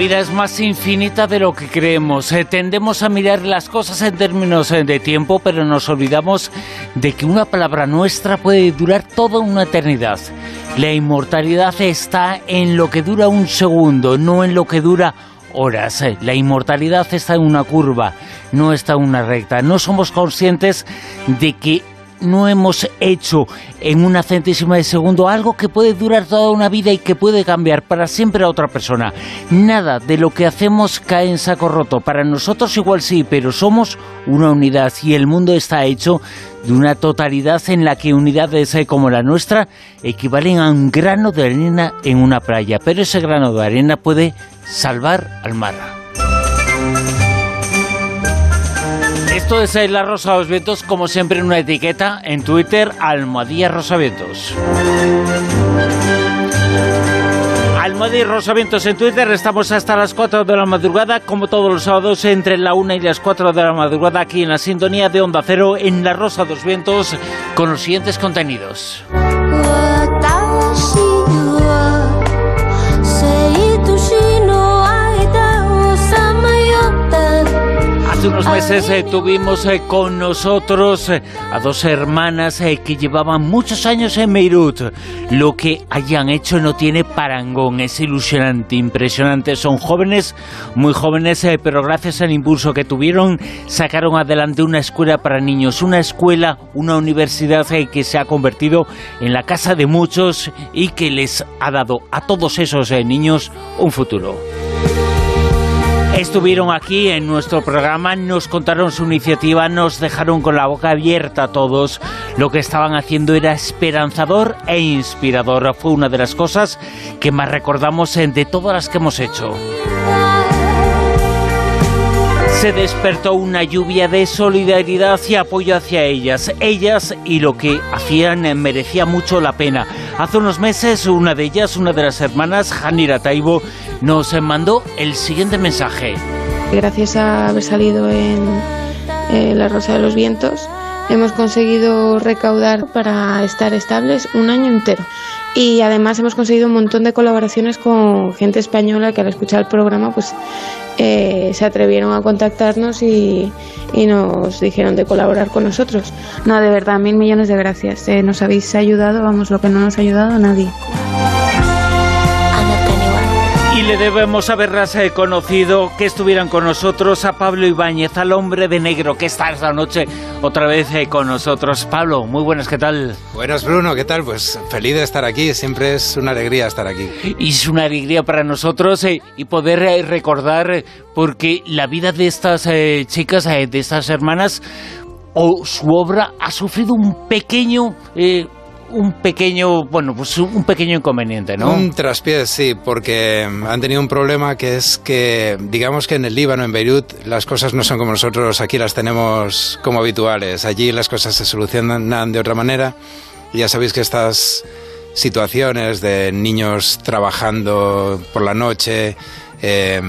Vida es más infinita de lo que creemos. Eh, tendemos a mirar las cosas en términos eh, de tiempo, pero nos olvidamos de que una palabra nuestra puede durar toda una eternidad. La inmortalidad está en lo que dura un segundo, no en lo que dura horas. Eh, La inmortalidad está en una curva, no está en una recta. No somos conscientes de que no hemos hecho en una centésima de segundo algo que puede durar toda una vida y que puede cambiar para siempre a otra persona. Nada de lo que hacemos cae en saco roto. Para nosotros igual sí, pero somos una unidad y el mundo está hecho de una totalidad en la que unidades como la nuestra equivalen a un grano de arena en una playa. Pero ese grano de arena puede salvar al mar. Esto es La Rosa de Vientos, como siempre en una etiqueta en Twitter, Almohadilla Rosavientos. Almohadilla Rosavientos en Twitter, estamos hasta las 4 de la madrugada, como todos los sábados, entre la 1 y las 4 de la madrugada, aquí en la sintonía de Onda Cero, en La Rosa de los Vientos, con los siguientes contenidos. Hace unos meses eh, tuvimos eh, con nosotros eh, a dos hermanas eh, que llevaban muchos años en Beirut. Lo que hayan hecho no tiene parangón, es ilusionante, impresionante. Son jóvenes, muy jóvenes, eh, pero gracias al impulso que tuvieron, sacaron adelante una escuela para niños, una escuela, una universidad eh, que se ha convertido en la casa de muchos y que les ha dado a todos esos niños un futuro. Estuvieron aquí en nuestro programa, nos contaron su iniciativa, nos dejaron con la boca abierta a todos. Lo que estaban haciendo era esperanzador e inspirador. Fue una de las cosas que más recordamos de todas las que hemos hecho. Se despertó una lluvia de solidaridad y apoyo hacia ellas. Ellas y lo que hacían eh, merecía mucho la pena. Hace unos meses una de ellas, una de las hermanas, Hanira Taibo, nos mandó el siguiente mensaje. Gracias a haber salido en, eh, La Rosa de los Vientos, hemos conseguido recaudar para estar estables un año entero. Y además hemos conseguido un montón de colaboraciones con gente española que al escuchar el programa pues eh, se atrevieron a contactarnos y, nos dijeron de colaborar con nosotros. No, de verdad, mil millones de gracias. Eh, nos habéis ayudado, vamos, lo que no nos ha ayudado a nadie le debemos haberlas eh, conocido, que estuvieran con nosotros a Pablo Ibáñez, al hombre de negro, que está esta noche otra vez eh, con nosotros. Pablo, muy buenas, ¿qué tal? Buenas, Bruno, ¿qué tal? Pues feliz de estar aquí, siempre es una alegría estar aquí. Y es una alegría para nosotros eh, y poder eh, recordar, eh, porque la vida de estas eh, chicas, de estas hermanas, o su obra ha sufrido un pequeño un pequeño, bueno, pues un pequeño inconveniente, ¿no? Un traspiés, sí, porque han tenido un problema que es que, digamos que en el Líbano, en Beirut, las cosas no son como nosotros aquí las tenemos como habituales. Allí las cosas se solucionan de otra manera. Ya sabéis que estas situaciones de niños trabajando por la noche, eh,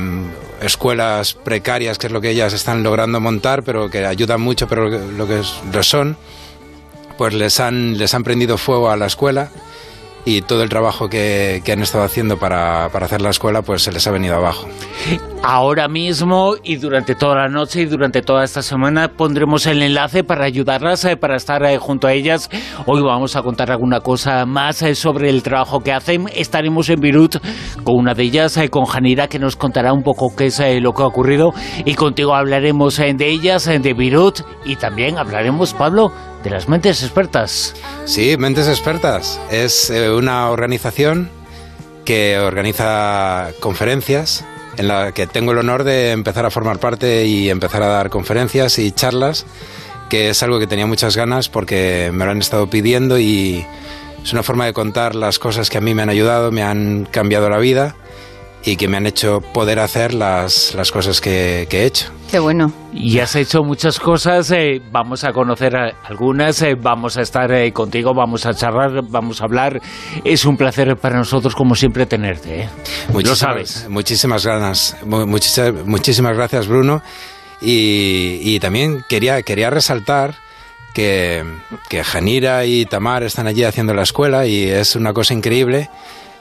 escuelas precarias, que es lo que ellas están logrando montar, pero que ayudan mucho, pero lo que lo son, pues les han, les han prendido fuego a la escuela y todo el trabajo que, que han estado haciendo para, para hacer la escuela, pues se les ha venido abajo. Ahora mismo y durante toda la noche y durante toda esta semana pondremos el enlace para ayudarlas, eh, para estar eh, junto a ellas. Hoy vamos a contar alguna cosa más eh, sobre el trabajo que hacen. Estaremos en Beirut con una de ellas, con Janira, que nos contará un poco qué es lo que ha ocurrido. Y contigo hablaremos de ellas, de Beirut y también hablaremos, Pablo, de las mentes expertas. Sí, Mentes Expertas es eh, una organización que organiza conferencias en la que tengo el honor de empezar a formar parte y empezar a dar conferencias y charlas, que es algo que tenía muchas ganas porque me lo han estado pidiendo y es una forma de contar las cosas que a mí me han ayudado, me han cambiado la vida y que me han hecho poder hacer las, las cosas que, que he hecho. Qué bueno. Y has hecho muchas cosas, eh, vamos a conocer a- algunas, eh, vamos a estar eh, contigo, vamos a charlar, vamos a hablar. Es un placer para nosotros, como siempre, tenerte. ¿eh? Lo sabes. Muchísimas ganas, muchísimas gracias Bruno. Y, y también quería, quería resaltar que, que Janira y Tamar están allí haciendo la escuela y es una cosa increíble,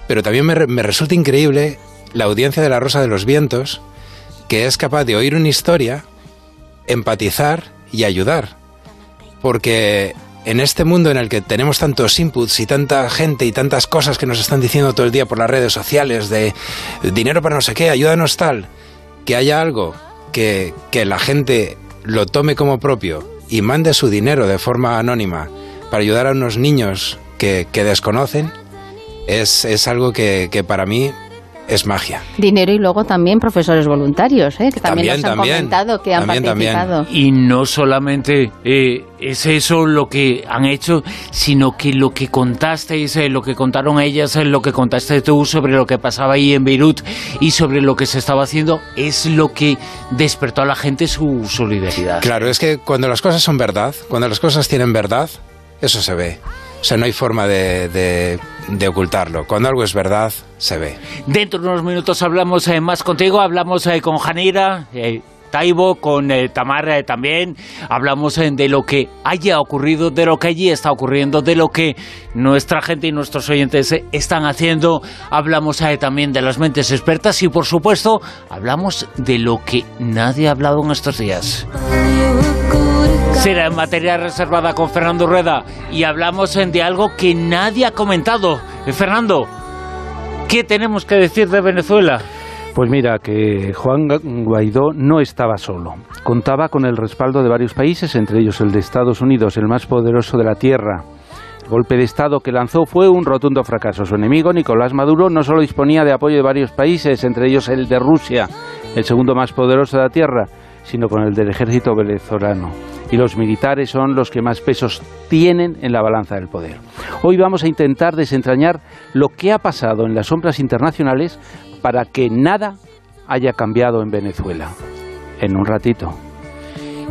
pero también me, re- me resulta increíble la audiencia de la Rosa de los Vientos, que es capaz de oír una historia, empatizar y ayudar. Porque en este mundo en el que tenemos tantos inputs y tanta gente y tantas cosas que nos están diciendo todo el día por las redes sociales de dinero para no sé qué, ayúdanos tal, que haya algo que, que la gente lo tome como propio y mande su dinero de forma anónima para ayudar a unos niños que, que desconocen, es, es algo que, que para mí es magia. Dinero y luego también profesores voluntarios, ¿eh? que también, También, nos han también. comentado que han También, también. participado. Y no solamente eh, es eso lo que han hecho, sino que lo que contasteis, eh, lo que contaron ellas, eh, lo que contaste tú sobre lo que pasaba ahí en Beirut y sobre lo que se estaba haciendo, es lo que despertó a la gente su solidaridad. Claro, es que cuando las cosas son verdad, cuando las cosas tienen verdad, eso se ve. O sea, no hay forma de, de- ocultarlo. Cuando algo es verdad, se ve. Dentro de unos minutos hablamos eh, más contigo, hablamos eh, con Janira, eh, Taibo, con eh, Tamara también, hablamos de lo que haya ocurrido, de lo que allí está ocurriendo, de lo que nuestra gente y nuestros oyentes están haciendo, hablamos también de las mentes expertas y por supuesto hablamos de lo que nadie ha hablado en estos días. Será en materia reservada con Fernando Rueda y hablamos de algo que nadie ha comentado. Eh, Fernando, ¿qué tenemos que decir de Venezuela? Pues mira, que Juan Guaidó no estaba solo. Contaba con el respaldo de varios países, entre ellos el de Estados Unidos, el más poderoso de la Tierra. El golpe de Estado que lanzó fue un rotundo fracaso. Su enemigo, Nicolás Maduro, no solo disponía de apoyo de varios países, entre ellos el de Rusia, el segundo más poderoso de la Tierra, sino con el del ejército venezolano. Y los militares son los que más pesos tienen en la balanza del poder. Hoy vamos a intentar desentrañar lo que ha pasado en las sombras internacionales para que nada haya cambiado en Venezuela. En un ratito.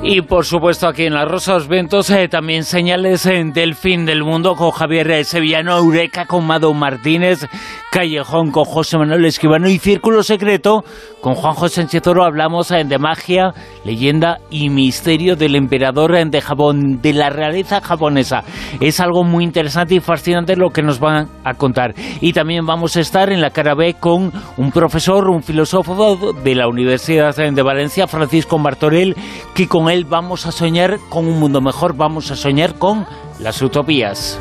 Y por supuesto aquí en La Rosa de los Vientos eh, también señales eh, del fin del mundo con Javier eh, Sevillano, Eureka con Mado Martínez, Callejón con José Manuel Esquivano y Círculo Secreto con Juan José Sánchez Oro. Hablamos eh, de magia, leyenda y misterio del emperador eh, de Japón, de la realeza japonesa. Es algo muy interesante y fascinante lo que nos van a contar. Y también vamos a estar en la cara B con un profesor, un filósofo de la Universidad de Valencia, Francisco Martorell, que con él vamos a soñar con un mundo mejor, vamos a soñar con las utopías.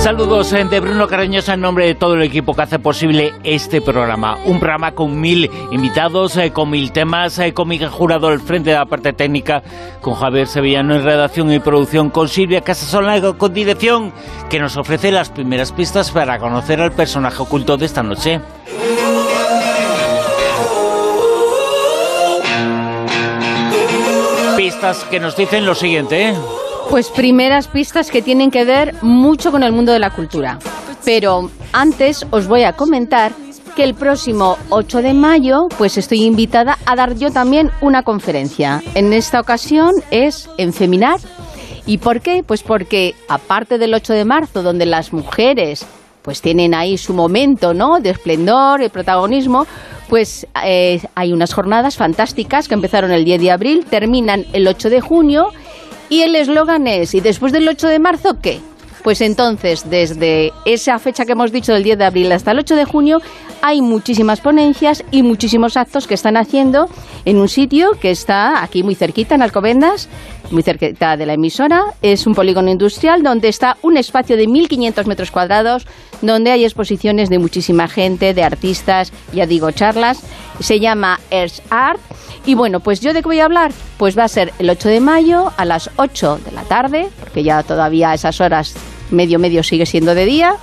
Saludos eh, de Bruno Carreñosa en nombre de todo el equipo que hace posible este programa. Un programa con mil invitados, eh, con mil temas, eh, con Miguel Jurado al frente de la parte técnica, con Javier Sevillano en redacción y producción, con Silvia Casasola con dirección, que nos ofrece las primeras pistas para conocer al personaje oculto de esta noche. Pistas que nos dicen lo siguiente, ¿eh? Pues primeras pistas que tienen que ver mucho con el mundo de la cultura. Pero antes os voy a comentar que el próximo 8 de mayo pues estoy invitada a dar yo también una conferencia. En esta ocasión es en Feminar. ¿Y por qué? Pues porque aparte del 8 de marzo donde las mujeres pues tienen ahí su momento, ¿no? De esplendor, y protagonismo, pues eh, hay unas jornadas fantásticas que empezaron el 10 de abril, terminan el 8 de junio y el eslogan es, ¿y después del 8 de marzo qué? Pues entonces, desde esa fecha que hemos dicho del 10 de abril hasta el 8 de junio, hay muchísimas ponencias y muchísimos actos que están haciendo en un sitio que está aquí muy cerquita, en Alcobendas, muy cerquita de la emisora. Es un polígono industrial donde está un espacio de 1.500 metros cuadrados, donde hay exposiciones de muchísima gente, de artistas, ya digo, charlas. Se llama Earth Art. Y bueno, pues yo de qué voy a hablar? Pues va a ser el 8 de mayo a las 8 de la tarde, porque ya todavía a esas horas medio medio sigue siendo de día,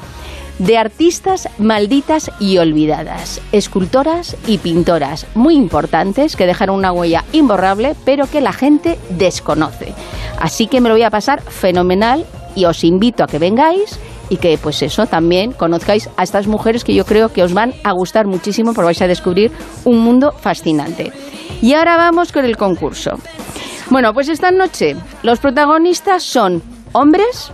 de artistas malditas y olvidadas, escultoras y pintoras muy importantes que dejaron una huella imborrable, pero que la gente desconoce. Así que me lo voy a pasar fenomenal y os invito a que vengáis y que pues eso también conozcáis a estas mujeres que yo creo que os van a gustar muchísimo porque vais a descubrir un mundo fascinante. Y ahora vamos con el concurso. Bueno, pues esta noche los protagonistas son hombres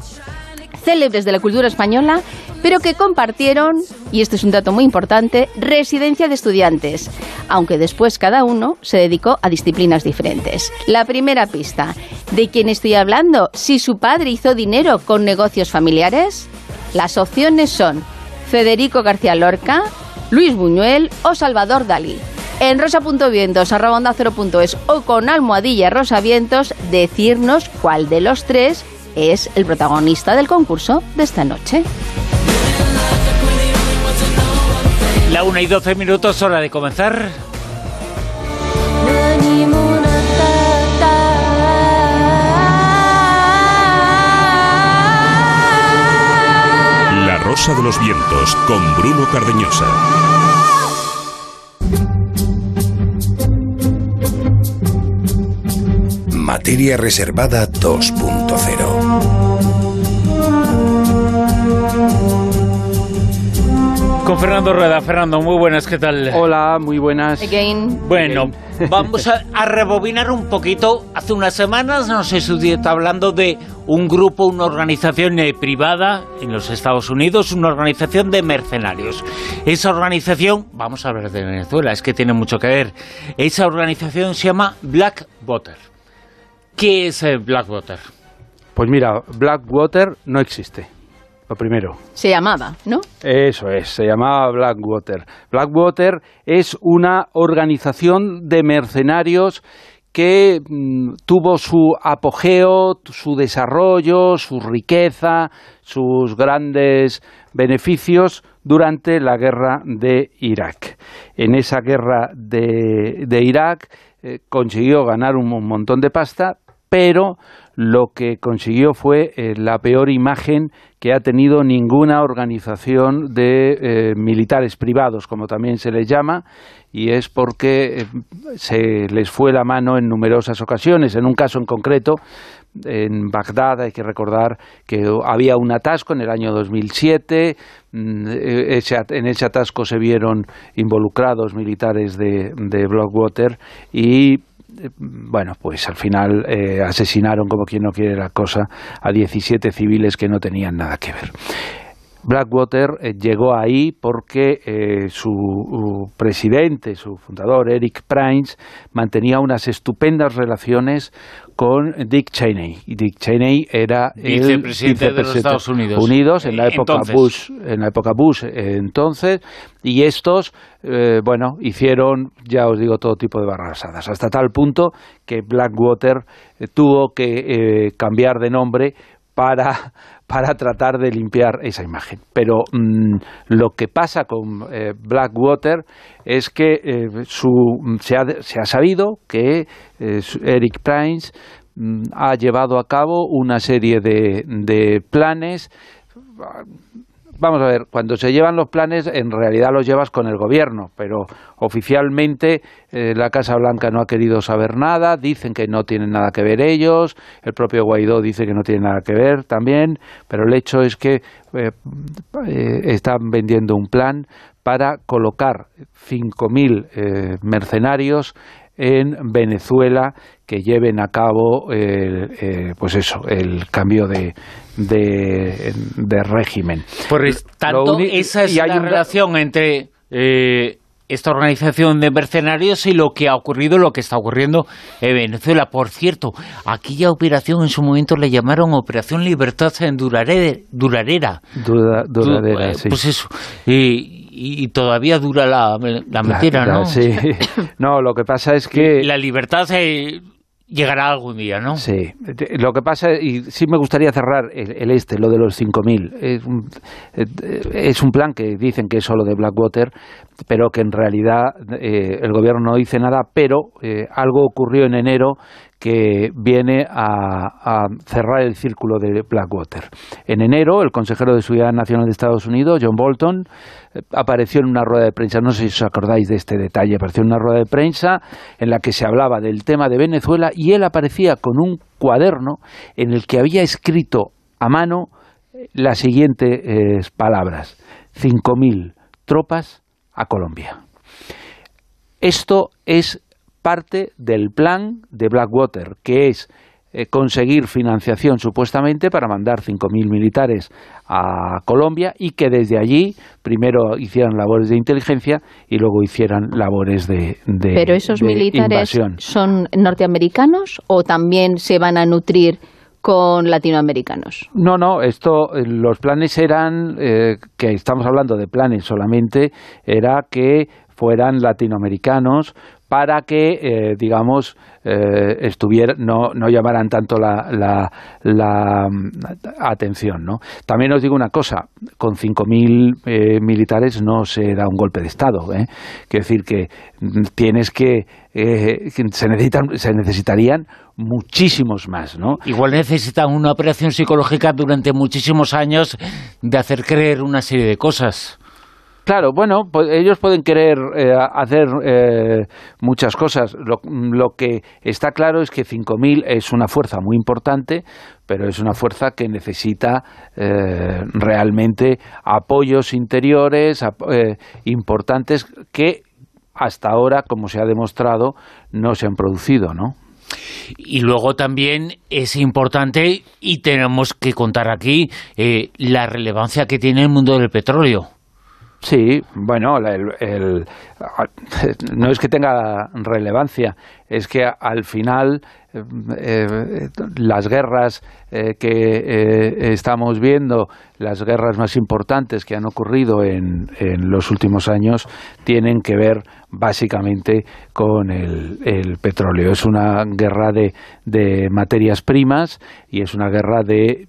célebres de la cultura española, pero que compartieron, y este es un dato muy importante, residencia de estudiantes, aunque después cada uno se dedicó a disciplinas diferentes. La primera pista, ¿de quién estoy hablando? Si su padre hizo dinero con negocios familiares, las opciones son Federico García Lorca, Luis Buñuel o Salvador Dalí. En rosa.vientos, arroba onda cero punto es, o con almohadilla rosavientos, decirnos cuál de los tres es el protagonista del concurso de esta noche. La 1 y 12 minutos, hora de comenzar. La Rosa de los Vientos con Bruno Cardeñosa. Materia reservada 2. Con Fernando Rueda. Fernando, muy buenas, ¿qué tal? Hola, muy buenas. Again. Bueno, vamos a, a rebobinar un poquito. Hace unas semanas nos estudié hablando de un grupo, una organización eh, privada en los Estados Unidos, una organización de mercenarios. Esa organización, vamos a hablar de Venezuela, es que tiene mucho que ver. Esa organización se llama Blackwater. ¿Qué es eh, Blackwater? Pues mira, Blackwater no existe. Lo primero. Se llamaba, ¿no? Eso es, se llamaba Blackwater. Blackwater es una organización de mercenarios que mm, tuvo su apogeo, su desarrollo, su riqueza, sus grandes beneficios durante la guerra de Irak. En esa guerra de, de Irak eh, consiguió ganar un mon- montón de pasta, pero lo que consiguió fue eh, la peor imagen que ha tenido ninguna organización de eh, militares privados, como también se les llama, y es porque eh, se les fue la mano en numerosas ocasiones. En un caso en concreto, en Bagdad hay que recordar que había un atasco en el año 2007. mm, at- en ese atasco se vieron involucrados militares de, de Blackwater y bueno, pues al final eh, asesinaron, como quien no quiere la cosa, a 17 civiles que no tenían nada que ver. Blackwater eh, llegó ahí porque eh, su presidente, su fundador, Eric Prince, mantenía unas estupendas relaciones con Dick Cheney. Y Dick Cheney era el Vicepresidente de los Estados Unidos. Unidos en la Eh, época entonces. Bush, en la época Bush eh, entonces, y estos, eh, bueno, hicieron, ya os digo, todo tipo de barrasadas, hasta tal punto que Blackwater tuvo que eh, cambiar de nombre para, para tratar de limpiar esa imagen. Pero mm, lo que pasa con eh, Blackwater es que eh, su, se, ha, se ha sabido que eh, Eric Prince mm, ha llevado a cabo una serie de, de planes Vamos a ver, cuando se llevan los planes, en realidad los llevas con el gobierno, pero oficialmente eh, la Casa Blanca no ha querido saber nada, dicen que no tienen nada que ver ellos, el propio Guaidó dice que no tiene nada que ver también, pero el hecho es que eh, eh, están vendiendo un plan para colocar 5.000 eh, mercenarios en Venezuela que lleven a cabo el, eh, pues eso el cambio de, de, de régimen Por tanto, esa es y la un- relación entre eh, esta organización de mercenarios y lo que ha ocurrido, lo que está ocurriendo en Venezuela. Por cierto, aquella operación en su momento le llamaron Operación Libertad en Durare- Durarera. Duda- duradera, Du- eh, sí. Pues eso. Y, y- y todavía dura la, la mentira, la- ¿no? sí. no lo que pasa es que La libertad eh, llegará algún día, ¿no? Sí, lo que pasa, y sí me gustaría cerrar el, el este, lo de los 5.000. Es un, eh, es un plan que dicen que es solo de Blackwater, pero que en realidad eh, el gobierno no dice nada, pero eh, algo ocurrió en enero que viene a, cerrar el círculo de Blackwater. En enero, el consejero de Seguridad Nacional de Estados Unidos, John Bolton, eh, apareció en una rueda de prensa, no sé si os acordáis de este detalle, apareció en una rueda de prensa en la que se hablaba del tema de Venezuela y él aparecía con un cuaderno en el que había escrito a mano las siguientes palabras. 5.000 tropas a Colombia. Esto es parte del plan de Blackwater, que es eh, conseguir financiación supuestamente para mandar 5.000 militares a Colombia y que desde allí primero hicieran labores de inteligencia y luego hicieran labores de, de Pero esos de militares invasión. son norteamericanos o también se van a nutrir con latinoamericanos. No, no, esto, eh, los planes eran, eh, que estamos hablando de planes solamente, era que fueran latinoamericanos para que, eh, digamos, eh, estuviera, no, no llamaran tanto la, la, la, mm, atención. ¿no? También os digo una cosa, con 5.000 eh, militares no se da un golpe de Estado. ¿eh? Quiero decir que mm, tienes eh, que se, necesitan, se necesitarían muchísimos más, ¿no? Igual necesitan una operación psicológica durante muchísimos años de hacer creer una serie de cosas. Claro, bueno, pues ellos pueden querer eh, hacer eh, muchas cosas. Lo, que está claro es que 5.000 es una fuerza muy importante, pero es una fuerza que necesita eh, realmente apoyos interiores eh, importantes que hasta ahora, como se ha demostrado, no se han producido, ¿no? Y luego también es importante, y tenemos que contar aquí, la relevancia que tiene el mundo del petróleo. Sí, bueno, el- no es que tenga relevancia, es que al final eh, eh, las guerras eh, que eh, estamos viendo, las guerras más importantes que han ocurrido en, en los últimos años, tienen que ver básicamente con el, petróleo. Es una guerra de, de materias primas y es una guerra de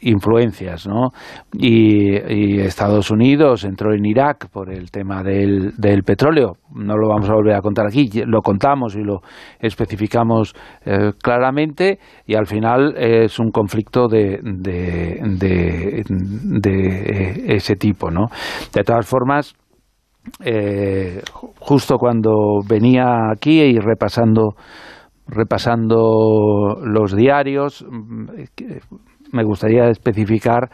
influencias, ¿no? Y, y Estados Unidos entró en Irak por el tema del, del petróleo. No lo vamos a volver a contar aquí, lo contamos y lo especificamos eh, claramente y al final es un conflicto de, de, de, eh, ese tipo, ¿no? De todas formas, eh, justo cuando venía aquí y repasando repasando los diarios mm, me gustaría especificar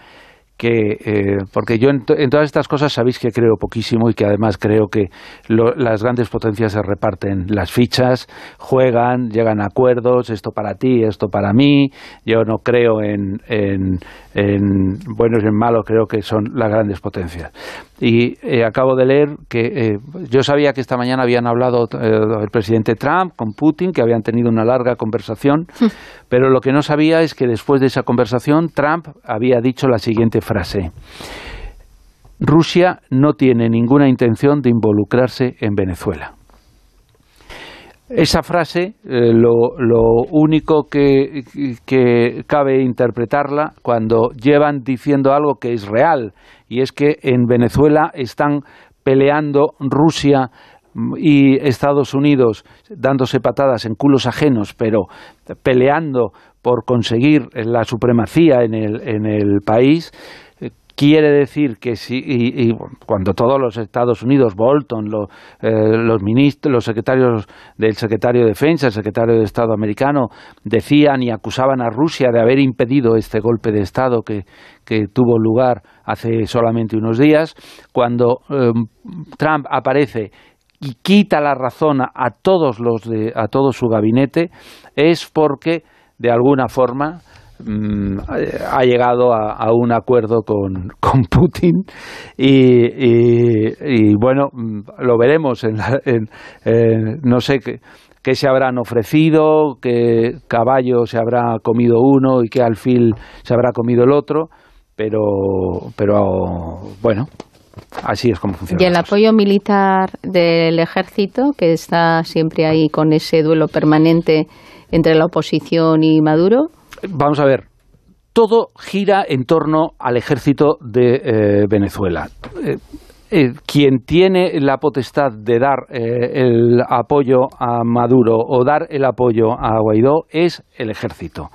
que eh, porque yo en, to- en todas estas cosas sabéis que creo poquísimo y que además creo que lo- las grandes potencias se reparten las fichas, juegan, llegan a acuerdos, esto para ti, esto para mí. Yo no creo en, en, en buenos y en malos, creo que son las grandes potencias. Y eh, acabo de leer que eh, yo sabía que esta mañana habían hablado el presidente Trump con Putin, que habían tenido una larga conversación, pero lo que no sabía es que después de esa conversación Trump había dicho la siguiente frase. Rusia no tiene ninguna intención de involucrarse en Venezuela. Esa frase, eh, lo, único que, que cabe interpretarla cuando llevan diciendo algo que es real, y es que en Venezuela están peleando Rusia mm, y Estados Unidos dándose patadas en culos ajenos, pero peleando por conseguir la supremacía en el, en el país, eh, quiere decir que si y, cuando todos los Estados Unidos, Bolton, eh, los ministros, los secretarios del secretario de Defensa, el secretario de Estado americano decían y acusaban a Rusia de haber impedido este golpe de Estado que, que tuvo lugar hace solamente unos días, cuando eh, Trump aparece y quita la razón a todos los de, a todo su gabinete es porque de alguna forma mm, ha llegado a, a un acuerdo con, con Putin y, y- y, bueno mm, lo veremos en, la- en- en- no sé qué qué se habrán ofrecido, qué caballo se habrá comido uno y qué alfil se habrá comido el otro, pero, pero bueno, así es como funciona. Y el apoyo militar del ejército, que está siempre ahí con ese duelo permanente entre la oposición y Maduro. Vamos a ver, todo gira en torno al ejército de eh, Venezuela. Eh, eh, quien tiene la potestad de dar el apoyo a Maduro o dar el apoyo a Guaidó es el ejército.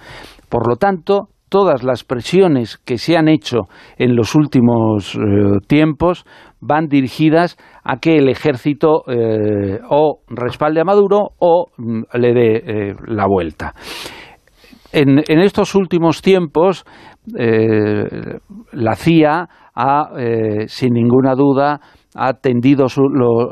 Por lo tanto, todas las presiones que se han hecho en los últimos tiempos van dirigidas a que el ejército eh, o respalde a Maduro o mm, le dé eh, la vuelta. En, estos últimos tiempos, eh, la CIA ha, sin ninguna duda, ha tendido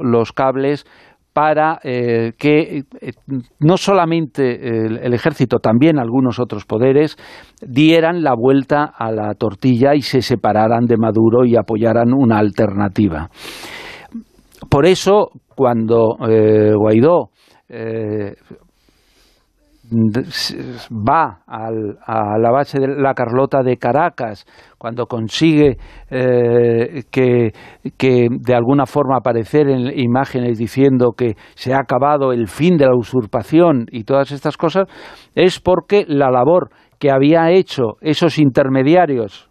los cables para eh, que eh, no solamente el, ejército, también algunos otros poderes dieran la vuelta a la tortilla y se separaran de Maduro y apoyaran una alternativa. Por eso, cuando eh, Guaidó va al- a la base de la Carlota de Caracas, cuando consigue eh, que, que de alguna forma aparecer en imágenes diciendo que se ha acabado el fin de la usurpación y todas estas cosas, es porque la labor que había hecho esos intermediarios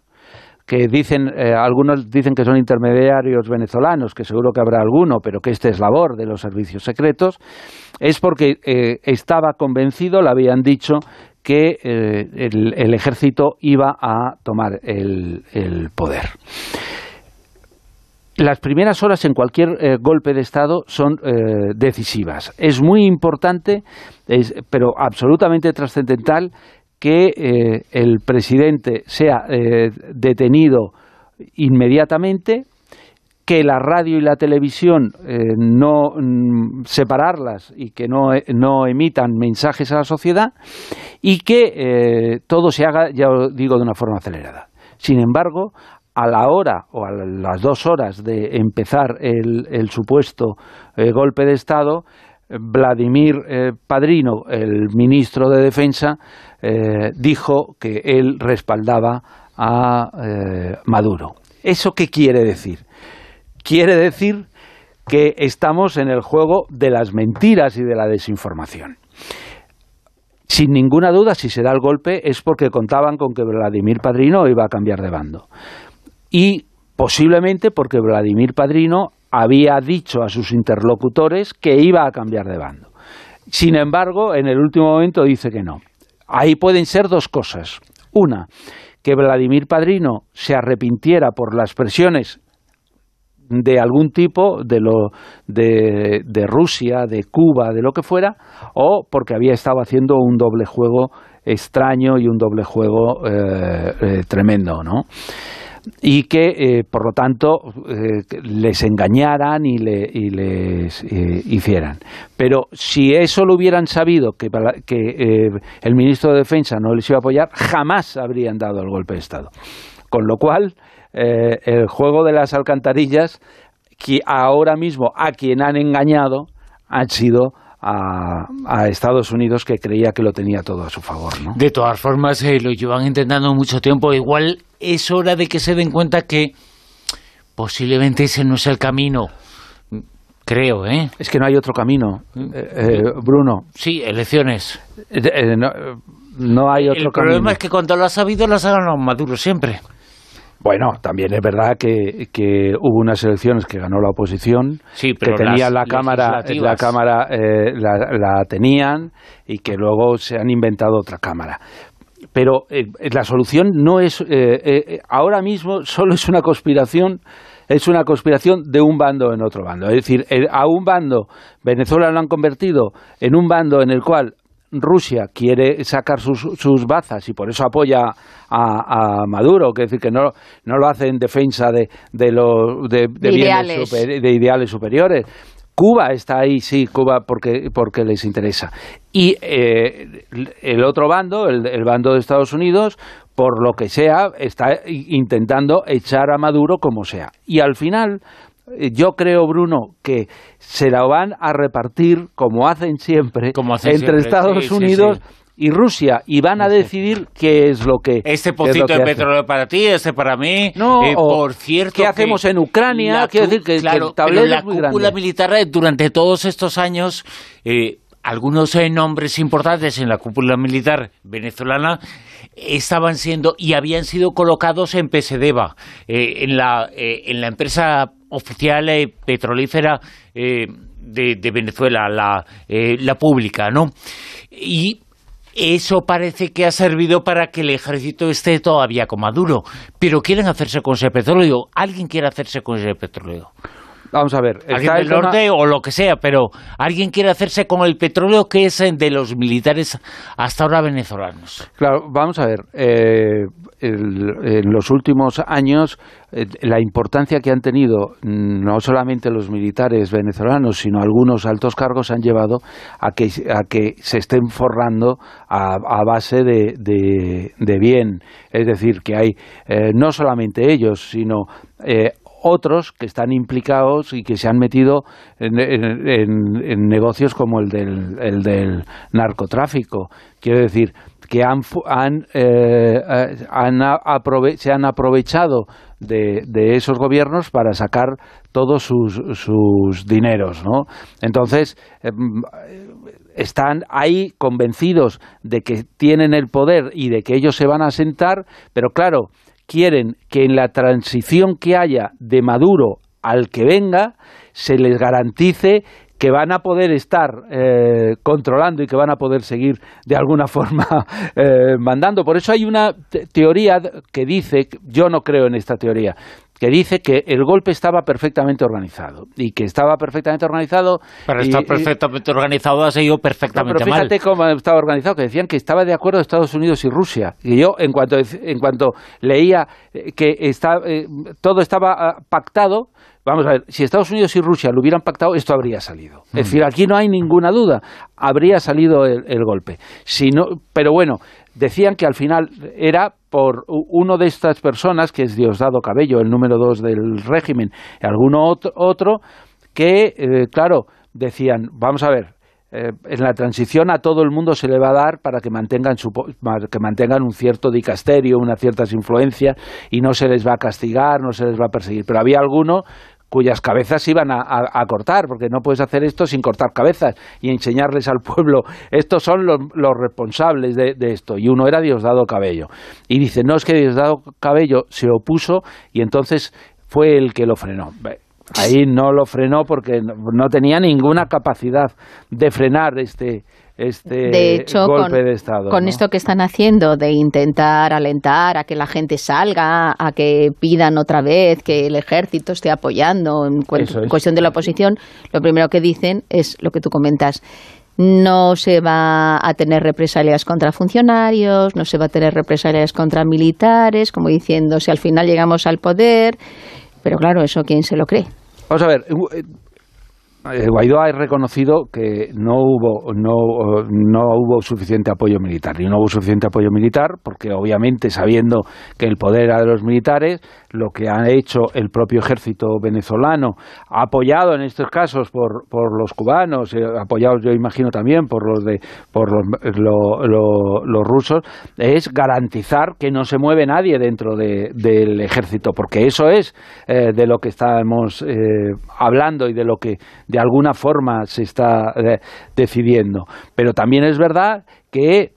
que dicen, eh, algunos dicen que son intermediarios venezolanos, que seguro que habrá alguno, pero que este es labor de los servicios secretos, es porque eh, estaba convencido, le habían dicho, que eh, el, ejército iba a tomar el, el poder. Las primeras horas en cualquier golpe de Estado son decisivas. Es muy importante, es- pero absolutamente trascendental, que eh, el presidente sea eh, detenido inmediatamente, que la radio y la televisión eh, no mm, separarlas y que no, no emitan mensajes a la sociedad y que todo se haga, ya lo digo, de una forma acelerada. Sin embargo, a la hora o a las dos horas de empezar el, el supuesto golpe de Estado, Vladimir eh, Padrino, el ministro de Defensa, eh, dijo que él respaldaba a eh, Maduro. ¿Eso qué quiere decir? Quiere decir que estamos en el juego de las mentiras y de la desinformación. Sin ninguna duda, si se da el golpe es porque contaban con que Vladimir Padrino iba a cambiar de bando. Y posiblemente porque Vladimir Padrino había dicho a sus interlocutores que iba a cambiar de bando. Sin embargo, en el último momento dice que no. Ahí pueden ser dos cosas. Una, que Vladimir Padrino se arrepintiera por las presiones de algún tipo de lo de, de Rusia, de Cuba, de lo que fuera, o porque había estado haciendo un doble juego extraño y un doble juego eh, eh, tremendo, ¿no? Y que eh, por lo tanto eh, les engañaran y, le- y les eh, hicieran. Pero si eso lo hubieran sabido que, que el ministro de Defensa no les iba a apoyar, jamás habrían dado el golpe de Estado. Con lo cual, el juego de las alcantarillas, que ahora mismo a quien han engañado han sido a, a Estados Unidos que creía que lo tenía todo a su favor. ¿no? De todas formas, eh, lo llevan intentando mucho tiempo. Igual es hora de que se den cuenta que posiblemente ese no es el camino. Creo, ¿eh? Es que no hay otro camino, eh, eh, Bruno. Sí, elecciones. Eh, no, no hay otro el problema camino. es que cuando lo has sabido, las ha ganado Maduro siempre. Bueno, también es verdad que, que hubo unas elecciones que ganó la oposición, Sí, pero que tenía la cámara, la cámara eh, la, la tenían y que luego se han inventado otra cámara. Pero eh, la solución no es eh, ahora mismo solo es una conspiración es una conspiración de un bando en otro bando. Es decir, a un bando, Venezuela lo han convertido en un bando en el cual Rusia quiere sacar sus, sus bazas y por eso apoya a, a Maduro, que es decir, que no, no lo hace en defensa de, de, los de, ideales. super- de ideales superiores. Cuba está ahí, sí, Cuba porque, porque les interesa. Y eh, el otro bando, el, el bando de Estados Unidos, por lo que sea, está intentando echar a Maduro como sea. Y al final, yo creo, Bruno, que se la van a repartir, como hacen siempre, Como hacen entre siempre, Estados sí, Unidos sí. y Rusia, y van a decidir qué es lo que... Este pocito de petróleo para ti, este para mí. No, Eh, por cierto. ¿qué hacemos en Ucrania? Quiero decir que- que claro, el tablero pero la es muy cúpula grande. militar eh, durante todos estos años, eh, algunos eh, nombres importantes en la cúpula militar venezolana estaban siendo y habían sido colocados en PSDEVA, eh, en, la, eh, en la empresa oficial petrolífera eh, de, de Venezuela, la, eh, la pública, ¿no? Y eso parece que ha servido para que el ejército esté todavía con Maduro. Pero quieren hacerse con ese petróleo. Alguien quiere hacerse con ese petróleo. Vamos a ver. alguien del norte o lo que sea, pero alguien quiere hacerse con el petróleo que es de los militares hasta ahora venezolanos. Claro, vamos a ver. eh, el- en los últimos años, eh, la importancia que han tenido mm, no solamente los militares venezolanos, sino algunos altos cargos han llevado a que, a que se estén forrando a, a base de, de- de bien. Es decir, que hay eh, no solamente ellos, sino eh, otros que están implicados y que se han metido en, en- negocios como el del, el del narcotráfico. Quiero decir, que han, han, eh, se han aprovechado de, de esos gobiernos para sacar todos sus, sus dineros, ¿no? Entonces, em, están ahí convencidos de que tienen el poder y de que ellos se van a sentar, pero claro, quieren que en la transición que haya de Maduro al que venga se les garantice que van a poder estar eh, controlando y que van a poder seguir de alguna forma eh, mandando. Por eso hay una te- teoría que dice, yo no creo en esta teoría, que dice que el golpe estaba perfectamente organizado y que estaba perfectamente organizado. Pero y- está y- perfectamente organizado, ha seguido perfectamente pero mal. fíjate cómo estaba organizado, que decían que estaba de acuerdo Estados Unidos y Rusia. Y yo, en cuanto, en cuanto leía eh, que está, eh, todo estaba ah, pactado, vamos a ver, si Estados Unidos y Rusia lo hubieran pactado, esto habría salido. Es decir, aquí no hay ninguna duda, habría salido el, el golpe. Si no, pero bueno, decían que al final era por uno de estas personas, que es Diosdado Cabello, el número dos del régimen, y alguno otro, que, eh, claro, decían, vamos a ver, eh, en la transición a todo el mundo se le va a dar para que mantengan su que mantengan un cierto dicasterio, unas ciertas influencias y no se les va a castigar, no se les va a perseguir. Pero había alguno cuyas cabezas iban a, a- cortar, porque no puedes hacer esto sin cortar cabezas y enseñarles al pueblo, estos son los, responsables de, esto. Y uno era Diosdado Cabello. Y dice, no, es que Diosdado Cabello se opuso y entonces fue el que lo frenó. Ahí no lo frenó porque no tenía ninguna capacidad de frenar este, este de hecho, golpe con, de Estado. con ¿no? esto que están haciendo de intentar alentar a que la gente salga, a que pidan otra vez que el ejército esté apoyando en, cu- es. cuestión de la oposición, lo primero que dicen es lo que tú comentas. No se va a tener represalias contra funcionarios, no se va a tener represalias contra militares, como diciendo si al final llegamos al poder. Pero claro, eso quién se lo cree. Vamos a ver, eh, Guaidó ha reconocido que no hubo, no, no hubo suficiente apoyo militar. Y no hubo suficiente apoyo militar porque, obviamente, sabiendo que el poder era de los militares, lo que ha hecho el propio ejército venezolano, apoyado en estos casos por, por los cubanos, eh, apoyados, yo imagino, también por los, de, por los, lo- lo- los rusos, es garantizar que no se mueve nadie dentro de- del ejército, porque eso es eh, de lo que estamos eh, hablando y de lo que de alguna forma se está eh, decidiendo. Pero también es verdad que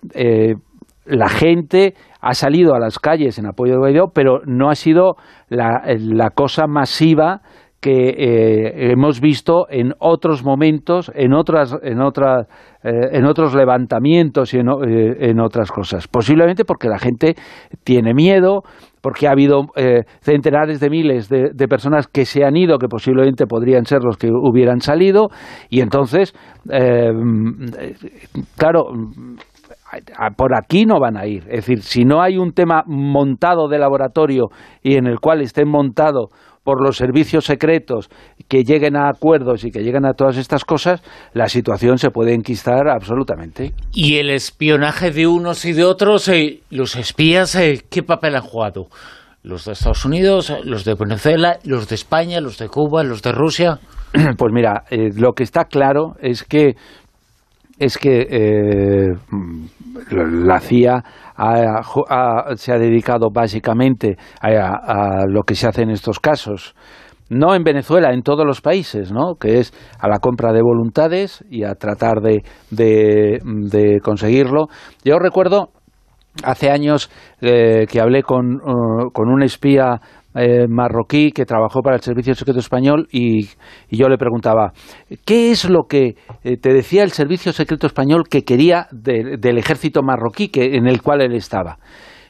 la gente ha salido a las calles en apoyo de Guaidó, pero no ha sido la, cosa masiva que eh, hemos visto en otros momentos, en otras, en otras, eh, en otros levantamientos y en, eh, en otras cosas. Posiblemente porque la gente tiene miedo, porque ha habido eh, centenares de miles de, de personas que se han ido, que posiblemente podrían ser los que hubieran salido, y entonces, claro, por aquí no van a ir. Es decir, si no hay un tema montado de laboratorio y en el cual estén montado por los servicios secretos que lleguen a acuerdos y que lleguen a todas estas cosas, la situación se puede enquistar absolutamente. Y el espionaje de unos y de otros, eh, los espías, eh, ¿qué papel han jugado? Los de Estados Unidos, los de Venezuela, los de España, los de Cuba, los de Rusia. Pues mira, eh, lo que está claro es que es que eh, la CIA ha- se ha dedicado básicamente a, lo que se hace en estos casos. No en Venezuela, en todos los países, ¿no? Que es a la compra de voluntades y a tratar de, de, conseguirlo. Yo recuerdo hace años eh, que hablé con, eh, con un espía eh, marroquí que trabajó para el Servicio Secreto Español y, y yo le preguntaba, ¿qué es lo que eh, te decía el Servicio Secreto Español que quería de- del ejército marroquí que, en el cual él estaba?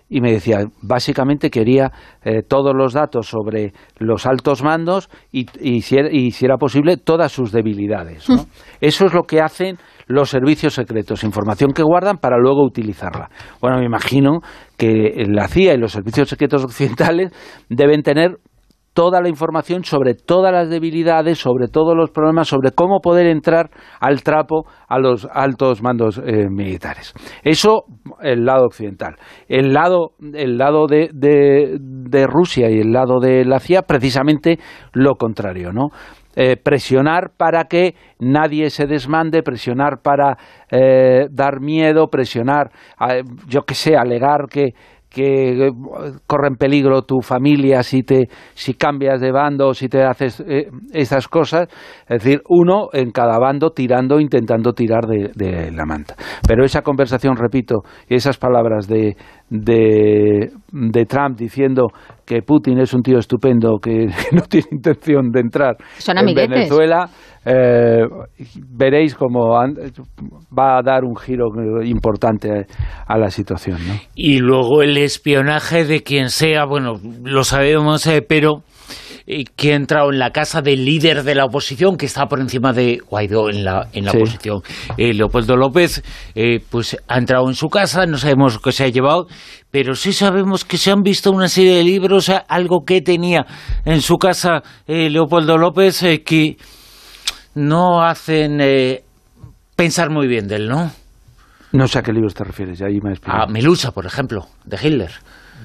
y me decía, básicamente quería eh, todos los datos sobre los altos mandos y, y, si era, y, si era, posible, todas sus debilidades. ¿no? Eso es lo que hacen los servicios secretos, información que guardan para luego utilizarla. Bueno, me imagino que la CIA y los servicios secretos occidentales deben tener toda la información sobre todas las debilidades, sobre todos los problemas, sobre cómo poder entrar al trapo a los altos mandos eh, militares. Eso el lado occidental. El lado, el lado de, de, de, Rusia y el lado de la CIA, precisamente lo contrario, ¿no? Eh, presionar para que nadie se desmande, presionar para eh, dar miedo, presionar, eh, yo qué sé, alegar que que corre en peligro tu familia si te si cambias de bando si te haces eh, esas cosas. Es decir uno en cada bando tirando intentando tirar de, de, la manta. Pero esa conversación repito esas palabras de, de, de Trump diciendo que Putin es un tío estupendo que no tiene intención de entrar Son en Venezuela eh, veréis cómo va a dar un giro importante a la situación. ¿no? Y luego el espionaje de quien sea, bueno, lo sabemos, eh, pero eh, que ha entrado en la casa del líder de la oposición, que está por encima de Guaidó en la, en la sí. oposición. Eh, Leopoldo López, eh, pues ha entrado en su casa, no sabemos qué se ha llevado, pero sí sabemos que se han visto una serie de libros, algo que tenía en su casa Leopoldo López, que no hacen pensar muy bien de él, ¿no? No sé a qué libros te refieres, ahí me A Melusa, por ejemplo, de Hitler.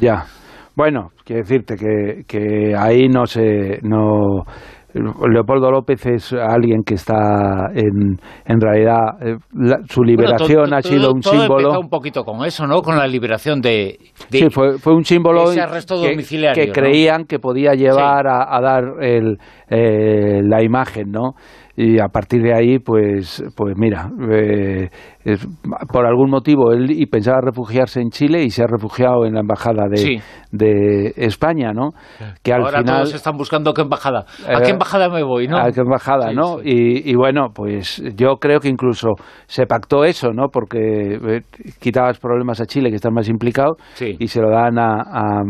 Ya. Bueno, quiero decirte que, que ahí no se... No, Leopoldo López es alguien que está en, en realidad eh, la, su liberación bueno, todo, ha sido todo, un todo símbolo un poquito con eso no con la liberación de, de sí fue, fue un símbolo ese arresto que, domiciliario que ¿no? creían que podía llevar sí. a, a, dar el, eh, la imagen no y a partir de ahí pues pues mira eh, es, por algún motivo él y pensaba refugiarse en Chile y se ha refugiado en la embajada de, sí. de España no que al Ahora final todos están buscando qué embajada. A eh, qué embajada me voy no a qué embajada sí, no y, y, bueno pues yo creo que incluso se pactó eso no porque eh, quitabas problemas a Chile que están más implicados y se lo dan a, a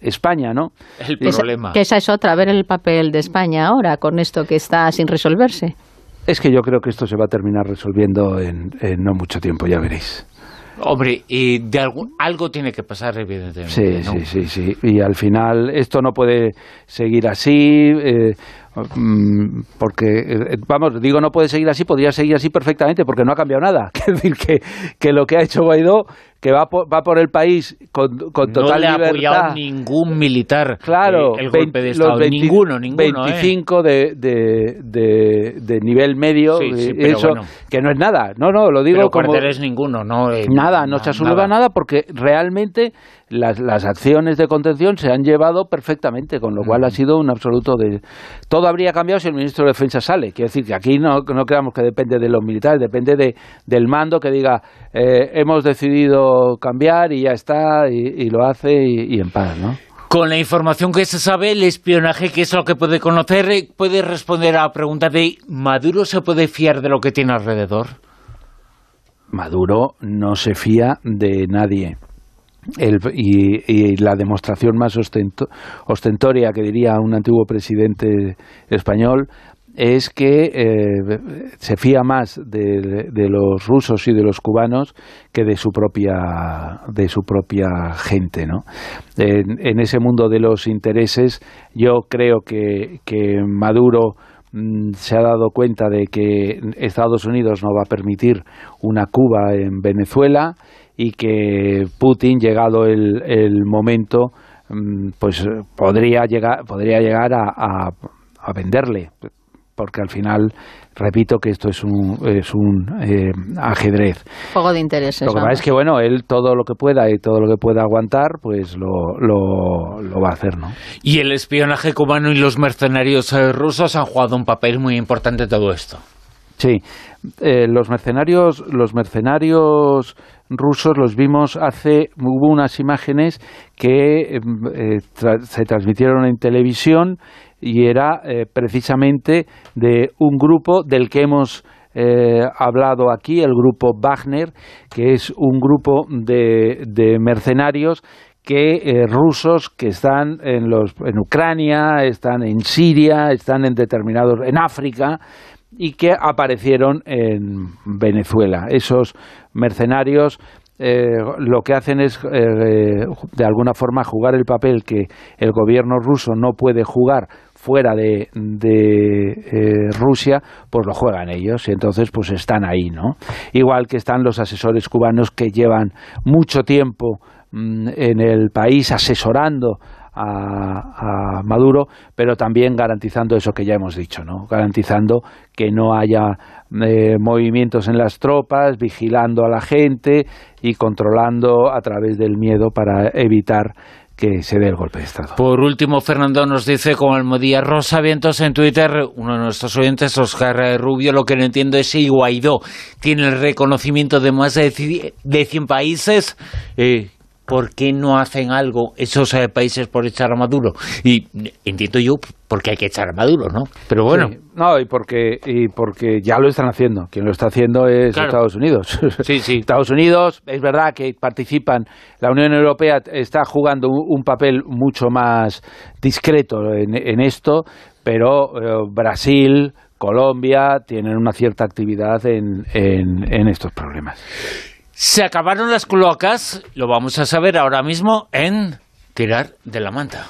España no el problema. Que esa es otra ver el papel de España ahora con esto que está sin resolverse es que yo creo que esto se va a terminar resolviendo en, en no mucho tiempo, ya veréis. Hombre, y de algún, algo tiene que pasar, evidentemente. Sí, ¿no? sí, sí, sí. Y al final esto no puede seguir así. Eh, porque, eh, vamos, digo no puede seguir así, podría seguir así perfectamente, porque no ha cambiado nada. Es decir, que, que lo que ha hecho Guaidó, que va por, va por el país con, con total no le ha libertad. apoyado ningún militar claro, eh, el golpe de Estado, 20, ninguno, ninguno. 25 eh. de, de, de, de, nivel medio, sí, sí, eso, bueno. que no es nada. No, no, lo digo pero como... es ninguno, no. Eh, nada, no se asuelva nada. nada porque realmente las, las, acciones de contención se han llevado perfectamente, con lo cual ha sido un absoluto de... Todo habría cambiado si el ministro de Defensa sale. Quiere decir que aquí no, no creamos que depende de los militares, depende de, del mando que diga eh, hemos decidido cambiar y ya está, y, y lo hace y, y en paz, ¿no? Con la información que se sabe, el espionaje, que es lo que puede conocer, eh, puede responder a la pregunta de ¿Maduro se puede fiar de lo que tiene alrededor? Maduro no se fía de nadie. El, y, y, la demostración más ostento, ostentoria que diría un antiguo presidente español es que eh, se fía más de, de, los rusos y de los cubanos que de su propia de su propia gente ¿no? en, en ese mundo de los intereses yo creo que, que Maduro mm, se ha dado cuenta de que Estados Unidos no va a permitir una Cuba en Venezuela y que Putin, llegado el, el momento, pues podría llegar, podría llegar a, a, venderle, porque al final, repito que esto es un, es un eh, ajedrez. Juego de intereses. Lo que pasa es que, bueno, él todo lo que pueda y todo lo que pueda aguantar, pues lo, lo, lo va a hacer, ¿no? Y el espionaje cubano y los mercenarios eh, rusos han jugado un papel muy importante en todo esto. Sí, eh, los mercenarios, los mercenarios rusos los vimos hace, hubo unas imágenes que eh, tra se transmitieron en televisión y era eh, precisamente de un grupo del que hemos eh, hablado aquí, el grupo Wagner, que es un grupo de, de mercenarios que eh, rusos que están en, los, en Ucrania, están en Siria, están en determinados, en África, y que aparecieron en Venezuela. Esos mercenarios eh, lo que hacen es, eh, de alguna forma, jugar el papel que el gobierno ruso no puede jugar fuera de, eh, Rusia, pues lo juegan ellos y entonces pues están ahí, ¿no? Igual que están los asesores cubanos que llevan mucho tiempo mm, en el país asesorando a, Maduro, pero también garantizando eso que ya hemos dicho, ¿no? garantizando que no haya eh, movimientos en las tropas, vigilando a la gente y controlando a través del miedo para evitar que se dé el golpe de Estado. Por último, Fernando nos dice, como Almodía Rosa Vientos en Twitter, uno de nuestros oyentes, Oscar Rubio, lo que no entiendo es si Guaidó tiene el reconocimiento de más de 100 países. Eh, ¿por qué no hacen algo esos eh, países por echar a Maduro? Y entiendo yo porque hay que echar a Maduro, ¿no? Pero bueno. Sí, no, y porque, y porque ya lo están haciendo. Quien lo está haciendo es Claro. Estados Unidos. Sí, sí. Estados Unidos, es verdad que participan. La Unión Europea está jugando un, un papel mucho más discreto en, en esto, pero eh, Brasil, Colombia tienen una cierta actividad en, en, en estos problemas. Se acabaron las cloacas, lo vamos a saber ahora mismo en Tirar de la Manta.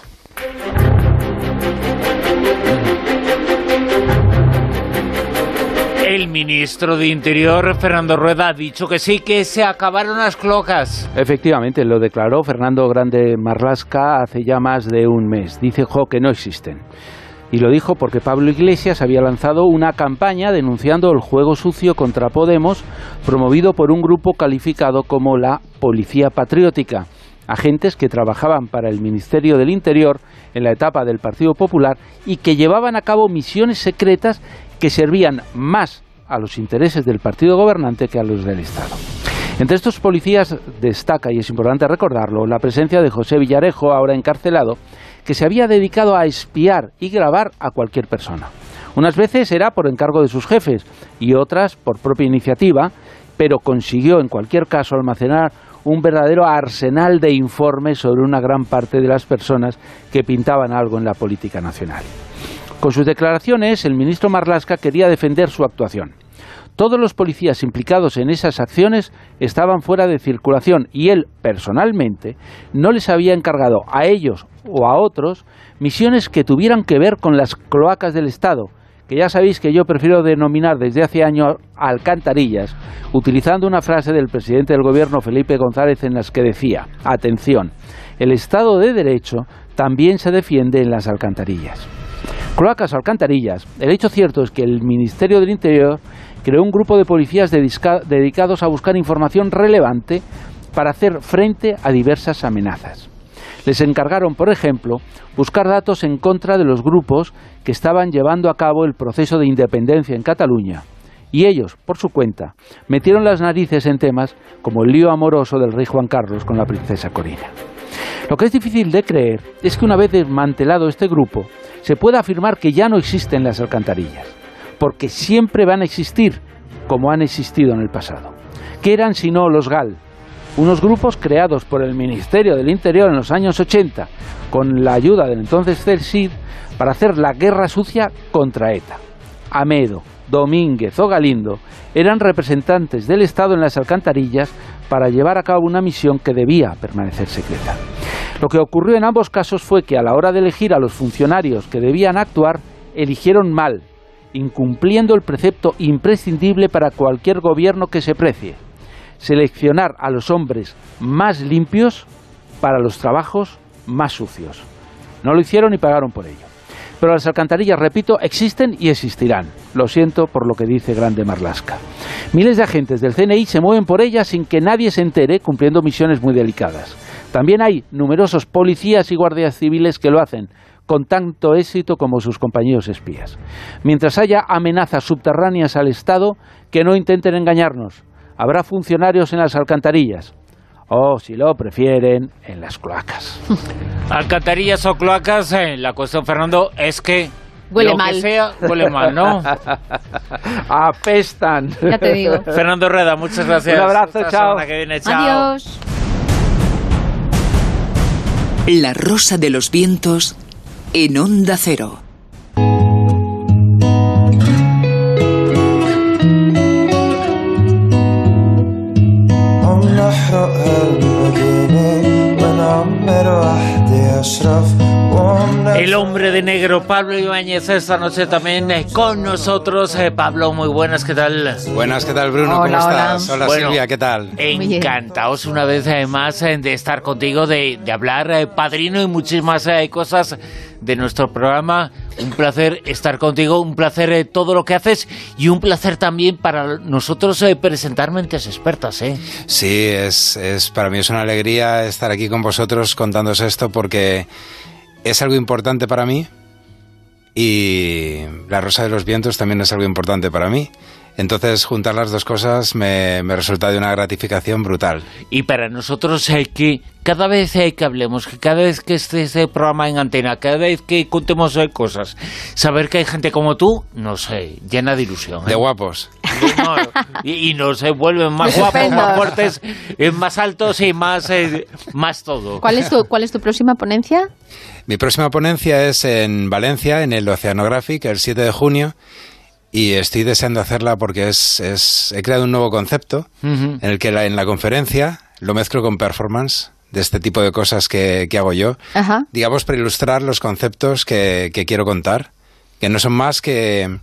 El ministro de Interior, Fernando Rueda, ha dicho que sí, que se acabaron las cloacas. Efectivamente, lo declaró Fernando Grande Marlasca hace ya más de un mes. Dice Jo que no existen. Y lo dijo porque Pablo Iglesias había lanzado una campaña denunciando el juego sucio contra Podemos, promovido por un grupo calificado como la Policía Patriótica, agentes que trabajaban para el Ministerio del Interior en la etapa del Partido Popular y que llevaban a cabo misiones secretas que servían más a los intereses del partido gobernante que a los del Estado. Entre estos policías destaca, y es importante recordarlo, la presencia de José Villarejo, ahora encarcelado, que se había dedicado a espiar y grabar a cualquier persona. Unas veces era por encargo de sus jefes y otras por propia iniciativa, pero consiguió en cualquier caso almacenar un verdadero arsenal de informes sobre una gran parte de las personas que pintaban algo en la política nacional. Con sus declaraciones, el ministro Marlasca quería defender su actuación. Todos los policías implicados en esas acciones estaban fuera de circulación y él, personalmente, no les había encargado a ellos o a otros misiones que tuvieran que ver con las cloacas del Estado, que ya sabéis que yo prefiero denominar desde hace años alcantarillas, utilizando una frase del presidente del gobierno Felipe González en las que decía, atención, el Estado de Derecho también se defiende en las alcantarillas. Cloacas o alcantarillas. El hecho cierto es que el Ministerio del Interior creó un grupo de policías dedica- dedicados a buscar información relevante para hacer frente a diversas amenazas. Les encargaron, por ejemplo, buscar datos en contra de los grupos que estaban llevando a cabo el proceso de independencia en Cataluña. Y ellos, por su cuenta, metieron las narices en temas como el lío amoroso del rey Juan Carlos con la princesa Corina. Lo que es difícil de creer es que una vez desmantelado este grupo, se pueda afirmar que ya no existen las alcantarillas, porque siempre van a existir como han existido en el pasado. ¿Qué eran sino los GAL? Unos grupos creados por el Ministerio del Interior en los años 80, con la ayuda del entonces CELSID, para hacer la guerra sucia contra ETA. Amedo, Domínguez o Galindo eran representantes del Estado en las alcantarillas para llevar a cabo una misión que debía permanecer secreta. Lo que ocurrió en ambos casos fue que a la hora de elegir a los funcionarios que debían actuar, eligieron mal, incumpliendo el precepto imprescindible para cualquier gobierno que se precie, seleccionar a los hombres más limpios para los trabajos más sucios. No lo hicieron y pagaron por ello. Pero las alcantarillas, repito, existen y existirán. Lo siento por lo que dice Grande Marlasca. Miles de agentes del CNI se mueven por ellas sin que nadie se entere, cumpliendo misiones muy delicadas. También hay numerosos policías y guardias civiles que lo hacen, con tanto éxito como sus compañeros espías. Mientras haya amenazas subterráneas al Estado, que no intenten engañarnos. Habrá funcionarios en las alcantarillas. O, si lo prefieren, en las cloacas. Alcantarillas o cloacas, eh, la cuestión, Fernando, es que Huele lo mal. que sea, huele mal, ¿no? Apestan. Ya te digo. Fernando Rueda, muchas gracias. Un abrazo, Hasta la chao. semana que viene, chao. Adiós. La Rosa de los Vientos en Onda Cero. El hombre de negro, Pablo Ibáñez, esta noche también eh, con nosotros. Eh, Pablo, muy buenas, ¿qué tal? Buenas, ¿qué tal Bruno? Hola, ¿Cómo hola. estás? Hola Bueno, Silvia, ¿qué tal? Encantados una vez eh, más de estar contigo, de, de hablar, eh, padrino, y muchísimas eh, cosas de nuestro programa. Un placer estar contigo, un placer eh, todo lo que haces y un placer también para nosotros eh, presentar mentes expertas. ¿eh? Sí, es, es para mí es una alegría estar aquí con vosotros contándoos esto porque es algo importante para mí y la Rosa de los Vientos también es algo importante para mí. Entonces, juntar las dos cosas me, me resulta de una gratificación brutal. Y para nosotros eh, que cada vez que hablemos, que cada vez que esté este programa en antena, cada vez que contemos cosas, saber que hay gente como tú nos eh, llena de ilusión. De ¿eh? guapos. No, y, y nos vuelven más guapos, más fuertes, eh, más altos y más, eh, más todo. ¿Cuál es tu, cuál es tu próxima ponencia? Mi próxima ponencia es en Valencia, en el Oceanographic, el 7 de junio, y estoy deseando hacerla porque es, es he creado un nuevo concepto en el que la- en la conferencia lo mezclo con performance de este tipo de cosas que, que hago yo, Ajá. digamos, para ilustrar los conceptos que, que quiero contar, que no son más que,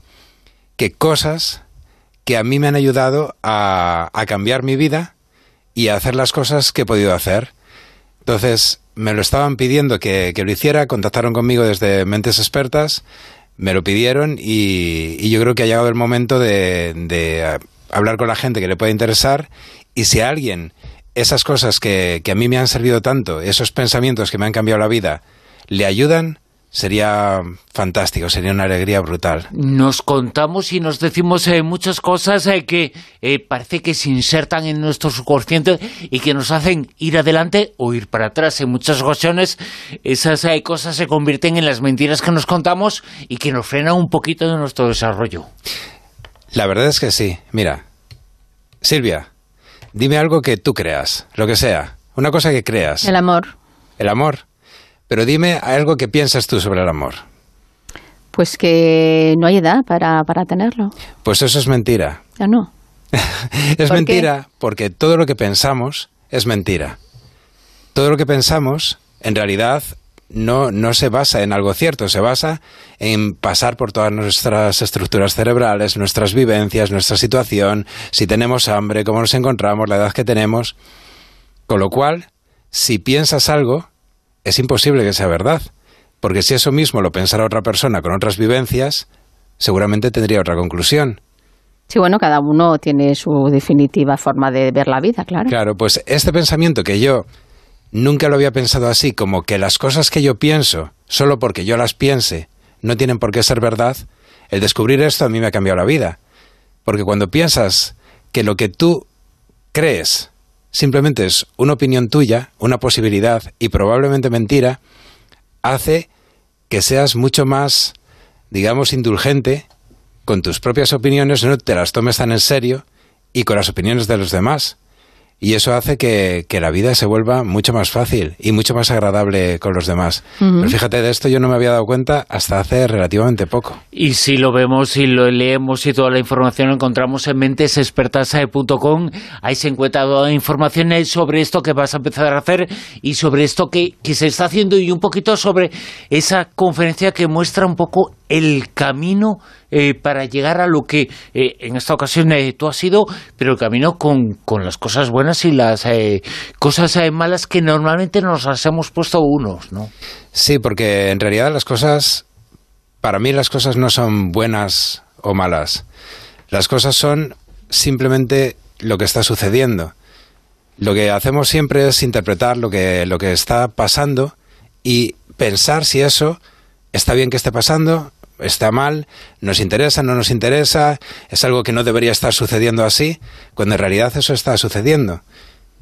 que cosas que a mí me han ayudado a, a cambiar mi vida y a hacer las cosas que he podido hacer. Entonces, me lo estaban pidiendo que, que lo hiciera, contactaron conmigo desde Mentes Expertas, me lo pidieron y, y yo creo que ha llegado el momento de, de, eh, hablar con la gente que le pueda interesar y si a alguien esas cosas que, que a mí me han servido tanto, esos pensamientos que me han cambiado la vida, le ayudan, sería fantástico, sería una alegría brutal. Nos contamos y nos decimos eh, muchas cosas eh, que eh, parece que se insertan en nuestro subconsciente y que nos hacen ir adelante o ir para atrás. En muchas ocasiones esas eh, cosas se convierten en las mentiras que nos contamos y que nos frenan un poquito de nuestro desarrollo. La verdad es que sí. Mira, Silvia, dime algo que tú creas, lo que sea, una cosa que creas. El amor. El amor. Pero dime algo que piensas tú sobre el amor. Pues que no hay edad para, para tenerlo. Pues eso es mentira. Ya no. Es ¿Por mentira porque todo lo que pensamos es mentira. Todo lo que pensamos, en realidad, no, no se basa en algo cierto, se basa en pasar por todas nuestras estructuras cerebrales, nuestras vivencias, nuestra situación, si tenemos hambre, cómo nos encontramos, la edad que tenemos. Con lo cual, si piensas algo, es imposible que sea verdad. Porque si eso mismo lo pensara otra persona con otras vivencias, seguramente tendría otra conclusión. Sí, bueno, cada uno tiene su definitiva forma de ver la vida, claro. Claro, pues este pensamiento que yo nunca lo había pensado así, como que las cosas que yo pienso, solo porque yo las piense, no tienen por qué ser verdad, el descubrir esto a mí me ha cambiado la vida. Porque cuando piensas que lo que tú crees simplemente es una opinión tuya, una posibilidad y probablemente mentira, hace que seas mucho más, digamos, indulgente con tus propias opiniones, no te las tomes tan en serio y con las opiniones de los demás. Y eso hace que, que la vida se vuelva mucho más fácil y mucho más agradable con los demás. Pero fíjate, de esto yo no me había dado cuenta hasta hace relativamente poco. Y si lo vemos y lo leemos y toda la información la encontramos en mentesexpertas.com, ahí se encuentra toda la información eh, sobre esto que vas a empezar a hacer y sobre esto que, que se está haciendo y un poquito sobre esa conferencia que muestra un poco el camino eh, para llegar a lo que eh, en esta ocasión eh, tú has sido, pero el camino con, con las cosas buenas y las eh, cosas malas que normalmente nos hemos puesto unos, ¿no? Sí, porque en realidad las cosas, para mí las cosas no son buenas o malas. Las cosas son simplemente lo que está sucediendo. Lo que hacemos siempre es interpretar lo que, lo que está pasando y pensar si eso está bien que esté pasando, está mal, nos interesa, no nos interesa, es algo que no debería estar sucediendo así, cuando en realidad eso está sucediendo.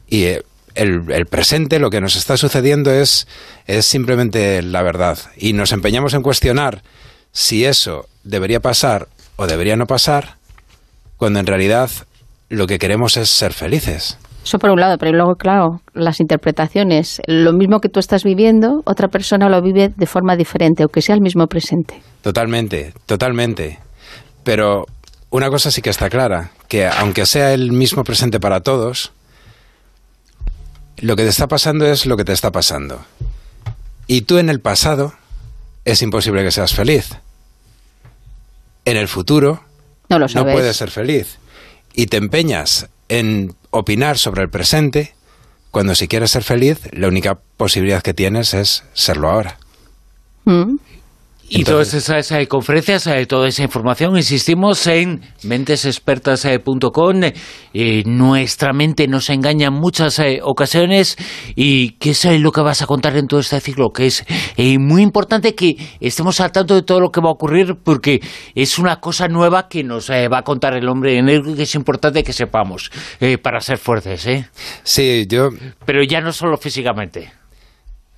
Y eh, el, el presente, lo que nos está sucediendo es, es simplemente la verdad. Y nos empeñamos en cuestionar si eso debería pasar o debería no pasar, cuando en realidad lo que queremos es ser felices. Eso por un lado, pero luego, claro, las interpretaciones. Lo mismo que tú estás viviendo, otra persona lo vive de forma diferente, aunque sea el mismo presente. Totalmente, totalmente. Pero una cosa sí que está clara, que aunque sea el mismo presente para todos, lo que te está pasando es lo que te está pasando. Y tú en el pasado es imposible que seas feliz. En el futuro No lo no sabes. puedes ser feliz. Y te empeñas en opinar sobre el presente cuando si quieres ser feliz, la única posibilidad que tienes es serlo ahora. Mm. Y todas esas eh, conferencias, eh, toda esa información, insistimos en mentesexpertas.com. Eh, nuestra mente nos engaña en muchas eh, ocasiones. ¿Y qué es eh, lo que vas a contar en todo este ciclo? Que es eh, muy importante que estemos al tanto de todo lo que va a ocurrir porque es una cosa nueva que nos eh, va a contar el hombre de negro y que es importante que sepamos eh, para ser fuertes. ¿eh? Sí, yo Pero ya no solo físicamente.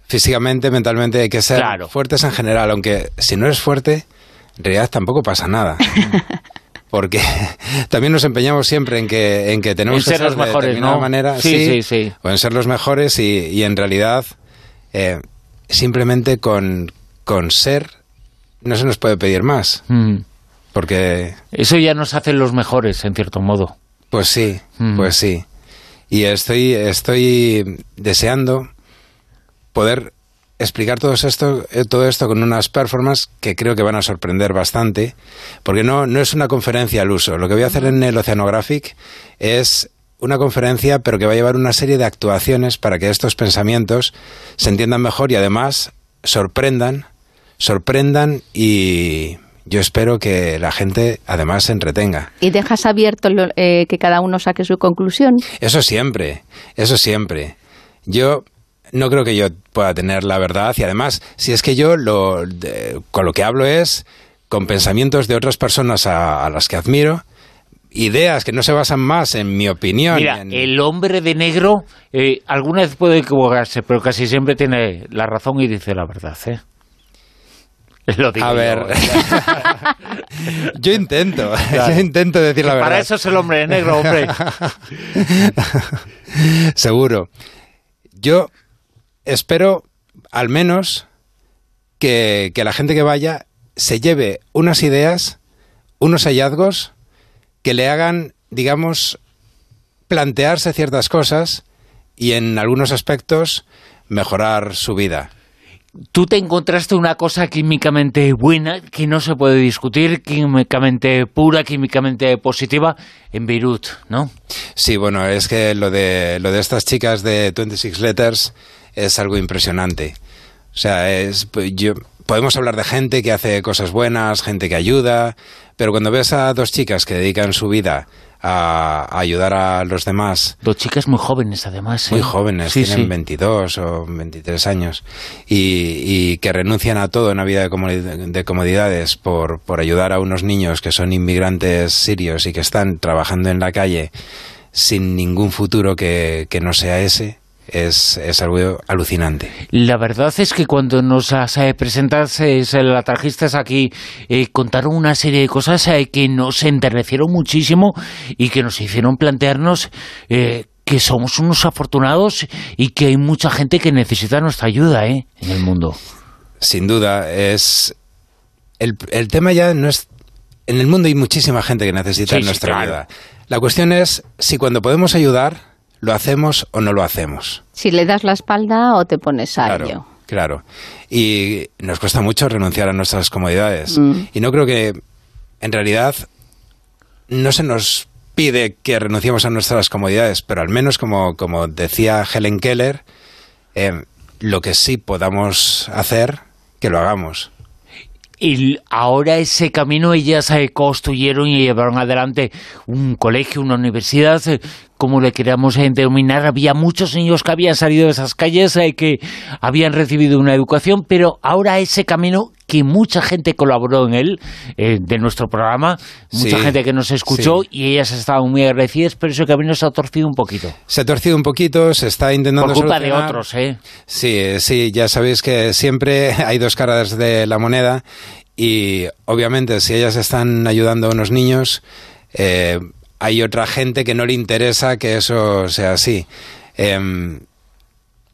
Físicamente, mentalmente hay que ser Claro. fuertes en general, aunque si no eres fuerte, en realidad tampoco pasa nada. Porque también nos empeñamos siempre en que, en que tenemos En que ser los de mejores, determinada ¿no? manera, Sí, sí, sí. o en ser los mejores y, y en realidad eh, simplemente con, con ser no se nos puede pedir más, Mm. porque Eso ya nos hacen los mejores, en cierto modo. Pues sí, Mm. pues sí. Y estoy, estoy deseando poder explicar todo esto, eh, todo esto con unas performances que creo que van a sorprender bastante, porque no, no es una conferencia al uso. Lo que voy a hacer en el Oceanographic es una conferencia, pero que va a llevar una serie de actuaciones para que estos pensamientos se entiendan mejor y además sorprendan, sorprendan y yo espero que la gente además se entretenga. Y dejas abierto lo- eh, que cada uno saque su conclusión. Eso siempre, eso siempre. Yo no creo que yo pueda tener la verdad y además, si es que yo lo, de- con lo que hablo es con pensamientos de otras personas a, a las que admiro, ideas que no se basan más en mi opinión. Mira, en- el hombre de negro eh, alguna vez puede equivocarse, pero casi siempre tiene la razón y dice la verdad, ¿eh? Lo digo a ver, ¿eh? yo intento, Claro. yo intento decir la verdad. Para eso es el hombre de negro, hombre. Seguro. Yo espero, al menos, que, que la gente que vaya se lleve unas ideas, unos hallazgos que le hagan, digamos, plantearse ciertas cosas y en algunos aspectos mejorar su vida. Tú te encontraste una cosa químicamente buena, que no se puede discutir, químicamente pura, químicamente positiva, en Beirut, ¿no? Sí, bueno, es que lo de, lo de estas chicas de 26 Letters es algo impresionante. O sea, es, pues, yo, podemos hablar de gente que hace cosas buenas, gente que ayuda, pero cuando ves a dos chicas que dedican su vida a, a ayudar a los demás, Dos chicas muy jóvenes, además. ¿eh? muy jóvenes, Sí, tienen sí. 22 o 23 años, y, y que renuncian a todo en una vida de, de comodidades por, por ayudar a unos niños que son inmigrantes sirios y que están trabajando en la calle sin ningún futuro que, que no sea ese, es, es algo alucinante. La verdad es que cuando nos las eh, presentaste, se la trajiste aquí, eh, contaron una serie de cosas eh, que nos enternecieron muchísimo y que nos hicieron plantearnos eh, que somos unos afortunados y que hay mucha gente que necesita nuestra ayuda ¿eh? en el mundo. Sin duda, es. El, el tema ya no es. En el mundo hay muchísima gente que necesita Sí, sí, nuestra claro. ayuda. La cuestión es si cuando podemos ayudar, lo hacemos o no lo hacemos. Si le das la espalda o te pones a Claro, ello. claro. Y nos cuesta mucho renunciar a nuestras comodidades. Mm. Y no creo que, en realidad, no se nos pide que renunciemos a nuestras comodidades, pero al menos, como, como decía Helen Keller, eh, lo que sí podamos hacer, que lo hagamos. Y ahora ese camino ellas se construyeron y llevaron adelante un colegio, una universidad, eh, como le queramos eh, denominar. Había muchos niños que habían salido de esas calles, eh, que habían recibido una educación, pero ahora ese camino que mucha gente colaboró en él, eh, de nuestro programa, mucha Sí, gente que nos escuchó sí. y ellas estaban muy agradecidas, pero ese camino se ha torcido un poquito. Se ha torcido un poquito, se está intentando Por culpa de otros, ¿eh? Sí, sí, ya sabéis que siempre hay dos caras de la moneda y obviamente si ellas están ayudando a unos niños, eh, hay otra gente que no le interesa que eso sea así. Em,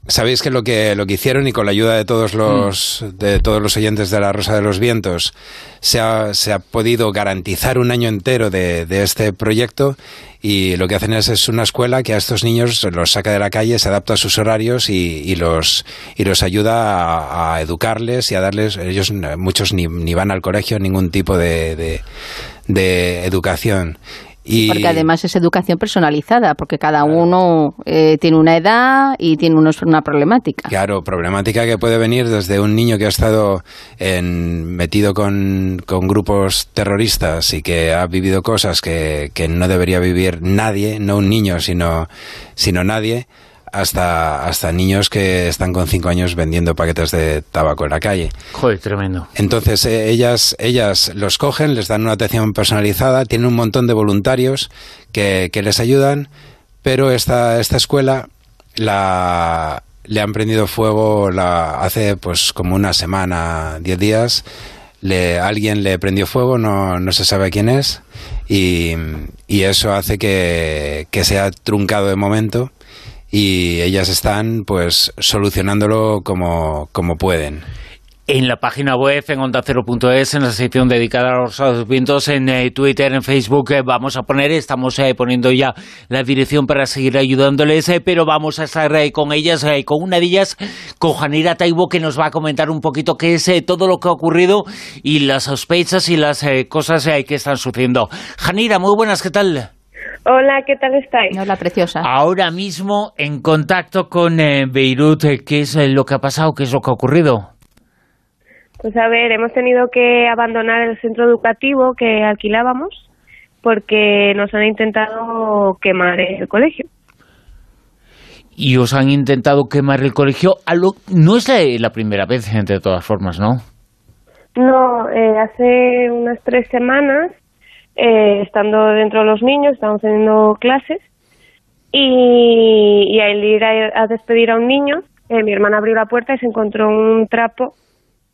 Sabéis que lo que lo que hicieron y con la ayuda de todos los de todos los oyentes de la Rosa de los Vientos se ha, se ha podido garantizar un año entero de, de este proyecto y lo que hacen es, es una escuela que a estos niños los saca de la calle, se adapta a sus horarios y, y los y los ayuda a, a educarles y a darles ellos muchos ni, ni van al colegio ningún tipo de, de, de educación y Porque además es educación personalizada, porque cada uno eh, tiene una edad y tiene unos, una problemática. Claro, problemática que puede venir desde un niño que ha estado en- metido con, con grupos terroristas y que ha vivido cosas que, que no debería vivir nadie, no un niño, sino, sino nadie, hasta, hasta niños que están con cinco años vendiendo paquetes de tabaco en la calle. Joder, tremendo. Entonces eh, ellas, ellas los cogen, les dan una atención personalizada, tienen un montón de voluntarios que, que les ayudan, pero esta, esta escuela la, le han prendido fuego la, hace pues como una semana, diez días. Le, alguien le prendió fuego, no, no se sabe quién es, y, y eso hace que, que sea truncado de momento y ellas están pues solucionándolo como, como pueden. En la página web, en onda0.es, en la sección dedicada a los vientos, en eh, Twitter, en Facebook, eh, vamos a poner, estamos eh, poniendo ya la dirección para seguir ayudándoles, eh, pero vamos a estar con ellas, con una de ellas, con Janira Taibo, que nos va a comentar un poquito qué es todo lo que ha ocurrido y las sospechas y las cosas que están sucediendo. Janira, muy buenas, ¿qué tal? Hola, ¿qué tal estáis? Hola, preciosa. Ahora mismo en contacto con eh, Beirut, eh, ¿qué es eh, lo que ha pasado? ¿Qué es lo que ha ocurrido? Pues a ver, hemos tenido que abandonar el centro educativo que alquilábamos porque nos han intentado quemar el colegio. y os han intentado quemar el colegio. A lo- no es la, la primera vez, de todas formas, ¿no? No, eh, hace unas tres semanas, eh, estando dentro de los niños, estábamos teniendo clases y, al ir a, a despedir a un niño, eh, mi hermana abrió la puerta y se encontró un trapo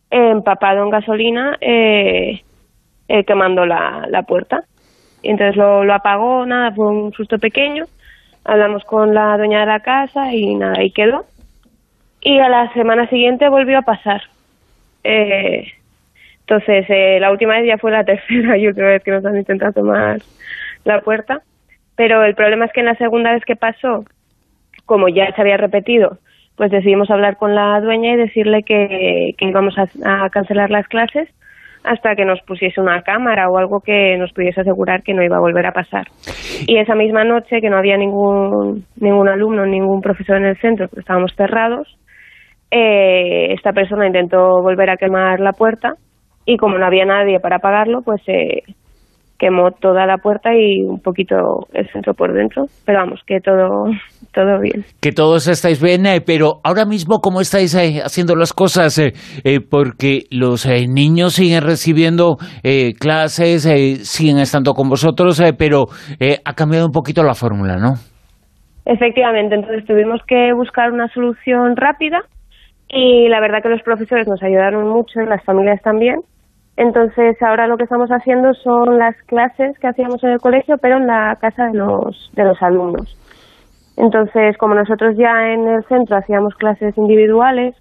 empapado en gasolina eh, eh, quemando la, la puerta. Y entonces lo, lo apagó, nada, fue un susto pequeño. Hablamos con la dueña de la casa y nada, ahí quedó. Y a la semana siguiente volvió a pasar. Eh, entonces, eh, la última vez ya fue la tercera y última vez que nos han intentado tomar la puerta. Pero el problema es que en la segunda vez que pasó, como ya se había repetido, pues decidimos hablar con la dueña y decirle que, que íbamos a, a cancelar las clases hasta que nos pusiese una cámara o algo que nos pudiese asegurar que no iba a volver a pasar. Y esa misma noche, que no había ningún, ningún alumno, ningún profesor en el centro, porque estábamos cerrados, eh, esta persona intentó volver a quemar la puerta y como no había nadie para apagarlo, pues eh, quemó toda la puerta y un poquito el centro por dentro. Pero vamos, que todo, todo bien. Que todos estáis bien, eh, pero ahora mismo, ¿cómo estáis eh, haciendo las cosas? Eh, eh, porque los eh, niños siguen recibiendo eh, clases, siguen estando con vosotros, pero eh, ha cambiado un poquito la fórmula, ¿no? Efectivamente, entonces tuvimos que buscar una solución rápida y la verdad que los profesores nos ayudaron mucho y las familias también. Entonces ahora lo que estamos haciendo son las clases que hacíamos en el colegio, pero en la casa de los, de los alumnos. Entonces, como nosotros ya en el centro hacíamos clases individuales,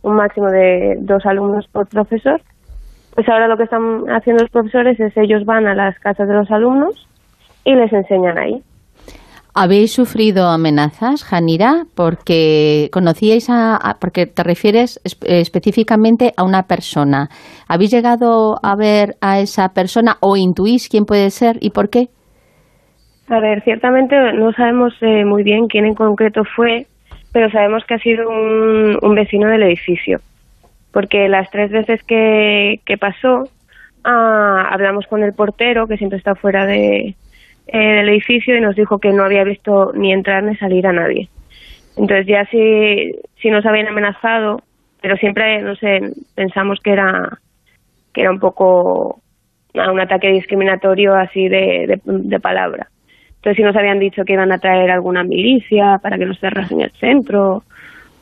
un máximo de dos alumnos por profesor, pues ahora lo que están haciendo los profesores es ellos van a las casas de los alumnos y les enseñan ahí. ¿Habéis sufrido amenazas, Janira? Porque conocíais a, porque te refieres es- específicamente a una persona. ¿Habéis llegado a ver a esa persona o intuís quién puede ser y por qué? A ver, ciertamente no sabemos eh, muy bien quién en concreto fue, pero sabemos que ha sido un, vecino del edificio. Porque las tres veces que, que pasó, ah, hablamos con el portero, que siempre está fuera de, eh, del edificio, y nos dijo que no había visto ni entrar ni salir a nadie. Entonces ya si, si nos habían amenazado, pero siempre, no sé, pensamos que era, que era un poco un ataque discriminatorio así de, de, de palabra. Entonces si nos habían dicho que iban a traer alguna milicia para que nos cerrasen el centro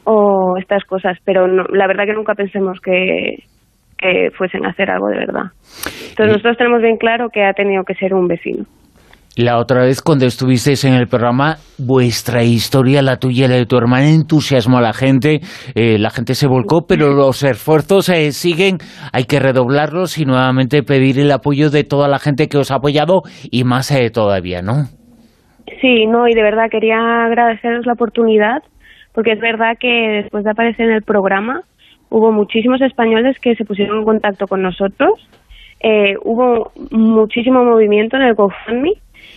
o estas cosas, pero no, la verdad que nunca pensemos que, que fuesen a hacer algo de verdad. Entonces nosotros tenemos bien claro que ha tenido que ser un vecino. La otra vez cuando estuvisteis en el programa, vuestra historia, la tuya y la de tu hermana, entusiasmó a la gente, eh, la gente se volcó, pero los esfuerzos eh, siguen, hay que redoblarlos y nuevamente pedir el apoyo de toda la gente que os ha apoyado y más eh, todavía, ¿no? Sí, no, y de verdad quería agradeceros la oportunidad, porque es verdad que después de aparecer en el programa hubo muchísimos españoles que se pusieron en contacto con nosotros, eh, hubo muchísimo movimiento en el GoFundMe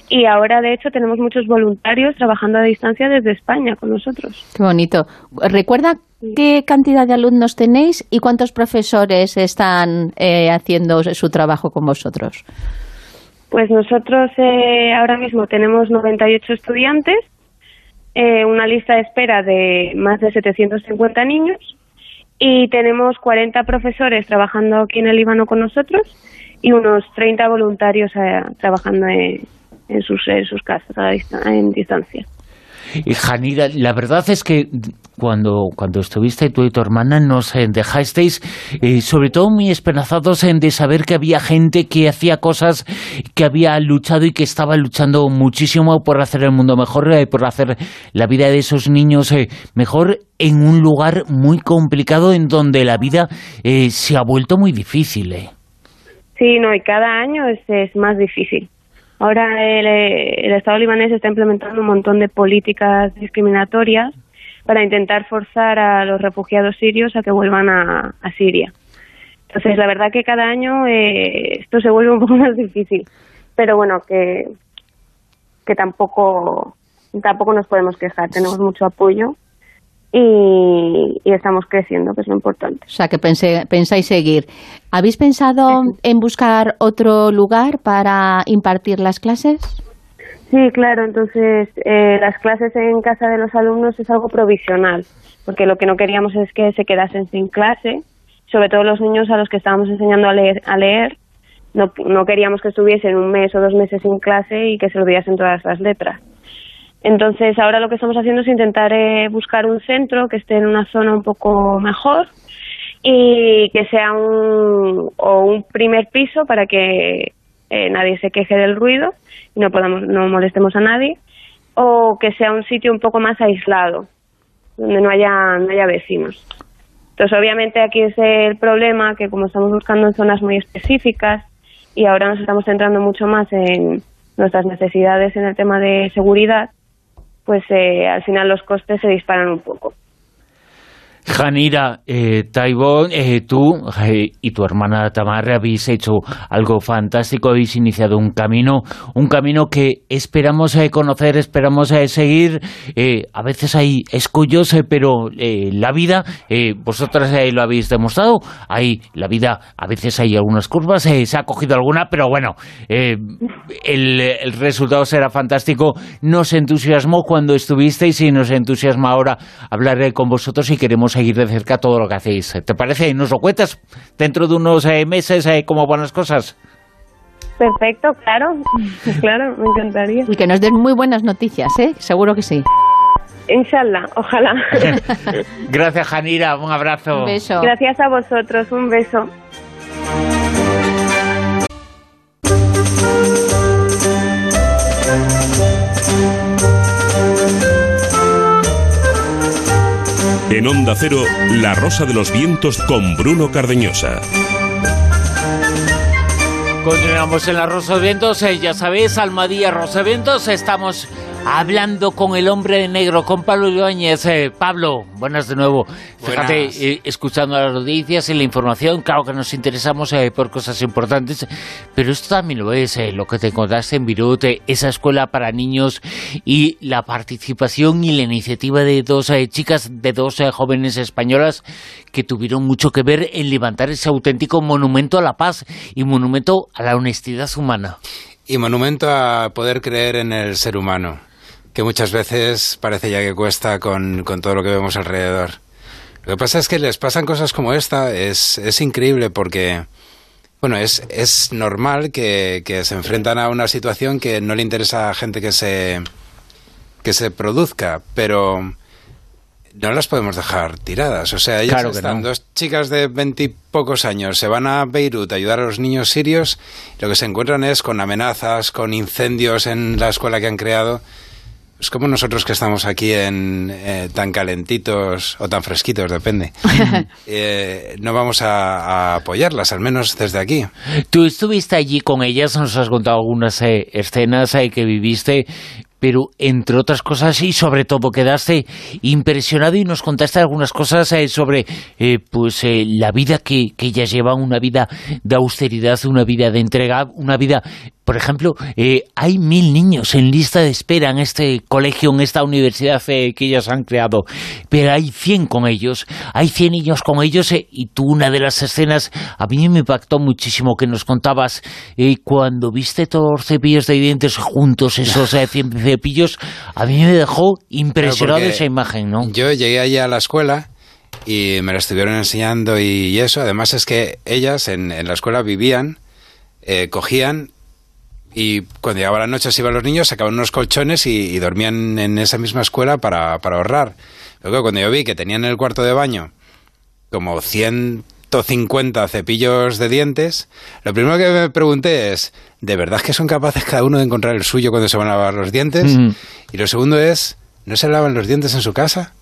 y ahora de hecho tenemos muchos voluntarios trabajando a distancia desde España con nosotros. Qué bonito. ¿Recuerda qué cantidad de alumnos tenéis y cuántos profesores están eh, haciendo su trabajo con vosotros? Pues nosotros eh, ahora mismo tenemos 98 estudiantes, eh, una lista de espera de más de 750 niños y tenemos 40 profesores trabajando aquí en el Líbano con nosotros y unos 30 voluntarios eh, trabajando en, en sus, en sus casas a en distancia. Y Janira, la verdad es que cuando, cuando estuviste tú y tu hermana nos dejasteis eh, sobre todo muy esperanzados en de saber que había gente que hacía cosas, que había luchado y que estaba luchando muchísimo por hacer el mundo mejor, eh, por hacer la vida de esos niños eh, mejor en un lugar muy complicado en donde la vida eh, se ha vuelto muy difícil. eh. Sí, no, y cada año es, es más difícil. Ahora el, eh, el Estado libanés está implementando un montón de políticas discriminatorias para intentar forzar a los refugiados sirios a que vuelvan a, a Siria. Entonces, la verdad que cada año eh, esto se vuelve un poco más difícil. Pero bueno, que, que tampoco, tampoco nos podemos quejar. Tenemos mucho apoyo y, y estamos creciendo, que es lo importante. O sea, que pensé- pensáis seguir. ¿Habéis pensado en buscar otro lugar para impartir las clases? Sí, claro, entonces eh, las clases en casa de los alumnos es algo provisional, porque lo que no queríamos es que se quedasen sin clase, sobre todo los niños a los que estábamos enseñando a leer, a leer no, no queríamos que estuviesen un mes o dos meses sin clase y que se olvidasen todas las letras. Entonces ahora lo que estamos haciendo es intentar eh, buscar un centro que esté en una zona un poco mejor y que sea un, o un primer piso para que eh, nadie se queje del ruido y no podamos no molestemos a nadie o que sea un sitio un poco más aislado donde no haya no haya vecinos. Entonces obviamente aquí es el problema que como estamos buscando en zonas muy específicas y ahora nos estamos centrando mucho más en nuestras necesidades en el tema de seguridad pues eh, al final los costes se disparan un poco Janira, eh, Taibón, eh, tú eh, y tu hermana Tamara habéis hecho algo fantástico, habéis iniciado un camino, un camino que esperamos eh, conocer, esperamos eh, seguir. Eh, a veces hay escollos, pero la vida, vosotras lo habéis demostrado, hay la vida, a veces hay algunas curvas, se ha cogido alguna, pero bueno, el, el resultado será fantástico. Nos entusiasmó cuando estuvisteis y nos entusiasma ahora hablar con vosotros y queremos seguir de cerca todo lo que hacéis. ¿Te parece? ¿Nos lo cuentas dentro de unos eh, meses eh, como buenas cosas? perfecto claro claro me encantaría Y que nos den muy buenas noticias, ¿eh? Seguro que sí. Inshallah, ojalá. Gracias, Janira. Un abrazo. Un beso. Gracias a vosotros, un beso. En Onda Cero, La Rosa de los Vientos con Bruno Cardeñosa. Continuamos en la Rosa de Vientos, eh, ya sabéis, Almadía Rosa de Vientos, estamos hablando con el hombre de negro, con Pablo Ibáñez. Eh, Pablo, buenas de nuevo. Fíjate, eh, escuchando las noticias y la información, claro que nos interesamos eh, por cosas importantes, pero esto también lo es, lo que te encontraste en Beirut, eh, esa escuela para niños y la participación y la iniciativa de dos eh, chicas, de dos jóvenes españolas que tuvieron mucho que ver en levantar ese auténtico monumento a la paz y monumento a la honestidad humana. Y monumento a poder creer en el ser humano, que muchas veces parece ya que cuesta con, con todo lo que vemos alrededor. Lo que pasa es que les pasan cosas como esta, es, es increíble porque, bueno, es, es normal que, que se enfrentan a una situación que no le interesa a gente que se, que se produzca, pero no las podemos dejar tiradas. O sea, ellas Claro están, no. dos chicas de veintipocos años, se van a Beirut a ayudar a los niños sirios, y lo que se encuentran es con amenazas, con incendios en la escuela que han creado. Es como nosotros que estamos aquí en eh, tan calentitos o tan fresquitos, depende. Eh, no vamos a, a apoyarlas, al menos desde aquí. Tú estuviste allí con ellas, nos has contado algunas eh, escenas eh, que viviste, pero entre otras cosas y sobre todo quedaste impresionado y nos contaste algunas cosas eh, sobre eh, pues eh, la vida que, que ellas llevan, una vida de austeridad, una vida de entrega, una vida... Por ejemplo, eh, hay mil niños en lista de espera en este colegio, en esta universidad eh, que ellas han creado, pero hay 100 con ellos, hay 100 niños con ellos eh, y tú una de las escenas a mí me impactó muchísimo que nos contabas eh, cuando viste todos los cepillos de dientes juntos, esos eh, 100 cepillos, a mí me dejó impresionado esa imagen, ¿no? Yo llegué allí a la escuela y me lo estuvieron enseñando y, y eso. Además es que ellas en, en la escuela vivían, eh, cogían y cuando llegaba la noche se iban los niños, sacaban unos colchones y, y dormían en esa misma escuela para, para ahorrar. Luego cuando yo vi que tenían en el cuarto de baño como 150 cepillos de dientes, lo primero que me pregunté es, ¿de verdad que son capaces cada uno de encontrar el suyo cuando se van a lavar los dientes? Mm. Y lo segundo es, ¿no se lavan los dientes en su casa?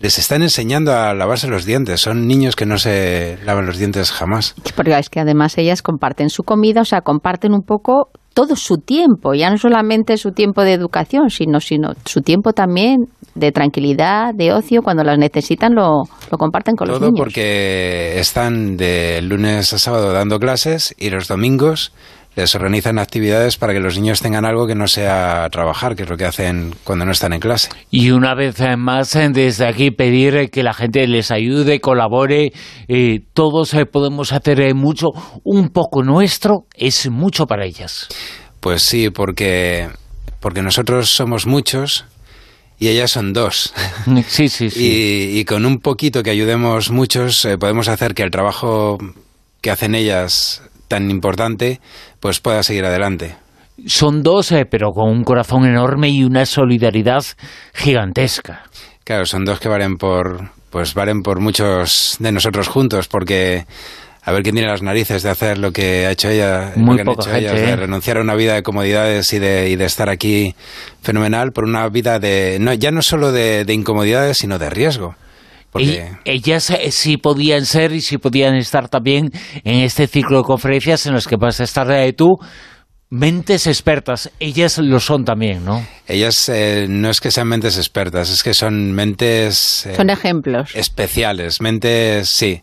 Les están enseñando a lavarse los dientes. Son niños que no se lavan los dientes jamás. Porque es que además ellas comparten su comida, o sea, comparten un poco todo su tiempo, ya no solamente su tiempo de educación, sino, sino su tiempo también de tranquilidad, de ocio, cuando las necesitan lo, lo comparten con los Todo niños. porque están de lunes a sábado dando clases y los domingos les organizan actividades para que los niños tengan algo que no sea trabajar, que es lo que hacen cuando no están en clase. Y una vez más, eh, desde aquí pedir eh, que la gente les ayude, colabore. eh, todos eh, podemos hacer eh, mucho. Un poco nuestro es mucho para ellas. Pues sí, porque, porque nosotros somos muchos y ellas son dos. Sí, sí, sí. Y, y con un poquito que ayudemos muchos, eh, podemos hacer que el trabajo que hacen ellas tan importante, pues pueda seguir adelante. Son dos, eh, pero con un corazón enorme y una solidaridad gigantesca. Claro, son dos que valen por, pues valen por muchos de nosotros juntos, porque a ver quién tiene las narices de hacer lo que ha hecho ella, Muy lo que han hecho gente, ellas, de ¿eh? renunciar a una vida de comodidades y de, y de estar aquí fenomenal por una vida de, no, ya no solo de, de incomodidades, sino de riesgo. Porque Y ellas eh, sí podían ser y sí podían estar también en este ciclo de conferencias en los que vas a estar eh, tú. Mentes expertas, ellas lo son también, ¿no? ellas eh, no es que sean mentes expertas, es que son mentes eh, Son ejemplos. especiales, mentes, sí.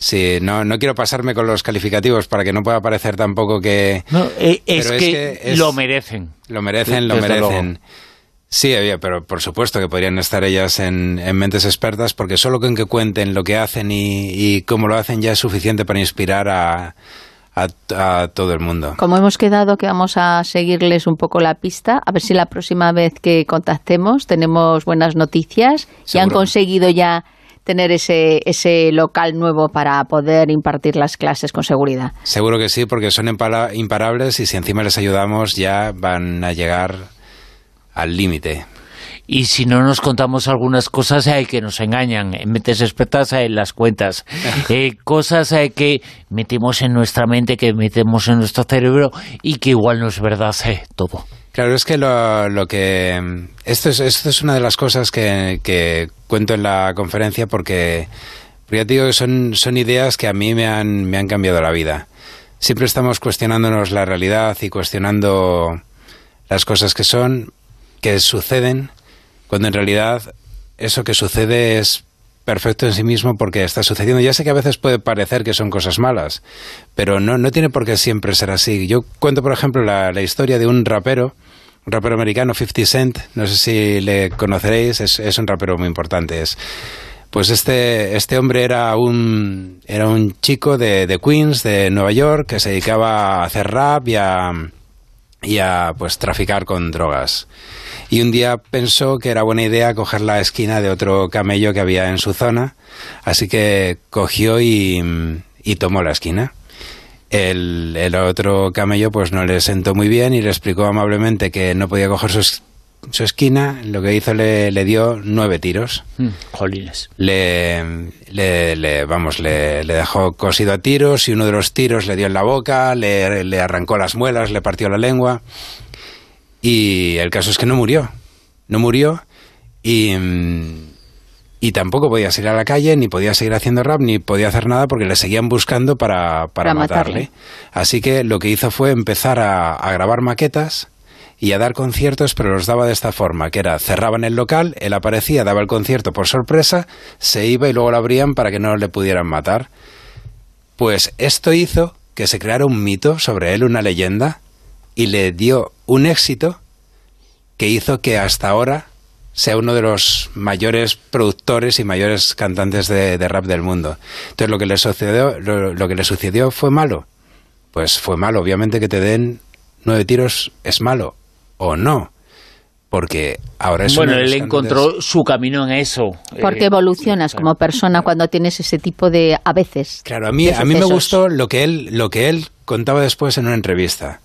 Sí, no, no quiero pasarme con los calificativos para que no pueda parecer tampoco que... No, eh, es, Pero que, es- lo merecen. Lo merecen, lo Desde merecen. luego. Sí, oye, pero por supuesto que podrían estar ellas en, en mentes expertas porque solo con que cuenten lo que hacen y, y cómo lo hacen ya es suficiente para inspirar a, a, a todo el mundo. Como hemos quedado que vamos a seguirles un poco la pista, a ver si la próxima vez que contactemos tenemos buenas noticias y han conseguido ya tener ese, ese local nuevo para poder impartir las clases con seguridad. Seguro que sí, porque son impara- imparables y si encima les ayudamos ya van a llegar al límite. Y si no nos contamos algunas cosas eh, que nos engañan, en mentes expertas en las cuentas, Eh, cosas eh, que metemos en nuestra mente, que metemos en nuestro cerebro y que igual no es verdad eh, todo. Claro, es que lo, lo que... Esto es, esto es una de las cosas que, que cuento en la conferencia porque, porque ya te digo que son, son ideas que a mí me han, me han cambiado la vida. Siempre estamos cuestionándonos la realidad y cuestionando las cosas que son, que suceden, cuando en realidad eso que sucede es perfecto en sí mismo porque está sucediendo. Ya sé que a veces puede parecer que son cosas malas, pero no, no tiene por qué siempre ser así. Yo cuento, por ejemplo, la, la historia de un rapero, un rapero americano, 50 Cent, no sé si le conoceréis, es, es un rapero muy importante. Es, pues este, este hombre era un, era un chico de, de Queens, de Nueva York, que se dedicaba a hacer rap y a, y a pues traficar con drogas. Y un día pensó que era buena idea coger la esquina de otro camello que había en su zona, así que cogió y, y tomó la esquina. El, el otro camello pues no le sentó muy bien y le explicó amablemente que no podía coger su, su esquina, lo que hizo le, le dio nueve tiros. Mm, jolines. Le, le- le- vamos, le, le dejó cosido a tiros y uno de los tiros le dio en la boca, le, le arrancó las muelas, le partió la lengua. Y el caso es que no murió. No murió y, mm, y tampoco podía salir a la calle, ni podía seguir haciendo rap, ni podía hacer nada porque le seguían buscando para, para Para matarle. matarle. Así que lo que hizo fue empezar a, a grabar maquetas y a dar conciertos, pero los daba de esta forma, que era cerraban el local, él aparecía, daba el concierto por sorpresa, se iba y luego lo abrían para que no le pudieran matar. Pues esto hizo que se creara un mito sobre él, una leyenda, y le dio un éxito que hizo que hasta ahora sea uno de los mayores productores y mayores cantantes de, de rap del mundo. Entonces lo que le sucedió, lo, lo que le sucedió fue malo. Pues fue malo. Obviamente que te den nueve tiros es malo o no, porque ahora es bueno, él encontró cantantes- su camino en eso. Porque Eh, evolucionas como persona cuando tienes ese tipo de, a veces. Claro, a mí, a mí me gustó lo que él, lo que él contaba después en una entrevista.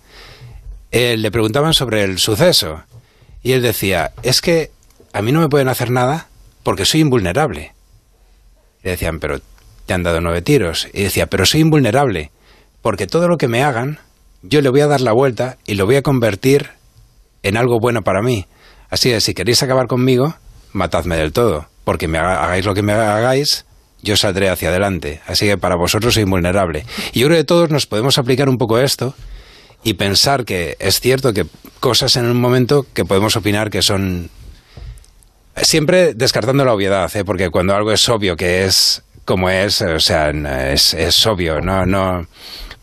Eh, le preguntaban sobre el suceso y él decía, es que a mí no me pueden hacer nada porque soy invulnerable. Le decían, pero te han dado nueve tiros. Y decía, pero soy invulnerable porque todo lo que me hagan, yo le voy a dar la vuelta y lo voy a convertir en algo bueno para mí. Así que si queréis acabar conmigo, matadme del todo, porque me haga- hagáis lo que me hagáis, yo saldré hacia adelante. Así que para vosotros soy invulnerable. Y yo creo que todos nos podemos aplicar un poco esto y pensar que es cierto que cosas en un momento que podemos opinar que son siempre descartando la obviedad, ¿eh? porque cuando algo es obvio que es como es, o sea, es, es obvio, no, no,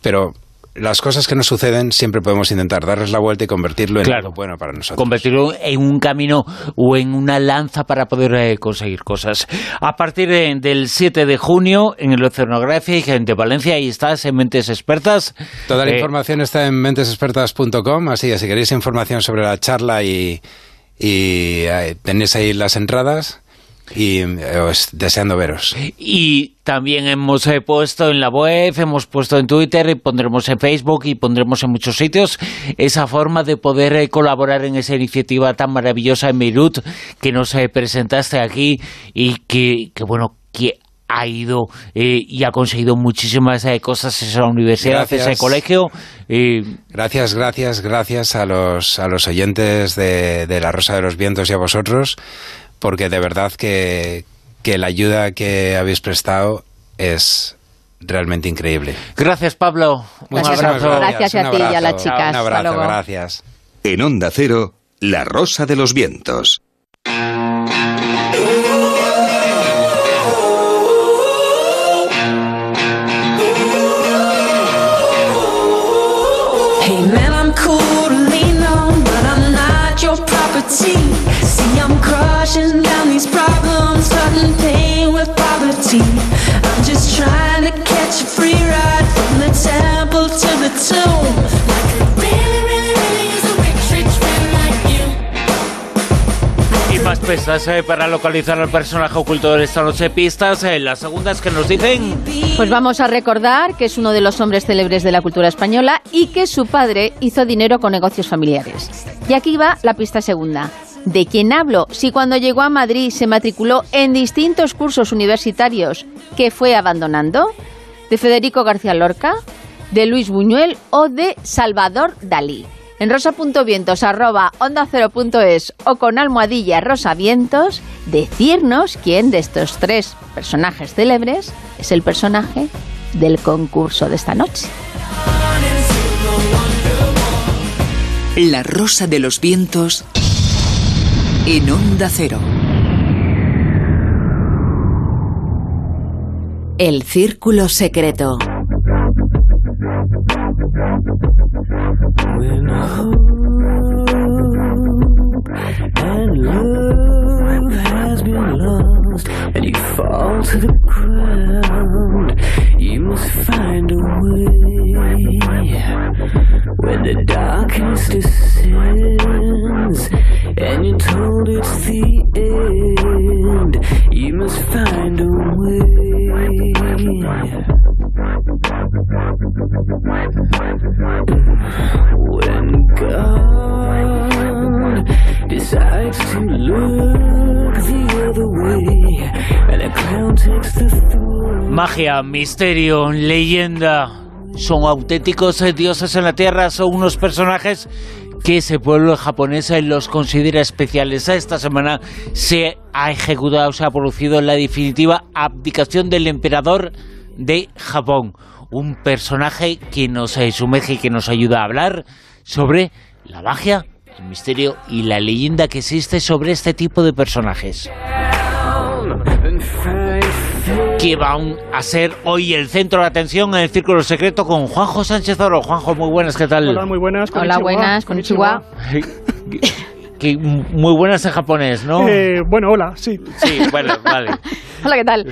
pero las cosas que nos suceden siempre podemos intentar darles la vuelta y convertirlo en Claro. algo bueno para nosotros. convertirlo en un camino o en una lanza para poder eh, conseguir cosas. A partir de- del 7 de junio, en el Oceanographic de Valencia, ahí estás, en Mentes Expertas. Toda la Eh, información está en mentesexpertas.com, así que si queréis información sobre la charla y, y eh, tenéis ahí las entradas y eh, os deseando veros. Y también hemos eh, puesto en la web, hemos puesto en Twitter, y pondremos en Facebook y pondremos en muchos sitios esa forma de poder eh, colaborar en esa iniciativa tan maravillosa en Beirut que nos presentaste aquí y que, que, bueno, que ha ido eh, y ha conseguido muchísimas eh, cosas esa universidad, Gracias. ese colegio. eh, Gracias, gracias, gracias a los, a los oyentes de, de La Rosa de los Vientos y a vosotros, porque de verdad que, que la ayuda que habéis prestado es realmente increíble. gracias, Pablo. Un Muchísimas abrazo. Gracias a un ti y a las chicas. Un Hasta abrazo, luego. gracias. En Onda Cero, La Rosa de los Vientos. Hey man, I'm cool to lean on, but I'm not your property. See, I'm crushing down these problems, starting pain with poverty. I'm just trying to catch a free ride from the temple to the tomb. Like a really, really, really is a rich, rich man like you. Y más pistas eh, para localizar al personaje oculto de esta noche. Pistas, eh, las segundas que nos dicen. Pues vamos a recordar que es uno de los hombres célebres de la cultura española y que su padre hizo dinero con negocios familiares. Y aquí va la pista segunda. ¿De quién hablo? Si cuando llegó a Madrid se matriculó en distintos cursos universitarios que fue abandonando. ¿De Federico García Lorca? ¿De Luis Buñuel o de Salvador Dalí? En rosa.vientos arroba onda cero es o con almohadilla rosavientos, decirnos quién de estos tres personajes célebres es el personaje del concurso de esta noche. La Rosa de los Vientos en Onda Cero. El Círculo Secreto. and love has been lost, and you fall to the ground. You must find a way. When the darkness descends, and you're told it's the end, you must find a way. When God to look the other way. Magia, misterio, leyenda. Son auténticos dioses en la tierra, son unos personajes que ese pueblo japonés los considera especiales. Esta semana se ha ejecutado, se ha producido la definitiva abdicación del emperador de Japón. Un personaje que nos sumerge y que nos ayuda a hablar sobre la magia el misterio y la leyenda que existe sobre este tipo de personajes que van a ser hoy el centro de atención en el Círculo Secreto con Juanjo Sánchez Oro. Juanjo, muy buenas, ¿qué tal? Hola, muy buenas. Hola, buenas, con Chihuahua. Que muy buenas en japonés, ¿no? Eh, bueno, hola, sí. Sí, bueno, vale. Hola, ¿qué tal?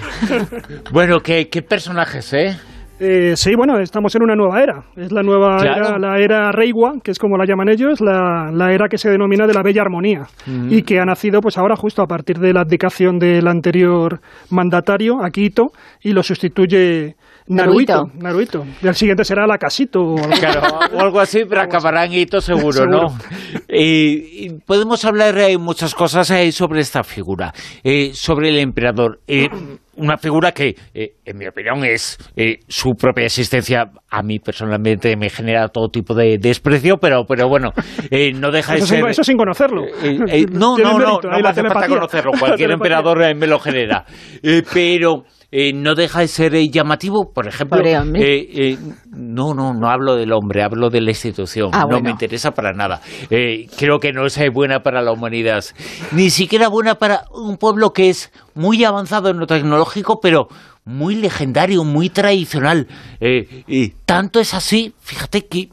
Bueno, ¿qué, qué personajes, eh? Eh, sí, bueno, estamos en una nueva era. Es la nueva Claro. era, la era Reiwa, que es como la llaman ellos, la, la era que se denomina de la Bella Armonía y que ha nacido pues ahora justo a partir de la abdicación del anterior mandatario, Akito, y lo sustituye Naruhito. Naruhito. Y el siguiente será la Casito. O algo. Claro, o algo así, pero acabará en hito seguro, ¿no? Eh, y podemos hablar de muchas cosas eh, sobre esta figura, eh, sobre el emperador. Eh, una figura que, eh, en mi opinión, es eh, su propia existencia. A mí personalmente me genera todo tipo de desprecio, pero, pero bueno, eh, no deja de Eso, ser. sin, eso sin conocerlo. Eh, eh, no, no, no, mérito, no me la hace falta conocerlo. Cualquier emperador eh, me lo genera. Eh, pero eh, no deja de ser eh, llamativo, por ejemplo. Eh, no, no, no hablo del hombre, hablo de la institución. Ah, no bueno. me interesa para nada. Creo que no es buena para la humanidad. Ni siquiera buena para un pueblo que es muy avanzado en lo tecnológico, pero muy legendario, muy tradicional. Y tanto es así, fíjate que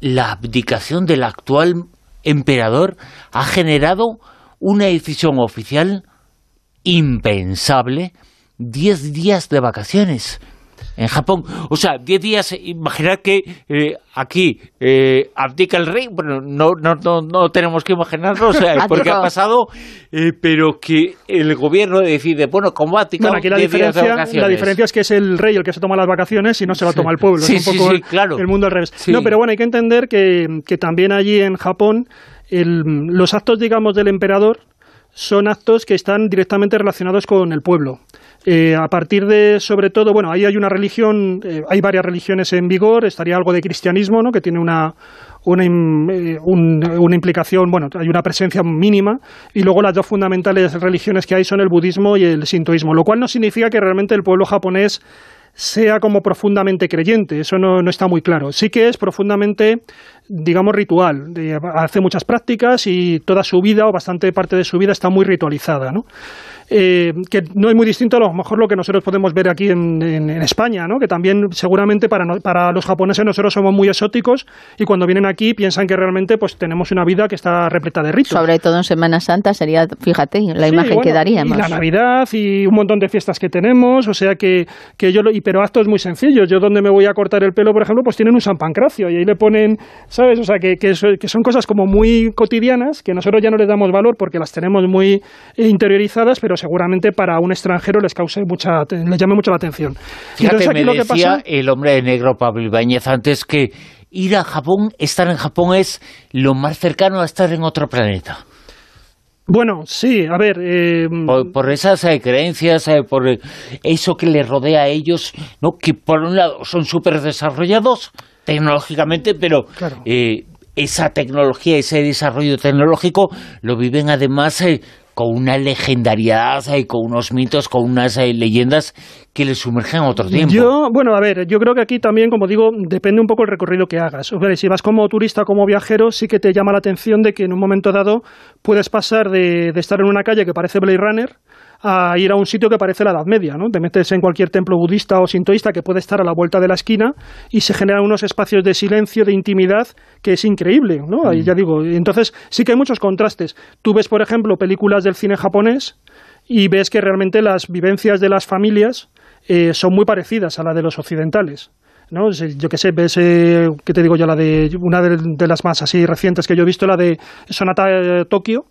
la abdicación del actual emperador ha generado una decisión oficial impensable, 10 días de vacaciones en Japón. O sea, 10 días, imaginar que eh, aquí eh, abdica el rey, bueno, no, no, no, no tenemos que imaginarlo, o sea, porque ha pasado, eh, pero que el gobierno decide, bueno, como ha abdicado Bueno, aquí la 10 días de diferencia, vacaciones. la diferencia es que es el rey el que se toma las vacaciones y no se lo toma el pueblo. Sí, es un sí, poco sí, el- claro. el mundo al revés. No, pero bueno, hay que entender que, que también allí en Japón el- los actos, digamos, del emperador son actos que están directamente relacionados con el pueblo. Eh, a partir de, sobre todo, bueno, ahí hay una religión, eh, hay varias religiones en vigor, estaría algo de cristianismo, ¿no? que tiene una, una, eh, un- una implicación, bueno, hay una presencia mínima, y luego las dos fundamentales religiones que hay son el budismo y el sintoísmo, lo cual no significa que realmente el pueblo japonés sea como profundamente creyente, eso no, no está muy claro. Sí que es profundamente, digamos, ritual. Hace muchas prácticas y toda su vida, o bastante parte de su vida, está muy ritualizada, ¿no? Eh, que no es muy distinto a lo mejor lo que nosotros podemos ver aquí en, en- en España, ¿no? que también seguramente para, no- para los japoneses nosotros somos muy exóticos y cuando vienen aquí piensan que realmente pues tenemos una vida que está repleta de ritos. Sobre todo en Semana Santa sería, fíjate, la Sí, imagen bueno, que daríamos. Y la Navidad y un montón de fiestas que tenemos, o sea que, que yo, lo- y, pero actos muy sencillos. Yo donde me voy a cortar el pelo, por ejemplo, pues tienen un San Pancracio y ahí le ponen, ¿sabes? O sea que, que, que son cosas como muy cotidianas que nosotros ya no les damos valor porque las tenemos muy interiorizadas, pero seguramente para un extranjero les cause mucha, les llame mucho la atención. Fíjate, entonces aquí me lo que decía pasa- el hombre de negro Pablo Ibáñez antes que ir a Japón, estar en Japón es lo más cercano a estar en otro planeta. Bueno, sí, a ver. eh, Por, por esas eh, creencias, eh, por eso que les rodea a ellos, ¿no? que por un lado son súper desarrollados tecnológicamente, pero eh, esa tecnología, ese desarrollo tecnológico lo viven además con una legendariedad, eh, con unos mitos, con unas eh, leyendas que les sumergen a otro tiempo. Yo, bueno, a ver, yo creo que aquí también, como digo, depende un poco el recorrido que hagas. O sea, si vas como turista, como viajero, sí que te llama la atención de que en un momento dado puedes pasar de, de estar en una calle que parece Blade Runner a ir a un sitio que parece la Edad Media, ¿no? Te metes en cualquier templo budista o sintoísta que puede estar a la vuelta de la esquina y se generan unos espacios de silencio, de intimidad, que es increíble, ¿no? Ahí ya digo, entonces sí que hay muchos contrastes. Tú ves, por ejemplo, películas del cine japonés y ves que realmente las vivencias de las familias eh, son muy parecidas a las de los occidentales. ¿no? Yo qué sé, ves, eh, ¿qué te digo yo? La de, una de, de las más así recientes que yo he visto, la de Sonata eh, Tokio,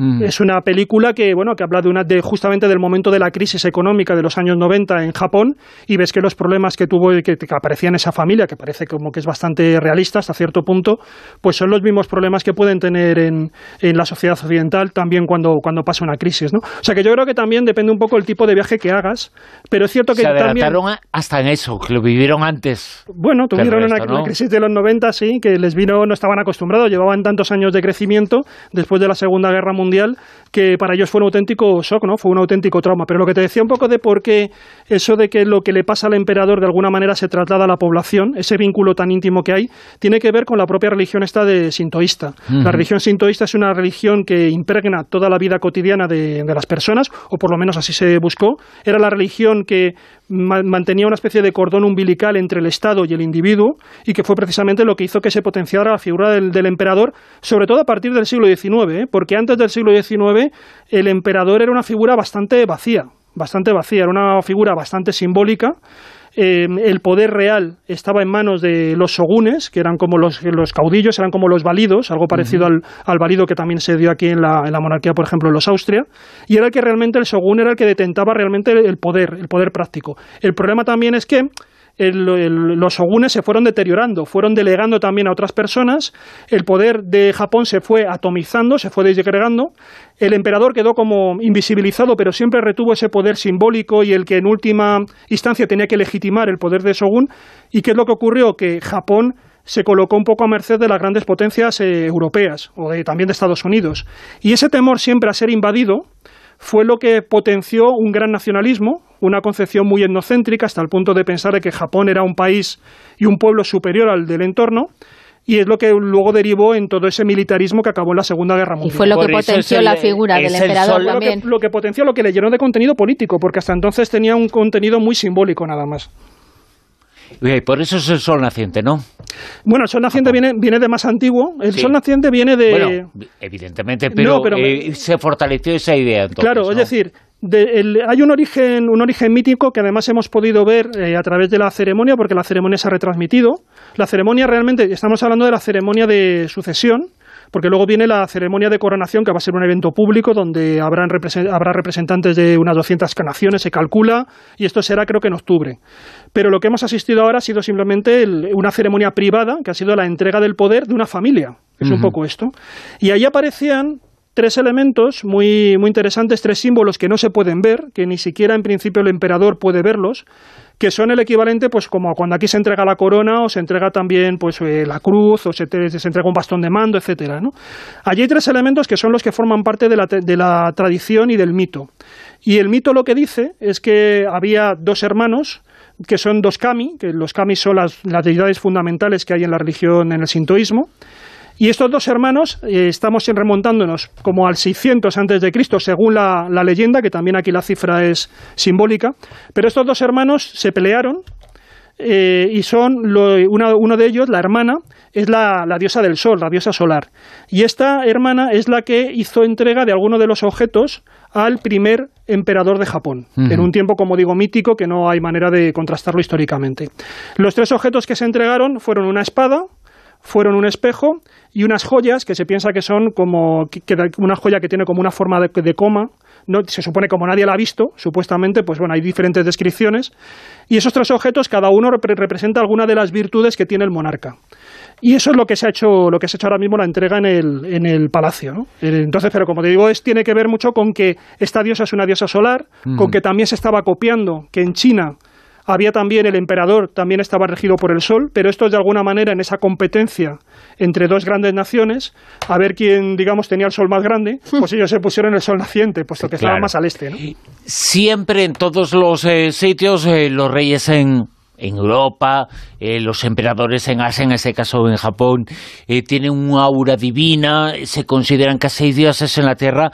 Mm. Es una película que, bueno, que habla de una, de justamente del momento de la crisis económica de los años 90 en Japón y ves que los problemas que tuvo y que, que aparecía en esa familia, que parece como que es bastante realista hasta cierto punto, pues son los mismos problemas que pueden tener en, en la sociedad occidental también cuando, cuando pasa una crisis, ¿no? O sea que yo creo que también depende un poco el tipo de viaje que hagas, pero es cierto que Se también... hasta en eso, que lo vivieron antes. Bueno, tuvieron resto, una, ¿no? una crisis de los 90, sí, que les vino, no estaban acostumbrados, llevaban tantos años de crecimiento después de la Segunda Guerra Mundial que para ellos fue un auténtico shock, ¿no? Fue un auténtico trauma. Pero lo que te decía un poco de por qué eso de que lo que le pasa al emperador de alguna manera se traslada a la población, ese vínculo tan íntimo que hay, tiene que ver con la propia religión esta de sintoísta. La religión sintoísta es una religión que impregna toda la vida cotidiana de, de las personas, o por lo menos así se buscó. Era la religión que ma- mantenía una especie de cordón umbilical entre el Estado y el individuo, y que fue precisamente lo que hizo que se potenciara la figura del, del emperador, sobre todo a partir del siglo XIX, ¿eh? porque antes del siglo XIX el emperador era una figura bastante vacía, bastante vacía, era una figura bastante simbólica. Eh, el poder real estaba en manos de los shogunes, que eran como los, los caudillos, eran como los validos, algo parecido al, al valido que también se dio aquí en la, en la monarquía, por ejemplo, en los Austria, y era el que realmente el shogun era el que detentaba realmente el poder, el poder práctico. El problema también es que el- los shogunes se fueron deteriorando, fueron delegando también a otras personas, el poder de Japón se fue atomizando, se fue desgregando, el emperador quedó como invisibilizado, pero siempre retuvo ese poder simbólico y el que en última instancia tenía que legitimar el poder de shogun. ¿Y qué es lo que ocurrió? Que Japón se colocó un poco a merced de las grandes potencias eh, europeas o también de Estados Unidos. Y ese temor siempre a ser invadido fue lo que potenció un gran nacionalismo, una concepción muy etnocéntrica, hasta el punto de pensar de que Japón era un país y un pueblo superior al del entorno, y es lo que luego derivó en todo ese militarismo que acabó en la Segunda Guerra Mundial. fue lo que Por potenció es el- la figura del es el emperador sol- lo que- también. Lo que, potenció, lo que le llenó de contenido político, porque hasta entonces tenía un contenido muy simbólico nada más. Y por eso es el sol naciente, ¿no? Bueno, el sol naciente viene, viene de más antiguo. El Sí. sol naciente viene de... Bueno, evidentemente, pero, No, pero me- eh, se fortaleció esa idea. Entonces, claro, ¿no? es decir, de- el- hay un origen, un origen mítico que además hemos podido ver eh, a través de la ceremonia, porque la ceremonia se ha retransmitido. La ceremonia realmente, estamos hablando de la ceremonia de sucesión, porque luego viene la ceremonia de coronación, que va a ser un evento público donde habrán habrá representantes de unas 200 naciones, se calcula, y esto será creo que en octubre. Pero lo que hemos asistido ahora ha sido simplemente el- una ceremonia privada, que ha sido la entrega del poder de una familia. Es un poco esto. Y ahí aparecían tres elementos muy, muy interesantes, tres símbolos que no se pueden ver, que ni siquiera en principio el emperador puede verlos, que son el equivalente, pues como cuando aquí se entrega la corona o se entrega también pues eh, la cruz o se, se entrega un bastón de mando, etcétera. ¿no? Allí hay tres elementos que son los que forman parte de la, de la tradición y del mito. Y el mito lo que dice es que había dos hermanos que son dos kami, que los kami son las, las deidades fundamentales que hay en la religión, en el sintoísmo, y estos dos hermanos, eh, estamos remontándonos como al 600 antes de Cristo, según la, la leyenda, que también aquí la cifra es simbólica, pero estos dos hermanos se pelearon eh, y son lo- una- uno de ellos, la hermana, es la, la diosa del sol, la diosa solar. Y esta hermana es la que hizo entrega de alguno de los objetos al primer emperador de Japón, en un tiempo, como digo, mítico, que no hay manera de contrastarlo históricamente. Los tres objetos que se entregaron fueron una espada, fueron un espejo y unas joyas que se piensa que son como que- una joya que tiene como una forma de, de coma. No, se supone como nadie la ha visto, supuestamente, pues bueno, hay diferentes descripciones. Y esos tres objetos, cada uno repre- representa alguna de las virtudes que tiene el monarca. Y eso es lo que se ha hecho, lo que se ha hecho ahora mismo la entrega en el, en el palacio, ¿no? Eh, Entonces, pero como te digo, es, tiene que ver mucho con que esta diosa es una diosa solar, con que también se estaba copiando que en China había también el emperador, también estaba regido por el sol, pero esto es de alguna manera en esa competencia entre dos grandes naciones, a ver quién, digamos, tenía el sol más grande, pues ellos se pusieron el sol naciente, puesto que estaba más al este, ¿no? Siempre en todos los eh, sitios, eh, los reyes en, en Europa, eh, los emperadores en Asia, en este caso en Japón, eh, tienen un aura divina, se consideran casi dioses en la Tierra,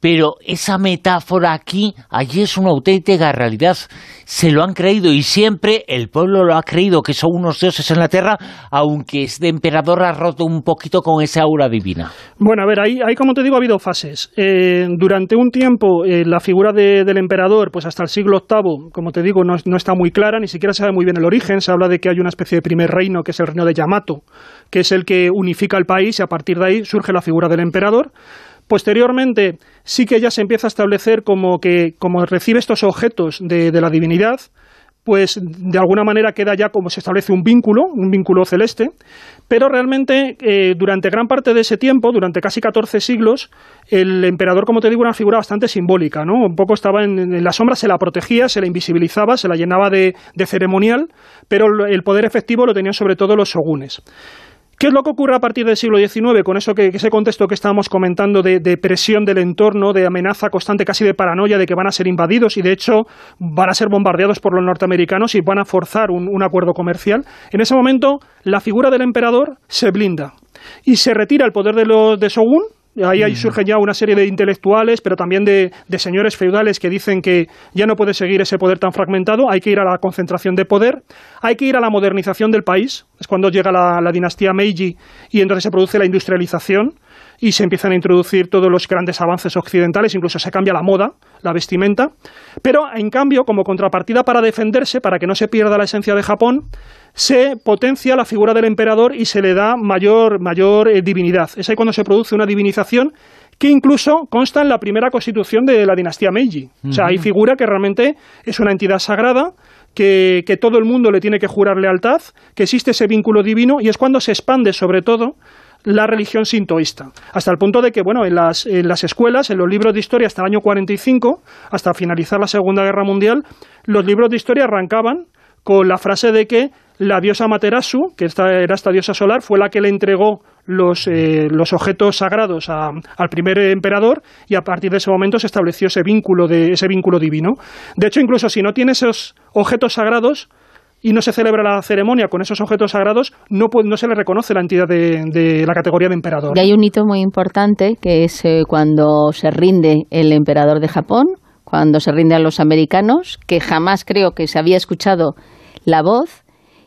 pero esa metáfora aquí, allí es una auténtica realidad. Se lo han creído y siempre el pueblo lo ha creído, que son unos dioses en la Tierra, aunque este emperador ha roto un poquito con esa aura divina. Bueno, a ver, ahí, ahí como te digo, ha habido fases. Eh, durante un tiempo, eh, la figura de- del emperador, pues hasta el siglo VIII, como te digo, no, no está muy clara, ni siquiera se sabe muy bien el origen. Se habla de que hay una especie de primer reino, que es el reino de Yamato, que es el que unifica el país, y a partir de ahí surge la figura del emperador. Posteriormente, sí que ya se empieza a establecer como que, como recibe estos objetos de, la divinidad, pues de alguna manera queda ya como se establece un vínculo, un vínculo celeste, pero realmente eh, durante gran parte de ese tiempo, durante casi 14 siglos, el emperador, como te digo, era una figura bastante simbólica, ¿no? Un poco estaba en, en la sombra, se la protegía, se la invisibilizaba, se la llenaba de, de ceremonial, pero el poder efectivo lo tenían sobre todo los shogunes. ¿Qué es lo que ocurre a partir del siglo XIX con eso que, ese contexto que estábamos comentando de, presión del entorno, de amenaza constante, casi de paranoia de que van a ser invadidos y de hecho van a ser bombardeados por los norteamericanos y van a forzar un, acuerdo comercial? En ese momento la figura del emperador se blinda y se retira el poder de los de Shogun, Ahí, ahí, surgen ya una serie de intelectuales, pero también de, de, señores feudales que dicen que ya no puede seguir ese poder tan fragmentado, hay que ir a la concentración de poder, hay que ir a la modernización del país, es cuando llega la, la dinastía Meiji y entonces se produce la industrialización y se empiezan a introducir todos los grandes avances occidentales, incluso se cambia la moda, la vestimenta, pero en cambio, como contrapartida para defenderse, para que no se pierda la esencia de Japón, se potencia la figura del emperador y se le da mayor, mayor eh, divinidad. Es ahí cuando se produce una divinización que incluso consta en la primera constitución de la dinastía Meiji. Uh -huh. O sea, hay figura que realmente es una entidad sagrada, que, que, todo el mundo le tiene que jurar lealtad, que existe ese vínculo divino y es cuando se expande sobre todo la religión sintoísta, hasta el punto de que, bueno, en las, en las escuelas, en los libros de historia hasta el año 45, hasta finalizar la Segunda Guerra Mundial, los libros de historia arrancaban con la frase de que la diosa Materasu, que esta, era esta diosa solar, fue la que le entregó los, eh, los objetos sagrados a, al primer emperador y a partir de ese momento se estableció ese vínculo, de, ese vínculo divino. De hecho, incluso si no tiene esos objetos sagrados, y no se celebra la ceremonia con esos objetos sagrados, no, puede, no se le reconoce la entidad de, la categoría de emperador. Y hay un hito muy importante que es eh, cuando se rinde el emperador de Japón, cuando se rinde a los americanos, que jamás creo que se había escuchado la voz,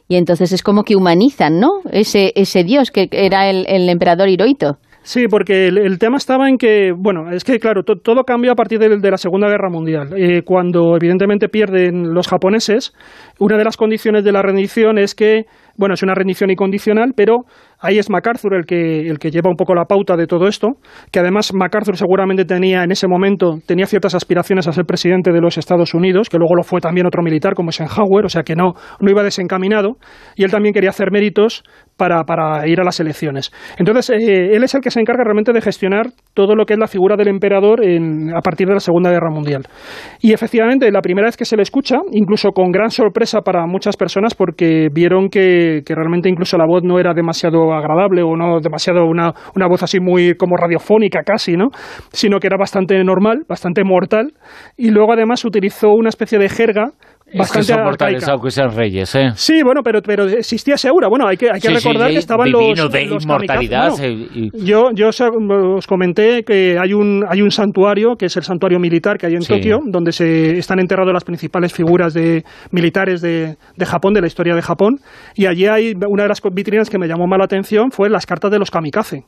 y entonces es como que humanizan, ¿no? Ese, ese dios que era el, el emperador Hirohito. Sí, porque el, el, tema estaba en que, bueno, es que claro, to, todo cambia a partir de, de, la Segunda Guerra Mundial. Eh, cuando evidentemente pierden los japoneses, una de las condiciones de la rendición es que, bueno, es una rendición incondicional, pero ahí es MacArthur el que, el que lleva un poco la pauta de todo esto, que además MacArthur seguramente tenía en ese momento, tenía ciertas aspiraciones a ser presidente de los Estados Unidos, que luego lo fue también otro militar como Eisenhower, o sea que no, no iba desencaminado, y él también quería hacer méritos para, para ir a las elecciones. Entonces, eh, él es el que se encarga realmente de gestionar todo lo que es la figura del emperador en, a partir de la Segunda Guerra Mundial. Y efectivamente, la primera vez que se le escucha, incluso con gran sorpresa para muchas personas, porque vieron que, que realmente incluso la voz no era demasiado agradable o no demasiado una, una voz así muy como radiofónica casi, ¿no? Sino que era bastante normal, bastante mortal. Y luego además utilizó una especie de jerga bastante es que aunque sean reyes, ¿eh? Sí, bueno, pero, pero existía ese aura. Bueno, hay que, hay que sí, recordar sí, que estaban los, de los inmortalidad. Bueno, y... Yo, yo os, comenté que hay un, hay un santuario, que es el santuario militar que hay en Sí. Tokio, donde se están enterrados las principales figuras de militares de, de Japón, de la historia de Japón, y allí hay una de las vitrinas que me llamó más la atención fue las cartas de los kamikaze.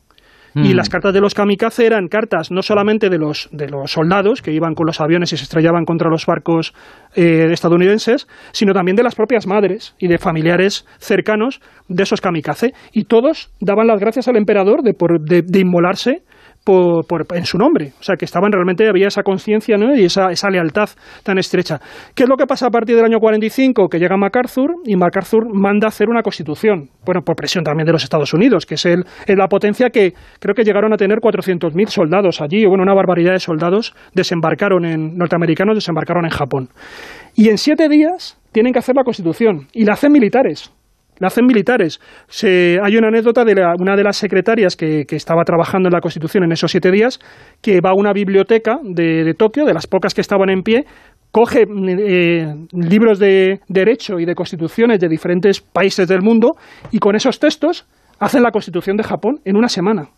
Y Mm. las cartas de los kamikaze eran cartas no solamente de los, de los soldados que iban con los aviones y se estrellaban contra los barcos eh, estadounidenses, sino también de las propias madres y de familiares cercanos de esos kamikaze. Y todos daban las gracias al emperador de, por, de, de inmolarse por, por, en su nombre. O sea, que estaban realmente, había esa conciencia ¿no? y esa, esa lealtad tan estrecha. ¿Qué es lo que pasa a partir del año 45? Que llega MacArthur y MacArthur manda hacer una constitución. Bueno, por presión también de los Estados Unidos, que es, el, es la potencia que creo que llegaron a tener 400.000 soldados allí, bueno, una barbaridad de soldados desembarcaron en, norteamericanos desembarcaron en Japón. Y en siete días tienen que hacer la constitución, y la hacen militares la hacen militares. Se, hay una anécdota de la, una de las secretarias que, estaba trabajando en la Constitución en esos siete días, que va a una biblioteca de, de Tokio, de las pocas que estaban en pie, coge eh, libros de derecho y de constituciones de diferentes países del mundo y con esos textos hacen la Constitución de Japón en una semana.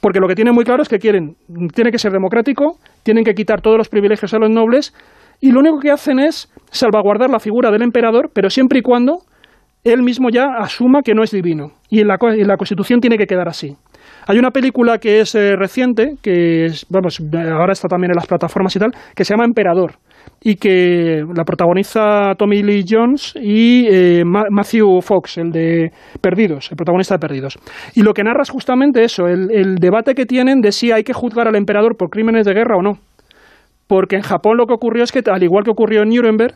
Porque lo que tienen muy claro es que quieren, tiene que ser democrático, tienen que quitar todos los privilegios a los nobles y lo único que hacen es salvaguardar la figura del emperador, pero siempre y cuando él mismo ya asuma que no es divino. Y en la, la Constitución tiene que quedar así. Hay una película que es eh, reciente, que es, vamos, ahora está también en las plataformas y tal, que se llama Emperador y que la protagoniza Tommy Lee Jones y eh, Ma- Matthew Fox, el de Perdidos, el protagonista de Perdidos. Y lo que narra es justamente eso, el, el debate que tienen de si hay que juzgar al emperador por crímenes de guerra o no. Porque en Japón lo que ocurrió es que, al igual que ocurrió en Nuremberg,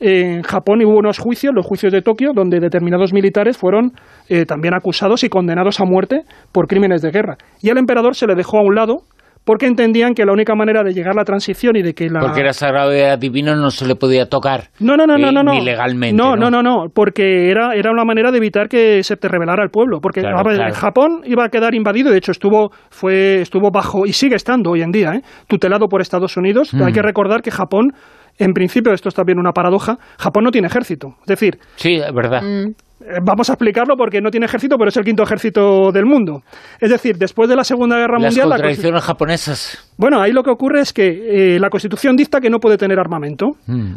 en Japón hubo unos juicios, los juicios de Tokio, donde determinados militares fueron eh, también acusados y condenados a muerte por crímenes de guerra. Y al emperador se le dejó a un lado porque entendían que la única manera de llegar a la transición y de que la... Porque era sagrado y era divino, no se le podía tocar. No, no, no, no, eh, no, no. Ni legalmente. No, no, no, no, porque era, era una manera de evitar que se te rebelara el pueblo. Porque claro. Japón iba a quedar invadido, de hecho estuvo, fue, estuvo bajo, y sigue estando hoy en día, ¿eh? tutelado por Estados Unidos. Mm. Hay que recordar que Japón, en principio, esto es también una paradoja, Japón no tiene ejército. Es decir, Sí, es verdad. eh, Vamos a explicarlo porque no tiene ejército, pero es el quinto ejército del mundo. Es decir, después de la Segunda Guerra Las Mundial... la contradicciones japonesas. bueno, ahí lo que ocurre es que eh, la Constitución dicta que no puede tener armamento. Mm.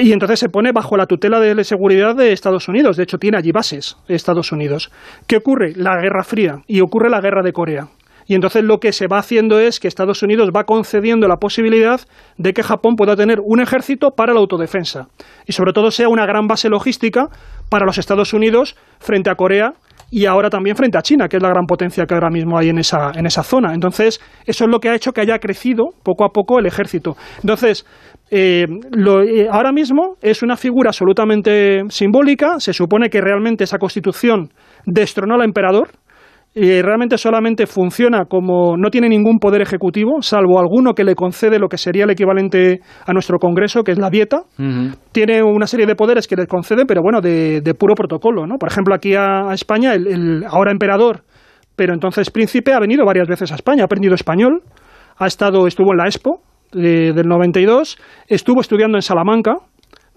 Y entonces se pone bajo la tutela de la seguridad de Estados Unidos. De hecho, tiene allí bases Estados Unidos. ¿Qué ocurre? La Guerra Fría y ocurre la Guerra de Corea. Y entonces lo que se va haciendo es que Estados Unidos va concediendo la posibilidad de que Japón pueda tener un ejército para la autodefensa. Y sobre todo sea una gran base logística para los Estados Unidos frente a Corea y ahora también frente a China, que es la gran potencia que ahora mismo hay en esa, en esa zona. Entonces, eso es lo que ha hecho que haya crecido poco a poco el ejército. Entonces, eh, lo- eh, ahora mismo es una figura absolutamente simbólica. Se supone que realmente esa constitución destronó al emperador. Y realmente solamente funciona como no tiene ningún poder ejecutivo, salvo alguno que le concede lo que sería el equivalente a nuestro Congreso, que es la dieta. Tiene una serie de poderes que le concede, pero bueno, de, de puro protocolo. ¿no? Por ejemplo, aquí a, a España, el, el ahora emperador, pero entonces príncipe, ha venido varias veces a España, ha aprendido español, ha estado, estuvo en la Expo eh, del 92, estuvo estudiando en Salamanca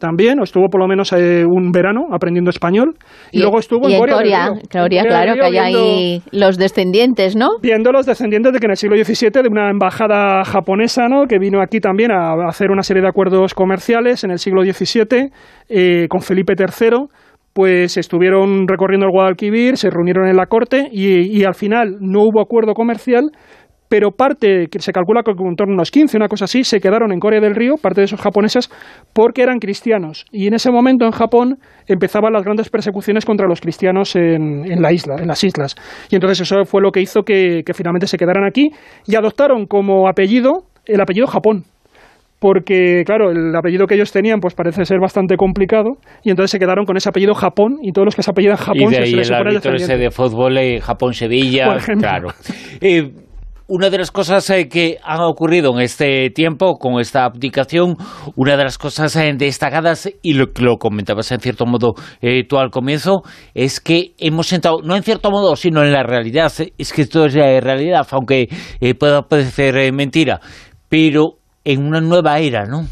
también, o estuvo por lo menos eh, un verano aprendiendo español, y, luego estuvo y en Corea. Corea, Río. Corea, claro, que hay viendo- ahí los descendientes, ¿no? viendo los descendientes de que en el siglo XVII de una embajada japonesa, ¿no? que vino aquí también a hacer una serie de acuerdos comerciales en el siglo XVII eh, con Felipe III, pues estuvieron recorriendo el Guadalquivir, se reunieron en la corte y, y al final no hubo acuerdo comercial, pero parte, que se calcula que en torno a unos 15, una cosa así, se quedaron en Corea del Río, parte de esos japoneses, porque eran cristianos. Y en ese momento en Japón empezaban las grandes persecuciones contra los cristianos en, en la isla, en las islas. Y entonces eso fue lo que hizo que, que finalmente se quedaran aquí y adoptaron como apellido el apellido Japón. Porque, claro, el apellido que ellos tenían pues parece ser bastante complicado y entonces se quedaron con ese apellido Japón y todos los que se apellidan Y Japón de se ahí les el árbitro ese de fútbol eh, Japón-Sevilla. Claro. Eh, una de las cosas eh, que han ocurrido en este tiempo con esta abdicación, una de las cosas eh, destacadas, y lo, lo comentabas en cierto modo eh, tú al comienzo, es que hemos entrado, no en cierto modo, sino en la realidad, es que esto es eh, realidad, aunque eh, pueda parecer mentira, pero en una nueva era, ¿no?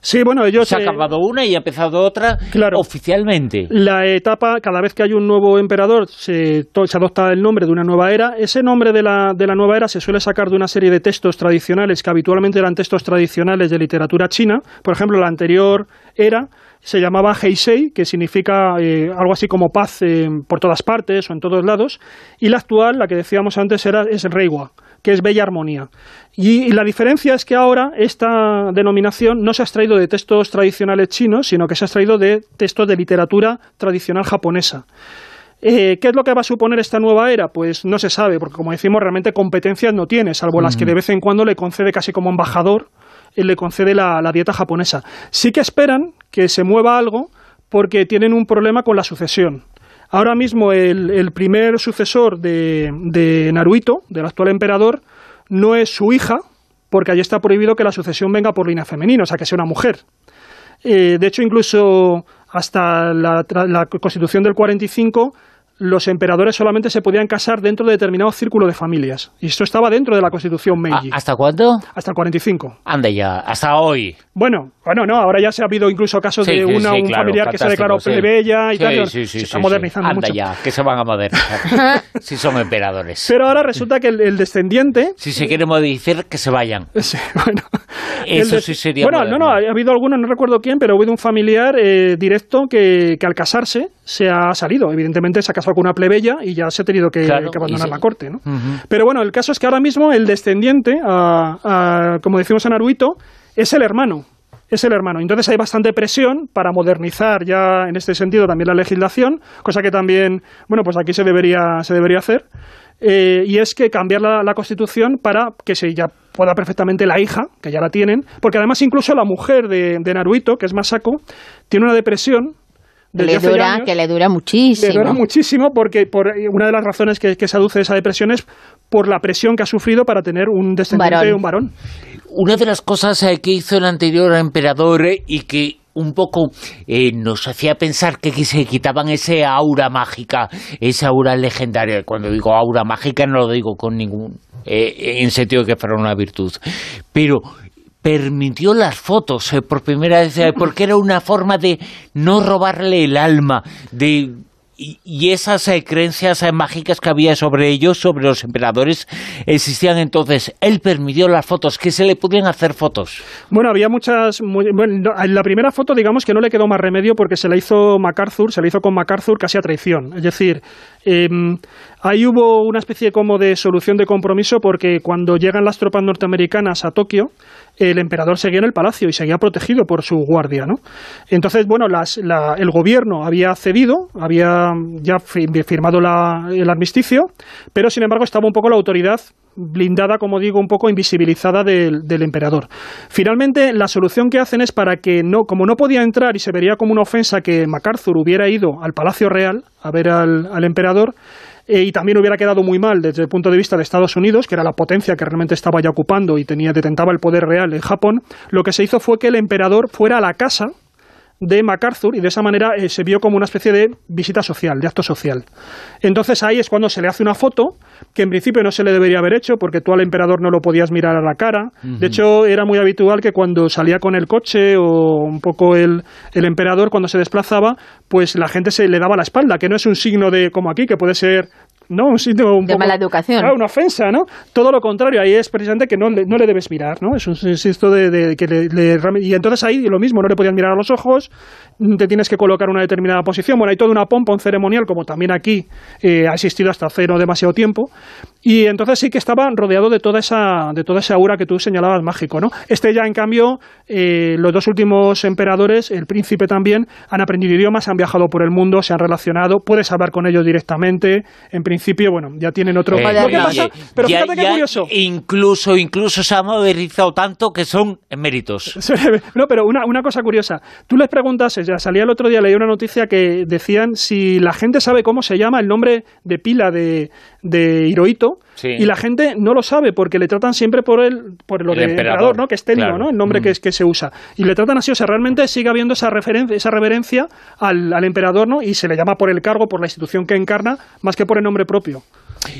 Sí, bueno, ellos... Se ha eh, acabado una y ha empezado otra oficialmente. La etapa, cada vez que hay un nuevo emperador, se, se adopta el nombre de una nueva era. Ese nombre de la, de la nueva era se suele sacar de una serie de textos tradicionales que habitualmente eran textos tradicionales de literatura china. Por ejemplo, la anterior era se llamaba Heisei, que significa eh, algo así como paz eh, por todas partes o en todos lados. Y la actual, la que decíamos antes, era, es Reiwa que es bella armonía. Y, y la diferencia es que ahora esta denominación no se ha extraído de textos tradicionales chinos, sino que se ha extraído de textos de literatura tradicional japonesa. Eh, ¿Qué es lo que va a suponer esta nueva era? Pues no se sabe, porque como decimos, realmente competencias no tiene, salvo las que de vez en cuando le concede casi como embajador, eh, le concede la, la dieta japonesa. Sí que esperan que se mueva algo porque tienen un problema con la sucesión. Ahora mismo el, primer sucesor de, de del actual emperador, no es su hija, porque allí está prohibido que la sucesión venga por línea femenina, o sea, que sea una mujer. Eh, de hecho, incluso hasta la, la Constitución del 45, los emperadores solamente se podían casar dentro de determinado círculo de familias. Y esto estaba dentro de la Constitución Meiji. ¿Hasta cuándo? Hasta el 45. Anda ya, hasta hoy. Bueno, bueno, no, ahora ya se ha habido incluso casos Sí, de una, sí, un claro, familiar que se ha declarado fantástico, sí. plebeya y tal. sí, sí, se sí, está modernizando Anda mucho. ya, que se van a modernizar. si son emperadores. Pero ahora resulta que el, el descendiente Si se quiere modificar, que se vayan. Sí, bueno. Eso de- sí sería Bueno, moderno. no, no, ha habido algunos, no recuerdo quién, pero ha habido un familiar eh, directo que, que al casarse se ha salido. Evidentemente se ha casado con una plebeya y ya se ha tenido que, Claro, que abandonar la corte, ¿no? Pero bueno, el caso es que ahora mismo el descendiente, a- a- como decimos en Naruito, es el hermano. Es el hermano. Entonces hay bastante presión para modernizar ya en este sentido también la legislación, cosa que también, bueno, pues aquí se debería, se debería hacer. Eh, y es que cambiar la, la constitución para que se ya pueda perfectamente la hija, que ya la tienen, porque además incluso la mujer de, de Naruito, que es Masako, tiene una depresión Que le dura, años. que le dura muchísimo. Le duele muchísimo porque por, una de las razones que, que se aduce esa depresión es por la presión que ha sufrido para tener un descendiente, varón. un varón. Una de las cosas eh, que hizo el anterior emperador eh, y que un poco eh, nos hacía pensar que se quitaban ese aura mágica, esa aura legendaria. Cuando digo aura mágica no lo digo con ningún eh, en sentido que fuera una virtud, pero permitió las fotos eh, por primera vez eh, porque era una forma de no robarle el alma, de y, esas eh, creencias eh, mágicas que había sobre ellos, sobre los emperadores, existían entonces. Él permitió las fotos, que se le podían hacer fotos. Bueno, había muchas. muy- bueno, no, en la primera foto, digamos que no le quedó más remedio porque se la hizo MacArthur, se la hizo con MacArthur casi a traición. Es decir, em, ahí hubo una especie como de solución de compromiso porque cuando llegan las tropas norteamericanas a Tokio, el emperador seguía en el palacio y seguía protegido por su guardia, ¿no? Entonces, bueno, las- la- el gobierno había cedido, había ya fi- firmado el armisticio, pero sin embargo estaba un poco la autoridad blindada, como digo, un poco invisibilizada del, del emperador. Finalmente, la solución que hacen es para que no, como no podía entrar y se vería como una ofensa que MacArthur hubiera ido al Palacio Real a ver al, al emperador, eh, y también hubiera quedado muy mal desde el punto de vista de Estados Unidos, que era la potencia que realmente estaba ya ocupando y tenía detentaba el poder real en Japón, lo que se hizo fue que el emperador fuera a la casa de MacArthur y de esa manera eh, se vio como una especie de visita social, de acto social. Entonces ahí es cuando se le hace una foto que en principio no se le debería haber hecho porque tú al emperador no lo podías mirar a la cara. De hecho era muy habitual que cuando salía con el coche o un poco el, el emperador cuando se desplazaba, pues la gente se le daba la espalda, que no es un signo de como aquí, que puede ser no, un signo un De poco- mala educación. Claro, una ofensa, ¿no? Todo lo contrario, ahí es precisamente que no le, no le debes mirar, ¿no? Es un insisto de, de que le, le- y entonces ahí lo mismo, no le podían mirar a los ojos, te tienes que colocar una determinada posición. Bueno, hay toda una pompa, un ceremonial, como también aquí eh, ha existido hasta hace no demasiado tiempo. Y entonces sí que estaba rodeado de toda esa, de toda esa aura que tú señalabas mágico, ¿no? Este ya, en cambio, eh, los dos últimos emperadores, el príncipe también, han aprendido idiomas, han viajado por el mundo, se han relacionado, puedes hablar con ellos directamente. En principio, bueno, ya tienen otro. Eh, Lo que ya- pasa, pero ya- fíjate qué ya curioso. Incluso, incluso se ha modernizado tanto que son eméritos. No, pero una, una cosa curiosa. Tú les preguntas, ya salía el otro día, leí una noticia que decían si la gente sabe cómo se llama el nombre de pila de, de Hirohito. Sí. Y la gente no lo sabe porque le tratan siempre por el, por lo El de emperador, emperador, ¿no? Que es claro. ¿no? El nombre Mm. que, es, que se usa. Y le tratan así, o sea, realmente sigue habiendo esa, referencia, esa reverencia al, al emperador, ¿no? Y se le llama por el cargo, por la institución que encarna, más que por el nombre propio.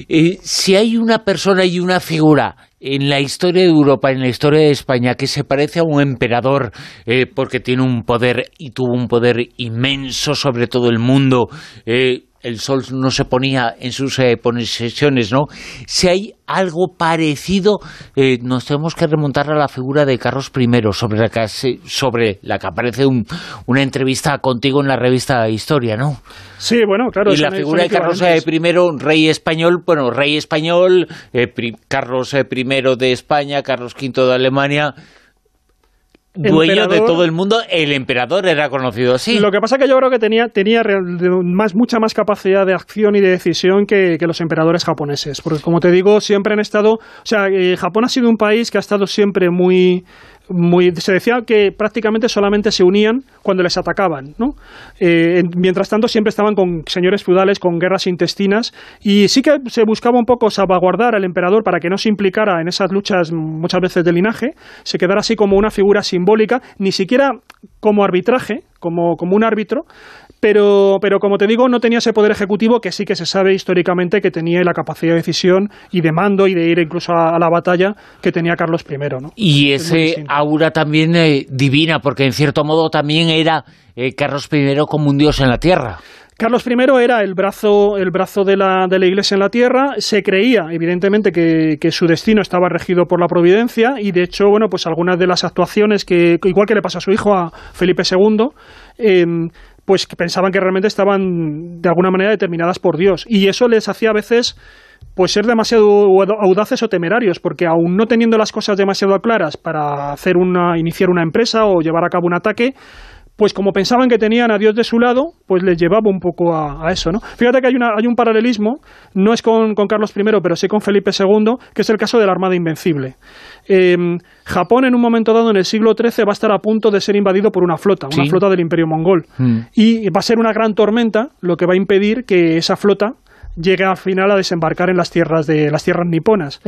Eh, si hay una persona y una figura en la historia de Europa, en la historia de España, que se parece a un emperador eh, porque tiene un poder y tuvo un poder inmenso sobre todo el mundo, eh, el sol no se ponía en sus eh, posesiones, ¿no? Si hay algo parecido, eh, nos tenemos que remontar a la figura de Carlos I, sobre la que, sobre la que aparece un- una entrevista contigo en la revista Historia, ¿no? Sí, bueno, claro. y la figura de Carlos eh. I, rey español, bueno, rey español, eh, Carlos eh, I de España, Carlos V de Alemania, dueño de todo el mundo, el emperador era conocido así. Lo que pasa que yo creo que tenía, tenía más, mucha más capacidad de acción y de decisión que, que los emperadores japoneses. Porque, como te digo, siempre han estado. O sea, eh, Japón ha sido un país que ha estado siempre muy. Muy, se decía que prácticamente solamente se unían cuando les atacaban, ¿no? Eh, en- mientras tanto siempre estaban con señores feudales, con guerras intestinas y sí que se buscaba un poco salvaguardar al emperador para que no se implicara en esas luchas muchas veces de linaje, se quedara así como una figura simbólica, ni siquiera como arbitraje, como, como un árbitro, pero, pero como te digo, no tenía ese poder ejecutivo que sí que se sabe históricamente que tenía la capacidad de decisión y de mando y de ir incluso a, a la batalla que tenía Carlos I, ¿no? Y Es ese aura también eh, divina, porque en cierto modo también era eh, Carlos I como un dios en la tierra. Carlos I era el brazo, el brazo de, la, de la Iglesia en la tierra. Se creía, evidentemente, que, que, su destino estaba regido por la providencia y, de hecho, bueno, pues algunas de las actuaciones que, igual que le pasa a su hijo, a Felipe II, eh, pues pensaban que realmente estaban de alguna manera determinadas por Dios. Y eso les hacía a veces pues ser demasiado audaces o temerarios, porque aún no teniendo las cosas demasiado claras para hacer una, iniciar una empresa o llevar a cabo un ataque, pues como pensaban que tenían a Dios de su lado, pues les llevaba un poco a, eso, ¿no? Fíjate que hay, una, hay un paralelismo, no es con, Carlos I, pero sí con Felipe II, que es el caso de la Armada Invencible. Em, Japón en un momento dado en el siglo XIII va a estar a punto de ser invadido por una flota, una flota del Imperio Mongol. Hmm. Y va a ser una gran tormenta lo que va a impedir que esa flota llegue al final a desembarcar en las tierras de las tierras niponas.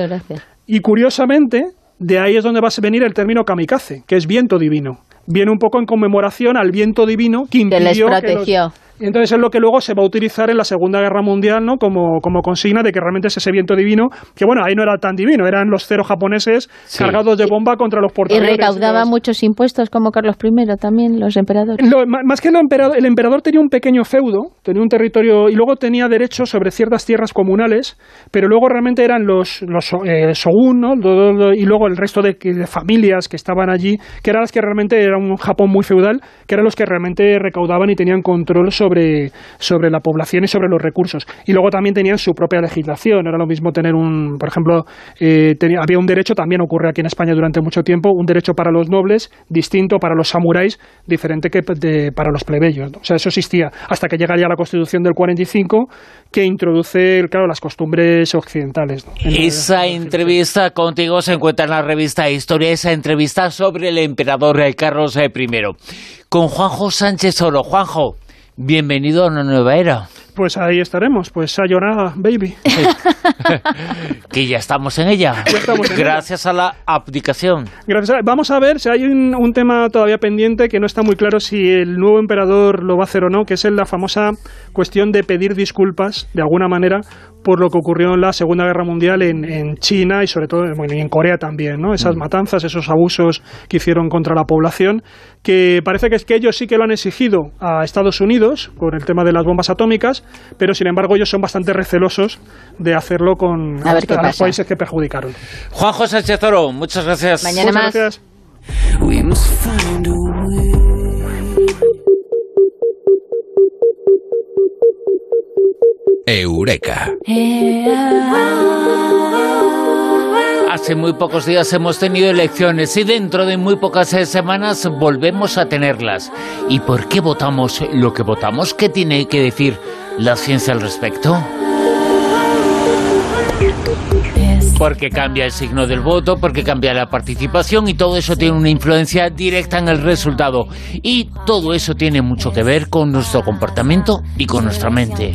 Y curiosamente, de ahí es donde va a venir el término kamikaze, que es viento divino viene un poco en conmemoración al viento divino que impidió protegió. Y entonces es lo que luego se va a utilizar en la Segunda Guerra Mundial, ¿no? Como, como consigna de que realmente es ese viento divino, que bueno, ahí no era tan divino, eran los cero japoneses cargados de bomba contra los portadores. Y recaudaba muchos impuestos como Carlos I también, los emperadores. más que el emperador, el emperador tenía un pequeño feudo, tenía un territorio y luego tenía derecho sobre ciertas tierras comunales, pero luego realmente eran los, los eh, shogun, ¿no? Y luego el resto de, de familias que estaban allí, que eran las que realmente era un Japón muy feudal, que eran los que realmente recaudaban y tenían control sobre sobre, la población y sobre los recursos. Y luego también tenían su propia legislación. Era lo mismo tener un, por ejemplo, eh, había un derecho, también ocurre aquí en España durante mucho tiempo, un derecho para los nobles distinto para los samuráis, diferente que para los plebeyos. O sea, eso existía hasta que llega ya la Constitución del 45 que introduce, claro, las costumbres occidentales. Esa entrevista contigo se encuentra en la revista Historia, esa entrevista sobre el emperador Carlos I. Con Juanjo Sánchez Oro. Juanjo, Bienvenido a una nueva era. Pues ahí estaremos, pues sayonara, baby. que ya estamos en ella. Gracias a la abdicación. Gracias Vamos a ver si hay un, tema todavía pendiente que no está muy claro si el nuevo emperador lo va a hacer o no, que es la famosa cuestión de pedir disculpas, de alguna manera, por lo que ocurrió en la Segunda Guerra Mundial en, China y sobre todo bueno, y en Corea también, ¿no? Esas mm. matanzas, esos abusos que hicieron contra la población, que parece que es que ellos sí que lo han exigido a Estados Unidos con el tema de las bombas atómicas, pero sin embargo ellos son bastante recelosos de hacerlo con los países que perjudicaron. Juan José Chezoro, muchas gracias. Mañana más. Gracias. Eureka. Hace muy pocos días hemos tenido elecciones y dentro de muy pocas semanas volvemos a tenerlas. ¿Y por qué votamos lo que votamos? ¿Qué tiene que decir la ciencia al respecto? porque cambia el signo del voto, porque cambia la participación y todo eso tiene una influencia directa en el resultado. Y todo eso tiene mucho que ver con nuestro comportamiento y con nuestra mente.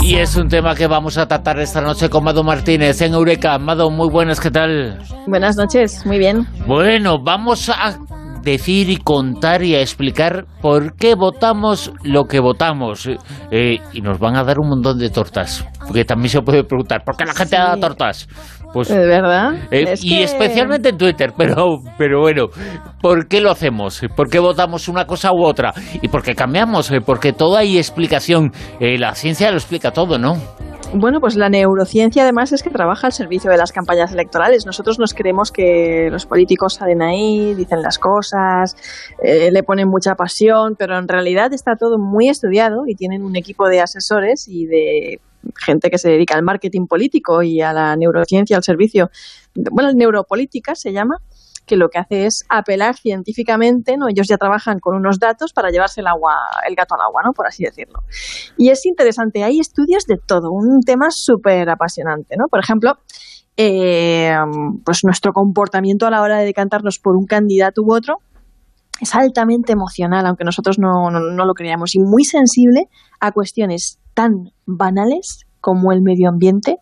Y es un tema que vamos a tratar esta noche con Mado Martínez en Eureka. Mado, muy buenas, ¿qué tal? Buenas noches, muy bien. Bueno, vamos a decir y contar y a explicar por qué votamos lo que votamos. Eh, y nos van a dar un montón de tortas. Porque también se puede preguntar, ¿por qué la gente da tortas? Pues, ¿De verdad? Eh, y especialmente en Twitter, pero, pero bueno, ¿por qué lo hacemos? ¿Por qué votamos una cosa u otra? ¿Y por qué cambiamos? Eh, porque todo hay explicación. la ciencia lo explica todo, ¿no? Bueno, pues la neurociencia además es que trabaja al servicio de las campañas electorales. Nosotros nos creemos que los políticos salen ahí, dicen las cosas, eh, le ponen mucha pasión, pero en realidad está todo muy estudiado y tienen un equipo de asesores y de gente que se dedica al marketing político y a la neurociencia al servicio, bueno, neuropolítica se llama, que lo que hace es apelar científicamente, ¿no? Ellos ya trabajan con unos datos para llevarse el agua, el gato al agua, ¿no? Por así decirlo. Y es interesante, hay estudios de todo, un tema súper apasionante, ¿no? Por ejemplo, eh, pues nuestro comportamiento a la hora de decantarnos por un candidato u otro es altamente emocional, aunque nosotros no, no lo creamos, y muy sensible a cuestiones tan banales como el medio ambiente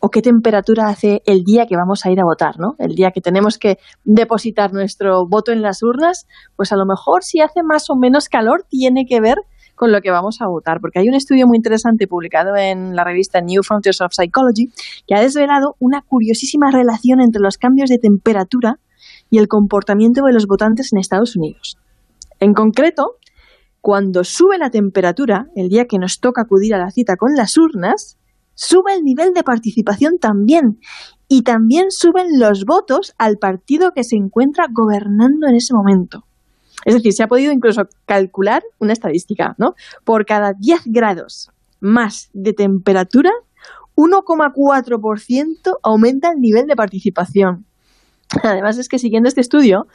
o qué temperatura hace el día que vamos a ir a votar, ¿no? El día que tenemos que depositar nuestro voto en las urnas, pues a lo mejor si hace más o menos calor tiene que ver con lo que vamos a votar, porque hay un estudio muy interesante publicado en la revista New Frontiers of Psychology que ha desvelado una curiosísima relación entre los cambios de temperatura y el comportamiento de los votantes en Estados Unidos. En concreto, cuando sube la temperatura, el día que nos toca acudir a la cita con las urnas, sube el nivel de participación también. Y también suben los votos al partido que se encuentra gobernando en ese momento. Es decir, se ha podido incluso calcular una estadística, ¿no? Por cada 10 grados más de temperatura, 1,4% aumenta el nivel de participación. Además es que siguiendo este estudio,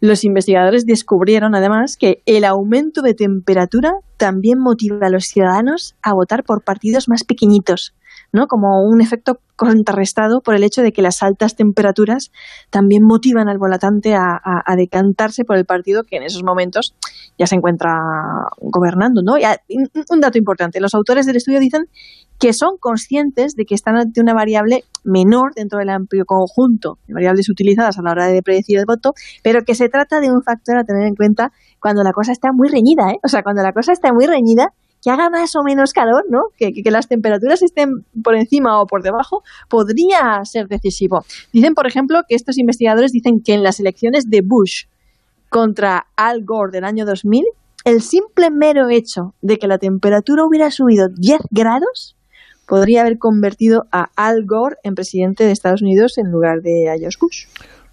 los investigadores descubrieron además que el aumento de temperatura también motiva a los ciudadanos a votar por partidos más pequeñitos, ¿no? Como un efecto contrarrestado por el hecho de que las altas temperaturas también motivan al volatante a, decantarse por el partido que en esos momentos ya se encuentra gobernando, ¿no? un dato importante, los autores del estudio dicen que son conscientes de que están ante una variable menor dentro del amplio conjunto de variables utilizadas a la hora de predecir el voto, pero que se trata de un factor a tener en cuenta cuando la cosa está muy reñida, ¿eh? O sea, cuando la cosa está muy reñida, que haga más o menos calor, ¿no? Que, que, las temperaturas estén por encima o por debajo, podría ser decisivo. Dicen, por ejemplo, que estos investigadores dicen que en las elecciones de Bush contra Al Gore del año 2000, el simple mero hecho de que la temperatura hubiera subido 10 grados podría haber convertido a Al Gore en presidente de Estados Unidos en lugar de a George Bush.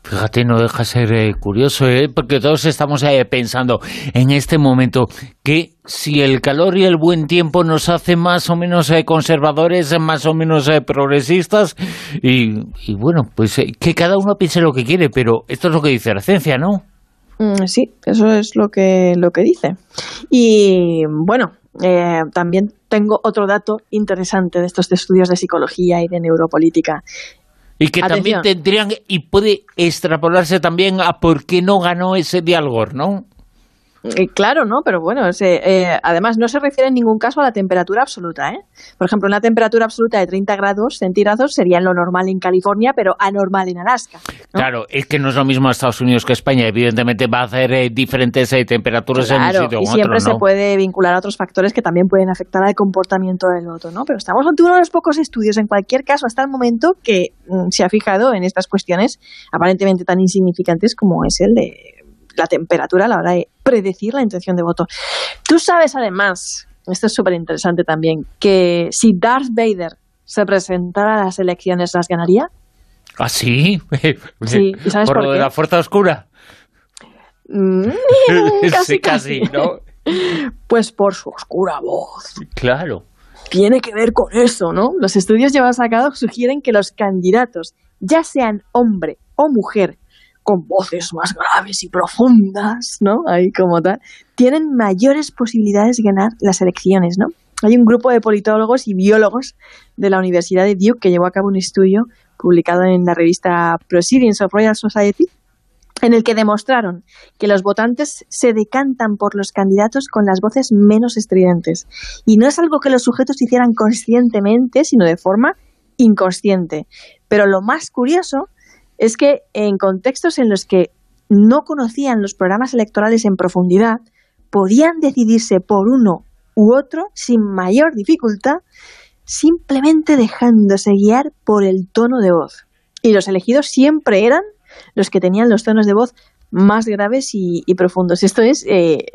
Fíjate, no deja ser eh, curioso, ¿eh? porque todos estamos eh, pensando en este momento que si el calor y el buen tiempo nos hace más o menos eh, conservadores, más o menos progresistas, y, bueno, pues que cada uno piense lo que quiere, pero esto es lo que dice la ciencia, ¿no? Mm, sí, eso es lo que, lo que dice. Y bueno, eh, también tengo otro dato interesante de estos estudios de psicología y de neuropolítica. Y que también tendrían, y puede extrapolarse también a por qué no ganó ese Dialgor, ¿no? Eh, claro, ¿no? Pero bueno, eh, además no se refiere en ningún caso a la temperatura absoluta, ¿eh? Por ejemplo, una temperatura absoluta de 30 grados centígrados sería lo normal en California, pero anormal en Alaska. Claro, es que no es lo mismo Estados Unidos que España. Evidentemente va a hacer eh, diferentes temperaturas en un sitio y siempre se puede vincular a otros factores que también pueden afectar al comportamiento del otro, ¿no? Pero estamos ante uno de los pocos estudios, en cualquier caso, hasta el momento, que mm, se ha fijado en estas cuestiones aparentemente tan insignificantes como es el de la temperatura a la hora de predecir la intención de voto. Tú sabes además, esto es súper interesante también, que si Darth Vader se presentara a las elecciones, ¿las ganaría? ¿Ah, sí? Sí, ¿y sabes por, lo de la fuerza oscura? Mm, casi, casi, ¿no? Pues por su oscura voz. Claro. Tiene que ver con eso, ¿no? Los estudios llevados a cabo sugieren que los candidatos, ya sean hombre o mujer, con voces más graves y profundas, ¿no? Ahí como tal, tienen mayores posibilidades de ganar las elecciones, ¿no? Hay un grupo de politólogos y biólogos de la Universidad de Duke que llevó a cabo un estudio publicado en la revista Proceedings of Royal Society en el que demostraron que los votantes se decantan por los candidatos con las voces menos estridentes. Y no es algo que los sujetos hicieran conscientemente, sino de forma inconsciente. Pero lo más curioso es que en contextos en los que no conocían los programas electorales en profundidad, podían decidirse por uno u otro sin mayor dificultad, simplemente dejándose guiar por el tono de voz. Y los elegidos siempre eran los que tenían los tonos de voz más graves y, profundos. Esto es, eh,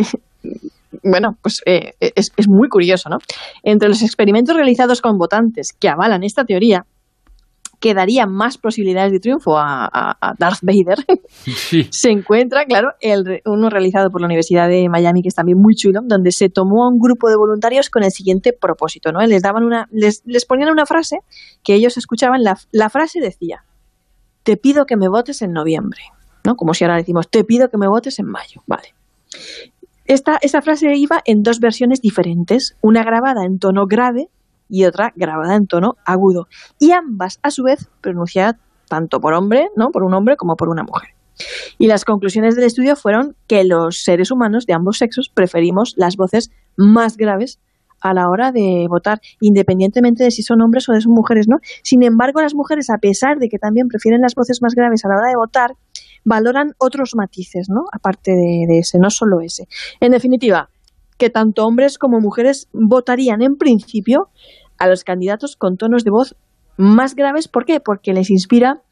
bueno, pues eh, es, es muy curioso, ¿no? Entre los experimentos realizados con votantes que avalan esta teoría, que daría más posibilidades de triunfo a, Darth Vader, se encuentra, claro, el, uno realizado por la Universidad de Miami, que es también muy chulo, donde se tomó a un grupo de voluntarios con el siguiente propósito, ¿no? Les daban una, les, les ponían una frase que ellos escuchaban, la, la frase decía, te pido que me votes en noviembre, ¿no? Como si ahora decimos, te pido que me votes en mayo, vale. Esta, esta frase iba en dos versiones diferentes, una grabada en tono grave y otra grabada en tono agudo, y ambas a su vez pronunciadas tanto por hombre, ¿no? por un hombre como por una mujer. Y las conclusiones del estudio fueron que los seres humanos de ambos sexos preferimos las voces más graves a la hora de votar, independientemente de si son hombres o de son mujeres, ¿no? Sin embargo, las mujeres, a pesar de que también prefieren las voces más graves a la hora de votar, valoran otros matices, ¿no? Aparte de, de ese, no solo ese. En definitiva, que tanto hombres como mujeres votarían en principio a los candidatos con tonos de voz más graves. ¿Por qué? Porque les inspira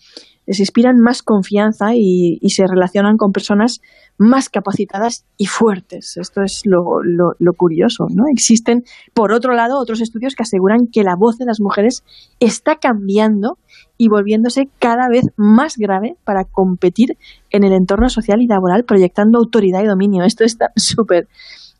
les inspiran más confianza y, y se relacionan con personas más capacitadas y fuertes. Esto es lo, lo, lo, curioso, ¿no? Existen, por otro lado, otros estudios que aseguran que la voz de las mujeres está cambiando y volviéndose cada vez más grave para competir en el entorno social y laboral, proyectando autoridad y dominio. Esto está súper,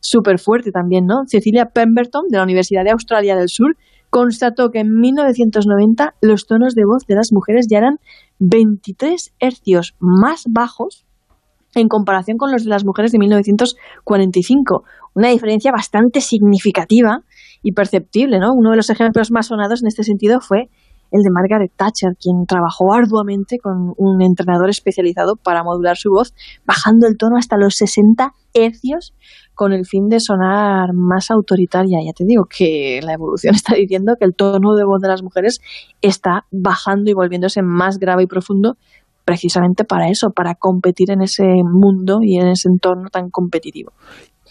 súper fuerte también, ¿no? Cecilia Pemberton, de la Universidad de Australia del Sur, constató que en 1990 los tonos de voz de las mujeres ya eran 23 hercios más bajos en comparación con los de las mujeres de 1945. Una diferencia bastante significativa y perceptible, ¿no? Uno de los ejemplos más sonados en este sentido fue el de Margaret Thatcher, quien trabajó arduamente con un entrenador especializado para modular su voz, bajando el tono hasta los 60 hercios con el fin de sonar más autoritaria. Ya te digo que la evolución está diciendo que el tono de voz de las mujeres está bajando y volviéndose más grave y profundo precisamente para eso, para competir en ese mundo y en ese entorno tan competitivo.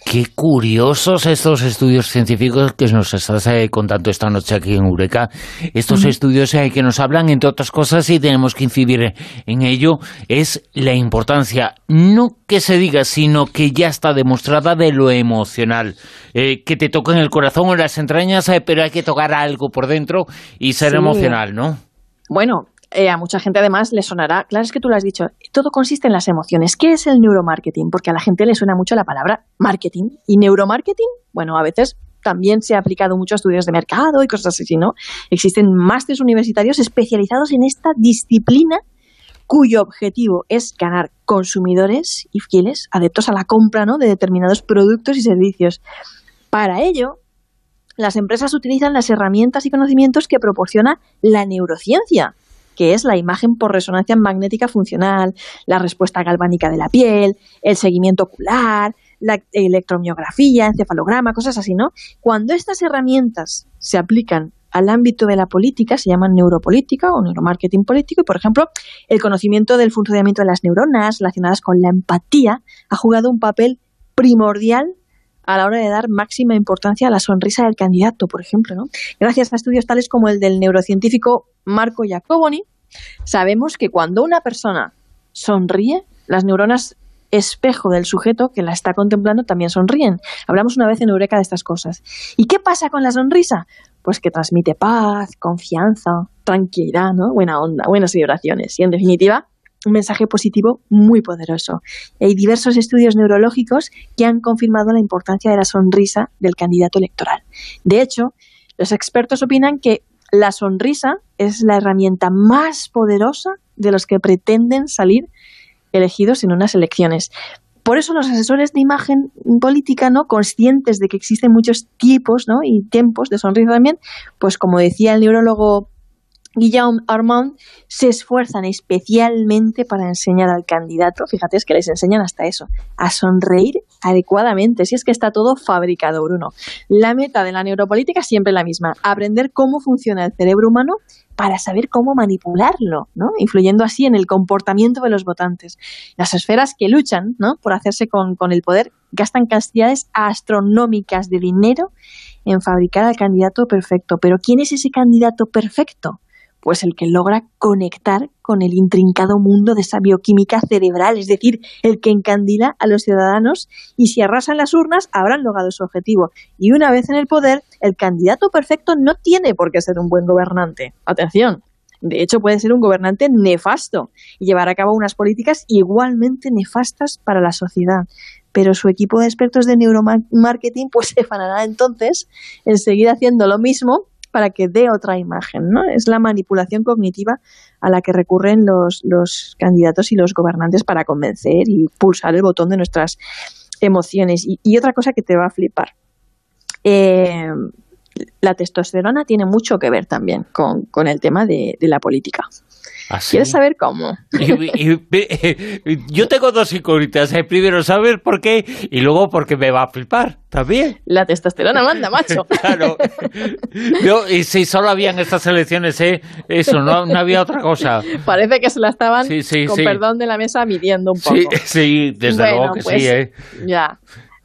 Qué curiosos estos estudios científicos que nos estás eh, contando esta noche aquí en Eureka. Estos estudios eh, que nos hablan, entre otras cosas, y tenemos que incidir en ello, es la importancia, no que se diga, sino que ya está demostrada de lo emocional. Eh, que te toque en el corazón o en las entrañas, pero hay que tocar algo por dentro y ser emocional, ¿no? Bueno, eh, a mucha gente además le sonará, claro, es que tú lo has dicho, todo consiste en las emociones. ¿Qué es el neuromarketing? Porque a la gente le suena mucho la palabra marketing. ¿Y neuromarketing? Bueno, a veces también se ha aplicado mucho a estudios de mercado y cosas así, ¿no? Existen másteres universitarios especializados en esta disciplina cuyo objetivo es ganar consumidores y fieles adeptos a la compra ¿no? de determinados productos y servicios. Para ello, las empresas utilizan las herramientas y conocimientos que proporciona la neurociencia, que es la imagen por resonancia magnética funcional, la respuesta galvánica de la piel, el seguimiento ocular, la electromiografía, encefalograma, cosas así, ¿no? Cuando estas herramientas se aplican al ámbito de la política, se llaman neuropolítica o neuromarketing político, y por ejemplo, el conocimiento del funcionamiento de las neuronas relacionadas con la empatía ha jugado un papel primordial a la hora de dar máxima importancia a la sonrisa del candidato, por ejemplo. ¿no? Gracias a estudios tales como el del neurocientífico Marco Jacoboni, sabemos que cuando una persona sonríe, las neuronas espejo del sujeto que la está contemplando también sonríen. Hablamos una vez en Eureka de estas cosas. ¿Y qué pasa con la sonrisa? Pues que transmite paz, confianza, tranquilidad, ¿no? Buena onda, buenas vibraciones. Y en definitiva, un mensaje positivo muy poderoso. Hay diversos estudios neurológicos que han confirmado la importancia de la sonrisa del candidato electoral. De hecho, los expertos opinan que la sonrisa es la herramienta más poderosa de los que pretenden salir elegidos en unas elecciones. Por eso los asesores de imagen política, ¿no? conscientes de que existen muchos tipos y tiempos de sonrisa también, pues como decía el neurólogo Guillaume Armand se esfuerzan especialmente para enseñar al candidato, fíjate, es que les enseñan hasta eso, a sonreír adecuadamente, si es que está todo fabricado, Bruno. La meta de la neuropolítica es siempre la misma, aprender cómo funciona el cerebro humano para saber cómo manipularlo, ¿no? influyendo así en el comportamiento de los votantes. Las esferas que luchan ¿no? por hacerse con, con el poder gastan cantidades astronómicas de dinero en fabricar al candidato perfecto. Pero ¿quién es ese candidato perfecto? Pues el que logra conectar con el intrincado mundo de esa bioquímica cerebral, es decir, el que encandila a los ciudadanos y si arrasan las urnas habrán logrado su objetivo. Y una vez en el poder, el candidato perfecto no tiene por qué ser un buen gobernante. Atención, de hecho, puede ser un gobernante nefasto y llevar a cabo unas políticas igualmente nefastas para la sociedad. Pero su equipo de expertos de neuromarketing pues se fanará entonces en seguir haciendo lo mismo para que dé otra imagen, ¿no? Es la manipulación cognitiva a la que recurren los, los candidatos y los gobernantes para convencer y pulsar el botón de nuestras emociones. Y, otra cosa que te va a flipar. Eh, la testosterona tiene mucho que ver también con, el tema de, la política. ¿Ah, ¿Quieres saber cómo? yo tengo dos incógnitas. ¿eh? Primero saber por qué y luego porque me va a flipar también. La testosterona manda, macho. claro. y si solo habían estas elecciones, ¿eh? eso, no, no había otra cosa. Parece que se la estaban, con perdón de la mesa, midiendo un poco. Sí, desde luego que sí. Pues, ¿eh? Ya.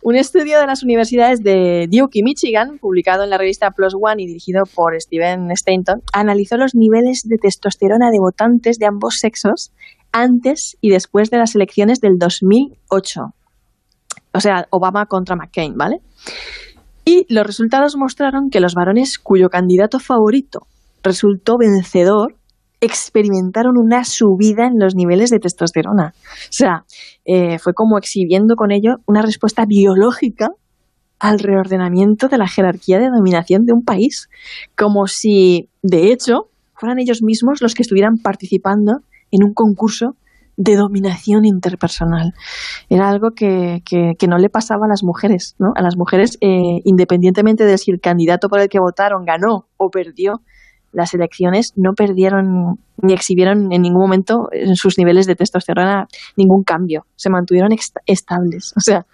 Un estudio de las universidades de Duke y Michigan, publicado en la revista Plus One y dirigido por Steven Stanton, analizó los niveles de testosterona de votantes de ambos sexos antes y después de las elecciones del 2008. O sea, Obama contra McCain, ¿vale? Y los resultados mostraron que los varones cuyo candidato favorito resultó vencedor experimentaron una subida en los niveles de testosterona. O sea, eh, fue como exhibiendo con ello una respuesta biológica al reordenamiento de la jerarquía de dominación de un país, como si, de hecho, fueran ellos mismos los que estuvieran participando en un concurso de dominación interpersonal. Era algo que, que, no le pasaba a las mujeres, ¿no? A las mujeres, eh, independientemente de si el candidato por el que votaron ganó o perdió, las elecciones no perdieron ni exhibieron en ningún momento en sus niveles de testosterona ningún cambio, se mantuvieron estables. O sea,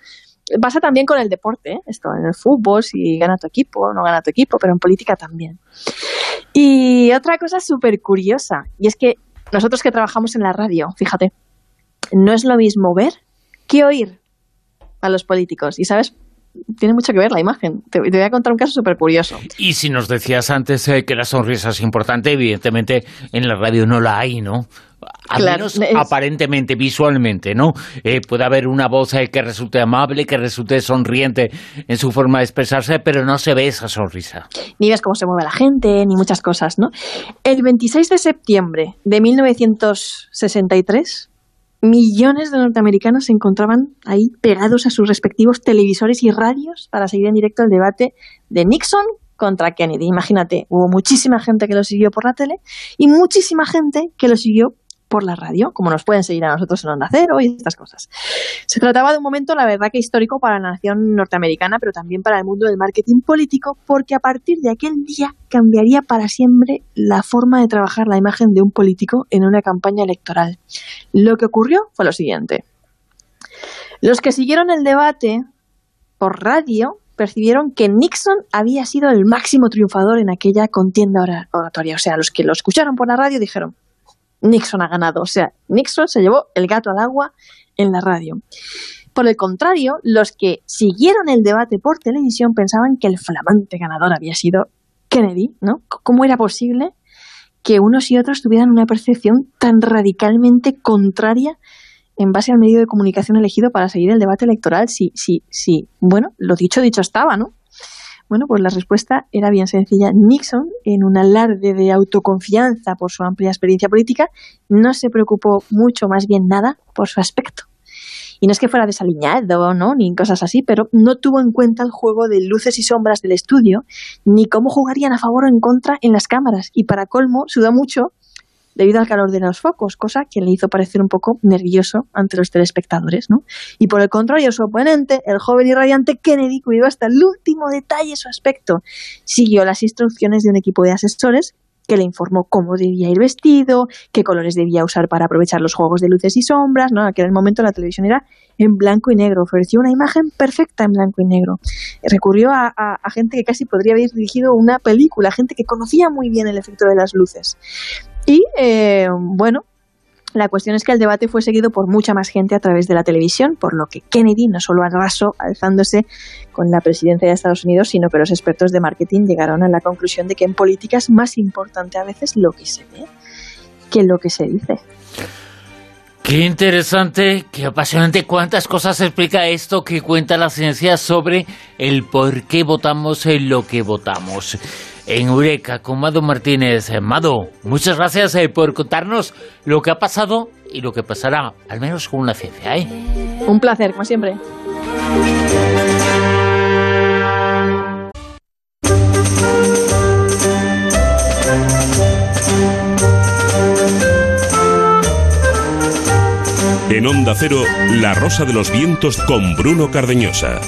pasa también con el deporte, ¿eh? esto en el fútbol, si gana tu equipo no gana tu equipo, pero en política también. Y otra cosa súper curiosa, y es que nosotros que trabajamos en la radio, fíjate, no es lo mismo ver que oír a los políticos. ¿Y sabes tiene mucho que ver la imagen. Te, voy a contar un caso súper curioso. Y si nos decías antes eh, que la sonrisa es importante, evidentemente en la radio no la hay, ¿no? Al menos aparentemente, visualmente, ¿no? Eh, puede haber una voz eh, que resulte amable, que resulte sonriente en su forma de expresarse, pero no se ve esa sonrisa. Ni ves cómo se mueve la gente, ni muchas cosas, ¿no? El 26 de septiembre de 1963 millones de norteamericanos se encontraban ahí pegados a sus respectivos televisores y radios para seguir en directo el debate de Nixon contra Kennedy. Imagínate, hubo muchísima gente que lo siguió por la tele y muchísima gente que lo siguió por la radio, como nos pueden seguir a nosotros en Onda Cero y estas cosas. Se trataba de un momento, la verdad que histórico para la nación norteamericana, pero también para el mundo del marketing político, porque a partir de aquel día cambiaría para siempre la forma de trabajar la imagen de un político en una campaña electoral. Lo que ocurrió fue lo siguiente. Los que siguieron el debate por radio percibieron que Nixon había sido el máximo triunfador en aquella contienda oratoria. O sea, los que lo escucharon por la radio dijeron, Nixon ha ganado. O sea, Nixon se llevó el gato al agua en la radio. Por el contrario, los que siguieron el debate por televisión pensaban que el flamante ganador había sido Kennedy, ¿no? ¿Cómo era posible que unos y otros tuvieran una percepción tan radicalmente contraria en base al medio de comunicación elegido para seguir el debate electoral? Sí, sí, sí. Bueno, lo dicho, dicho estaba, ¿no? Bueno, pues la respuesta era bien sencilla. Nixon, en un alarde de autoconfianza por su amplia experiencia política, no se preocupó mucho, más bien nada, por su aspecto. Y no es que fuera desaliñado, ¿no? Ni cosas así, pero no tuvo en cuenta el juego de luces y sombras del estudio, ni cómo jugarían a favor o en contra en las cámaras. Y para colmo, sudó mucho debido al calor de los focos, cosa que le hizo parecer un poco nervioso ante los telespectadores. ¿no? Y por el contrario, su oponente, el joven y radiante Kennedy, cuidó hasta el último detalle su aspecto. Siguió las instrucciones de un equipo de asesores que le informó cómo debía ir vestido, qué colores debía usar para aprovechar los juegos de luces y sombras, ¿no? Aquel momento la televisión era en blanco y negro, ofreció una imagen perfecta en blanco y negro. Recurrió a, a gente que casi podría haber dirigido una película, gente que conocía muy bien el efecto de las luces. Y eh, bueno, la cuestión es que el debate fue seguido por mucha más gente a través de la televisión, por lo que Kennedy no solo arrasó alzándose con la presidencia de Estados Unidos, sino que los expertos de marketing llegaron a la conclusión de que en política es más importante a veces lo que se ve que lo que se dice. Qué interesante, qué apasionante. ¿Cuántas cosas explica esto que cuenta la ciencia sobre el por qué votamos en lo que votamos? En Eureka con Mado Martínez. Mado, muchas gracias eh, por contarnos lo que ha pasado y lo que pasará, al menos con la ciencia. ¿eh? Un placer, como siempre. En Onda Cero, La Rosa de los Vientos con Bruno Cardeñosa.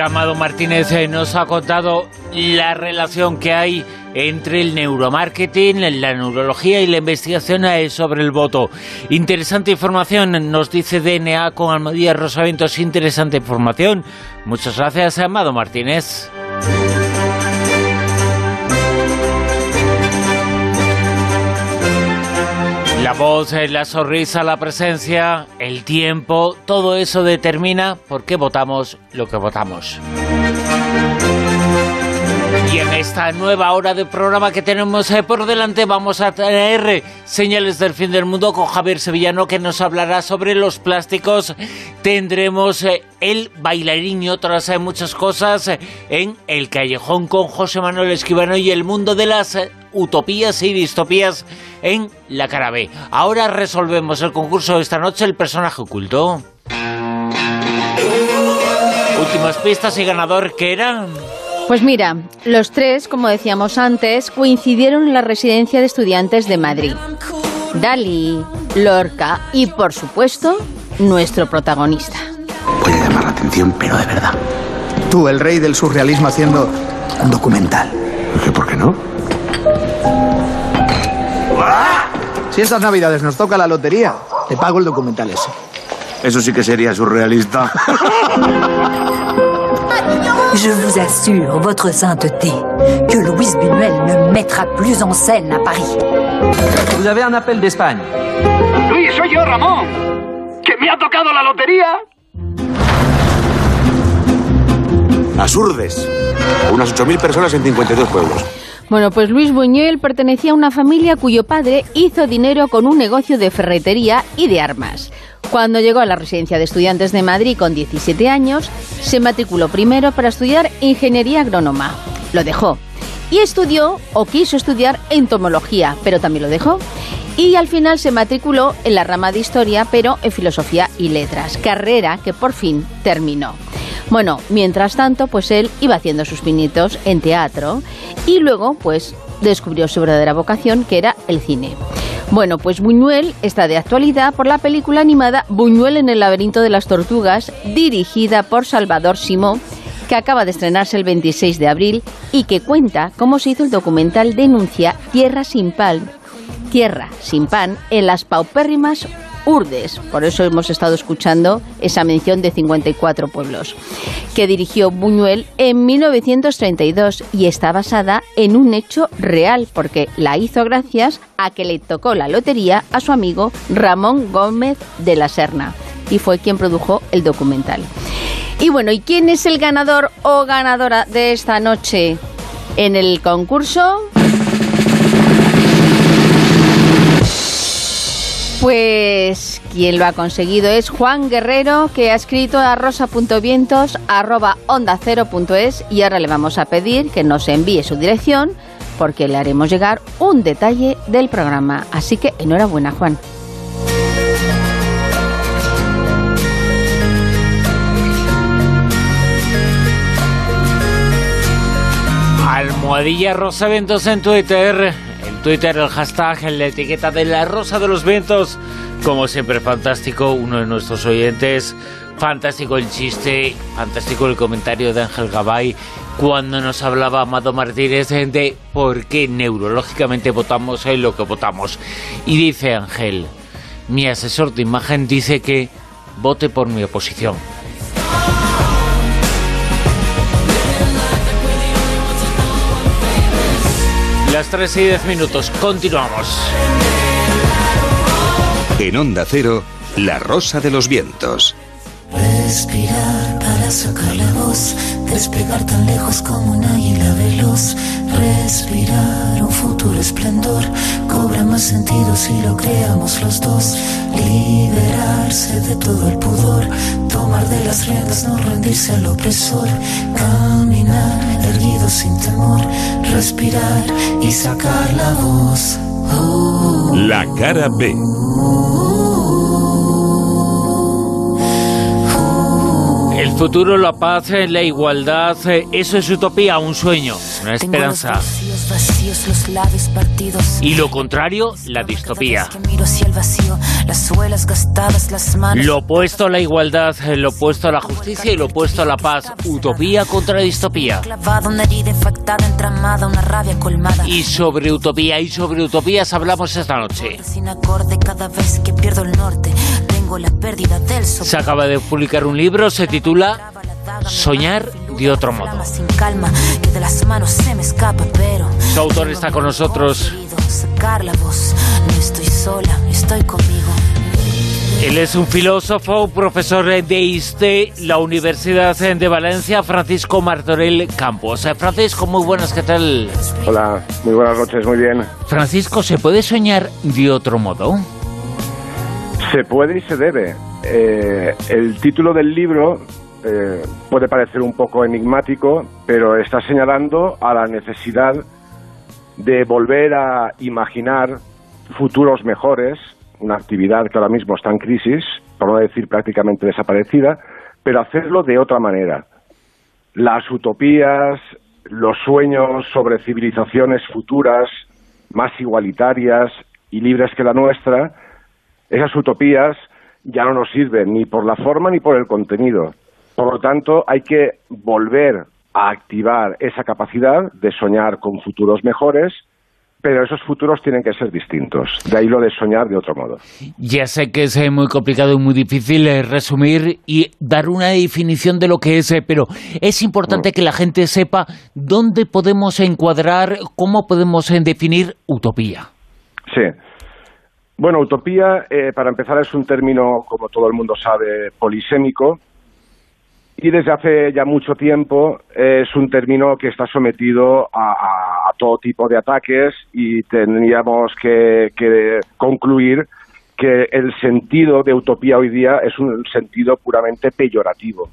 Amado Martínez eh, nos ha contado la relación que hay entre el neuromarketing, la neurología y la investigación eh, sobre el voto. Interesante información, nos dice DNA con Almodía Rosaventos, interesante información. Muchas gracias, Amado Martínez. La voz, eh, la sonrisa, la presencia, el tiempo, todo eso determina por qué votamos lo que votamos. Y en esta nueva hora de programa que tenemos eh, por delante vamos a tener señales del fin del mundo con Javier Sevillano que nos hablará sobre los plásticos. Tendremos eh, el bailarín y otras eh, muchas cosas en El Callejón con José Manuel Esquivano y el mundo de las utopías y distopías en la cara B. Ahora resolvemos el concurso de esta noche, el personaje oculto. Últimas pistas y ganador que era... Pues mira, los tres, como decíamos antes, coincidieron en la residencia de estudiantes de Madrid. Dalí, Lorca y, por supuesto, nuestro protagonista. Puede llamar la atención, pero de verdad. Tú, el rey del surrealismo, haciendo un documental. ¿Por qué no? Si estas navidades nos toca la lotería, te pago el documental ese. Eso sí que sería surrealista. Je vous assure, votre sainteté, que Luis Buñuel ne mettra plus en scène à Paris. Vous avez un appel d'Espagne. Luis, soy yo, Ramón. ¿Que me ha tocado la lotería? Asurdes. Unas 8.000 personas en 52 pueblos. Bueno, pues Luis Buñuel pertenecía a una familia cuyo padre hizo dinero con un negocio de ferretería y de armas. Cuando llegó a la residencia de estudiantes de Madrid con 17 años, se matriculó primero para estudiar ingeniería agrónoma. Lo dejó. Y estudió o quiso estudiar entomología, pero también lo dejó. Y al final se matriculó en la rama de historia, pero en filosofía y letras, carrera que por fin terminó. Bueno, mientras tanto, pues él iba haciendo sus pinitos en teatro y luego, pues, descubrió su verdadera vocación, que era el cine. Bueno, pues Buñuel está de actualidad por la película animada Buñuel en el laberinto de las tortugas, dirigida por Salvador Simó, que acaba de estrenarse el 26 de abril y que cuenta cómo se hizo el documental Denuncia Tierra sin pan, Tierra sin pan en las paupérrimas Urdes, por eso hemos estado escuchando esa mención de 54 pueblos, que dirigió Buñuel en 1932 y está basada en un hecho real, porque la hizo gracias a que le tocó la lotería a su amigo Ramón Gómez de la Serna, y fue quien produjo el documental. Y bueno, ¿y quién es el ganador o ganadora de esta noche en el concurso? Pues quien lo ha conseguido es Juan Guerrero, que ha escrito a rosa.vientos y ahora le vamos a pedir que nos envíe su dirección porque le haremos llegar un detalle del programa. Así que enhorabuena, Juan. Almohadilla Rosa Vientos en Twitter. Twitter el hashtag, en la etiqueta de la Rosa de los Vientos. Como siempre, fantástico, uno de nuestros oyentes. Fantástico el chiste, fantástico el comentario de Ángel Gabay cuando nos hablaba Amado Martínez de por qué neurológicamente votamos en lo que votamos. Y dice Ángel, mi asesor de imagen dice que vote por mi oposición. Las 3 y 10 minutos, continuamos. En Onda Cero, La Rosa de los Vientos. Respirar para sacar la voz, despegar tan lejos como un águila veloz. Respirar un futuro esplendor, cobra más sentido si lo creamos los dos. Liberarse de todo el pudor, tomar de las riendas, no rendirse al opresor. Caminar erguido sin temor, respirar y sacar la voz. La cara B. El futuro, la paz, eh, la igualdad, eh, eso es utopía, un sueño, una esperanza. Y lo contrario, la distopía. Lo opuesto a la igualdad, eh, lo opuesto a la justicia y lo opuesto a la paz. Utopía contra distopía. Y sobre utopía y sobre utopías hablamos esta noche. La pérdida del Se acaba de publicar un libro, se titula Soñar de otro modo. Sin calma, que de las manos se me escapa, pero. Su autor está con nosotros. sacar la voz. No estoy sola, estoy conmigo. Él es un filósofo, profesor de ISTE, la Universidad de Valencia, Francisco Martorell Campos. Eh, Francisco, muy buenas, ¿qué tal? Hola, muy buenas noches, muy bien. Francisco, ¿se puede soñar de otro modo? Se puede y se debe. Eh, el título del libro eh, puede parecer un poco enigmático, pero está señalando a la necesidad de volver a imaginar futuros mejores, una actividad que ahora mismo está en crisis, por no decir prácticamente desaparecida, pero hacerlo de otra manera. Las utopías, los sueños sobre civilizaciones futuras, más igualitarias y libres que la nuestra, esas utopías ya no nos sirven ni por la forma ni por el contenido. Por lo tanto, hay que volver a activar esa capacidad de soñar con futuros mejores, pero esos futuros tienen que ser distintos. De ahí lo de soñar de otro modo. Ya sé que es eh, muy complicado y muy difícil eh, resumir y dar una definición de lo que es, eh, pero es importante que la gente sepa dónde podemos encuadrar, cómo podemos definir utopía. Sí. Bueno, utopía, eh, para empezar, es un término, como todo el mundo sabe, polisémico. Y desde hace ya mucho tiempo eh, es un término que está sometido a, a- todo tipo de ataques y tendríamos que, que concluir que el sentido de utopía hoy día es un sentido puramente peyorativo.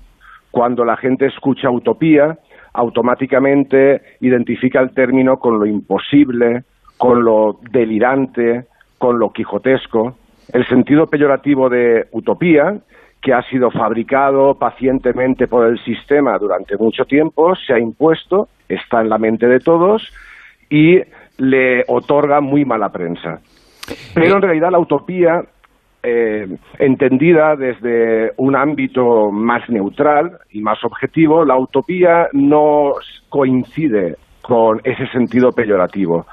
Cuando la gente escucha utopía, automáticamente identifica el término con lo imposible, con lo delirante, con lo quijotesco. El sentido peyorativo de utopía, que ha sido fabricado pacientemente por el sistema durante mucho tiempo, se ha impuesto, está en la mente de todos y le otorga muy mala prensa. Pero en realidad la utopía, eh, entendida desde un ámbito más neutral y más objetivo, la utopía no coincide con ese sentido peyorativo.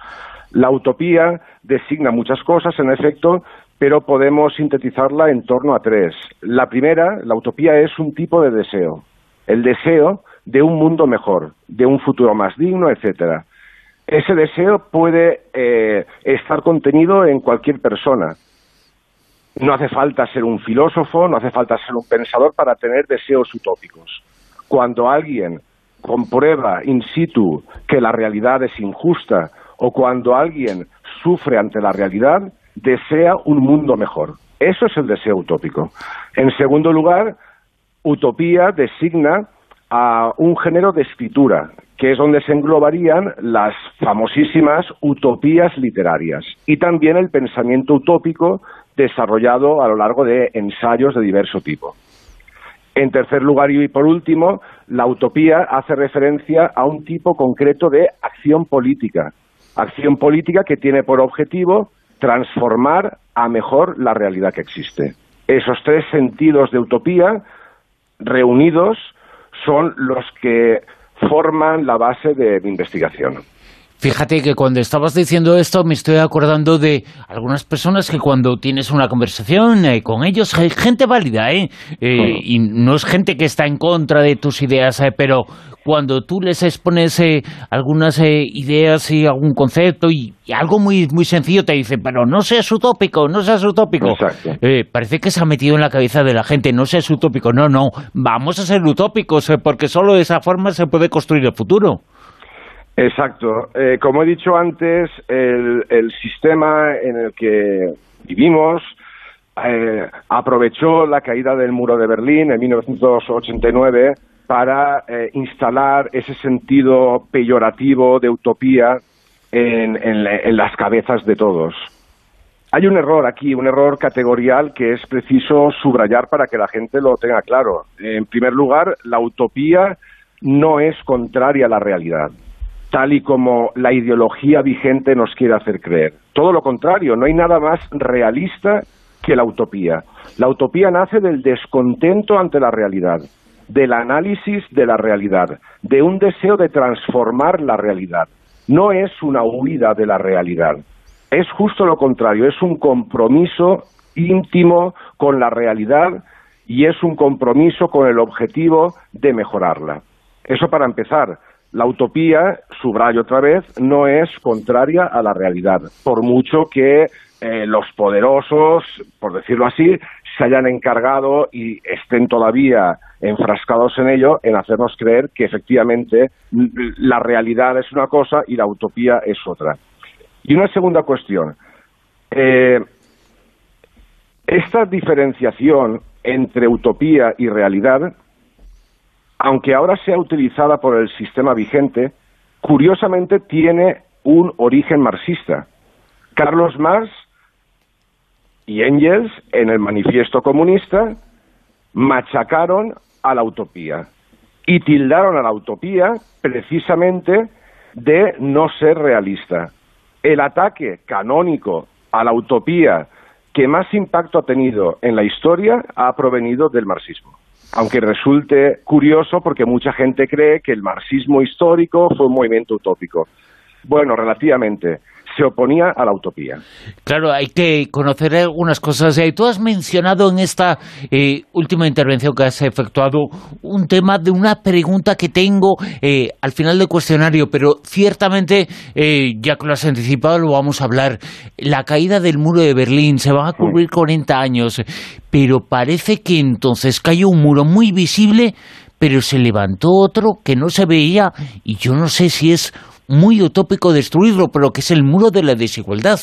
La utopía designa muchas cosas, en efecto, pero podemos sintetizarla en torno a tres. La primera, la utopía es un tipo de deseo, el deseo de un mundo mejor, de un futuro más digno, etcétera. Ese deseo puede eh, estar contenido en cualquier persona. No hace falta ser un filósofo, no hace falta ser un pensador para tener deseos utópicos. Cuando alguien comprueba in situ que la realidad es injusta o cuando alguien sufre ante la realidad, desea un mundo mejor. Eso es el deseo utópico. En segundo lugar, utopía designa a un género de escritura, que es donde se englobarían las famosísimas utopías literarias y también el pensamiento utópico desarrollado a lo largo de ensayos de diverso tipo. En tercer lugar y por último, la utopía hace referencia a un tipo concreto de acción política. Acción política que tiene por objetivo transformar a mejor la realidad que existe. Esos tres sentidos de utopía reunidos son los que forman la base de mi investigación. Fíjate que cuando estabas diciendo esto me estoy acordando de algunas personas que cuando tienes una conversación eh, con ellos, hay gente válida, ¿eh? Eh, Y no es gente que está en contra de tus ideas, eh, pero cuando tú les expones eh, algunas eh, ideas y algún concepto y, y algo muy, muy sencillo te dicen, pero no seas utópico, no seas utópico. Eh, parece que se ha metido en la cabeza de la gente, no seas utópico. No, no, vamos a ser utópicos, eh, porque solo de esa forma se puede construir el futuro. Exacto. Eh, como he dicho antes, el, el sistema en el que vivimos eh, aprovechó la caída del muro de Berlín en 1989 para eh, instalar ese sentido peyorativo de utopía en, en la- en las cabezas de todos. Hay un error aquí, un error categorial que es preciso subrayar para que la gente lo tenga claro. En primer lugar, la utopía no es contraria a la realidad tal y como la ideología vigente nos quiere hacer creer. Todo lo contrario, no hay nada más realista que la utopía. La utopía nace del descontento ante la realidad, del análisis de la realidad, de un deseo de transformar la realidad. No es una huida de la realidad, es justo lo contrario, es un compromiso íntimo con la realidad y es un compromiso con el objetivo de mejorarla. Eso para empezar. La utopía, subrayo otra vez, no es contraria a la realidad, por mucho que eh, los poderosos, por decirlo así, se hayan encargado y estén todavía enfrascados en ello, en hacernos creer que efectivamente la realidad es una cosa y la utopía es otra. Y una segunda cuestión. Eh, esta diferenciación entre utopía y realidad, aunque ahora sea utilizada por el sistema vigente, curiosamente tiene un origen marxista. Carlos Marx y Engels, en el manifiesto comunista, machacaron a la utopía y tildaron a la utopía precisamente de no ser realista. El ataque canónico a la utopía que más impacto ha tenido en la historia ha provenido del marxismo. Aunque resulte curioso porque mucha gente cree que el marxismo histórico fue un movimiento utópico. Bueno, relativamente se oponía a la utopía. Claro, hay que conocer algunas cosas. Y tú has mencionado en esta eh, última intervención que has efectuado un tema de una pregunta que tengo eh, al final del cuestionario, pero ciertamente, eh, ya que lo has anticipado, lo vamos a hablar. La caída del muro de Berlín, se van a cubrir 40 años, pero parece que entonces cayó un muro muy visible, pero se levantó otro que no se veía y yo no sé si es muy utópico destruirlo, pero que es el muro de la desigualdad.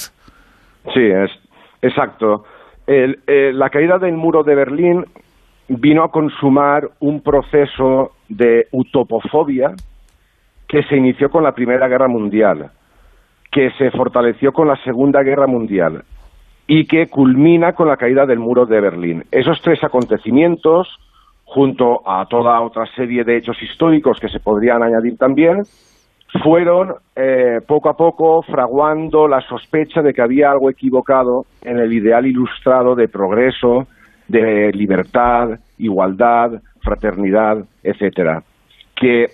Sí, es exacto. la caída del muro de Berlín vino a consumar un proceso de utopofobia que se inició con la Primera Guerra Mundial, que se fortaleció con la Segunda Guerra Mundial y que culmina con la caída del muro de Berlín. Esos tres acontecimientos, junto a toda otra serie de hechos históricos que se podrían añadir también, fueron eh, poco a poco fraguando la sospecha de que había algo equivocado en el ideal ilustrado de progreso, de libertad, igualdad, fraternidad, etcétera. Que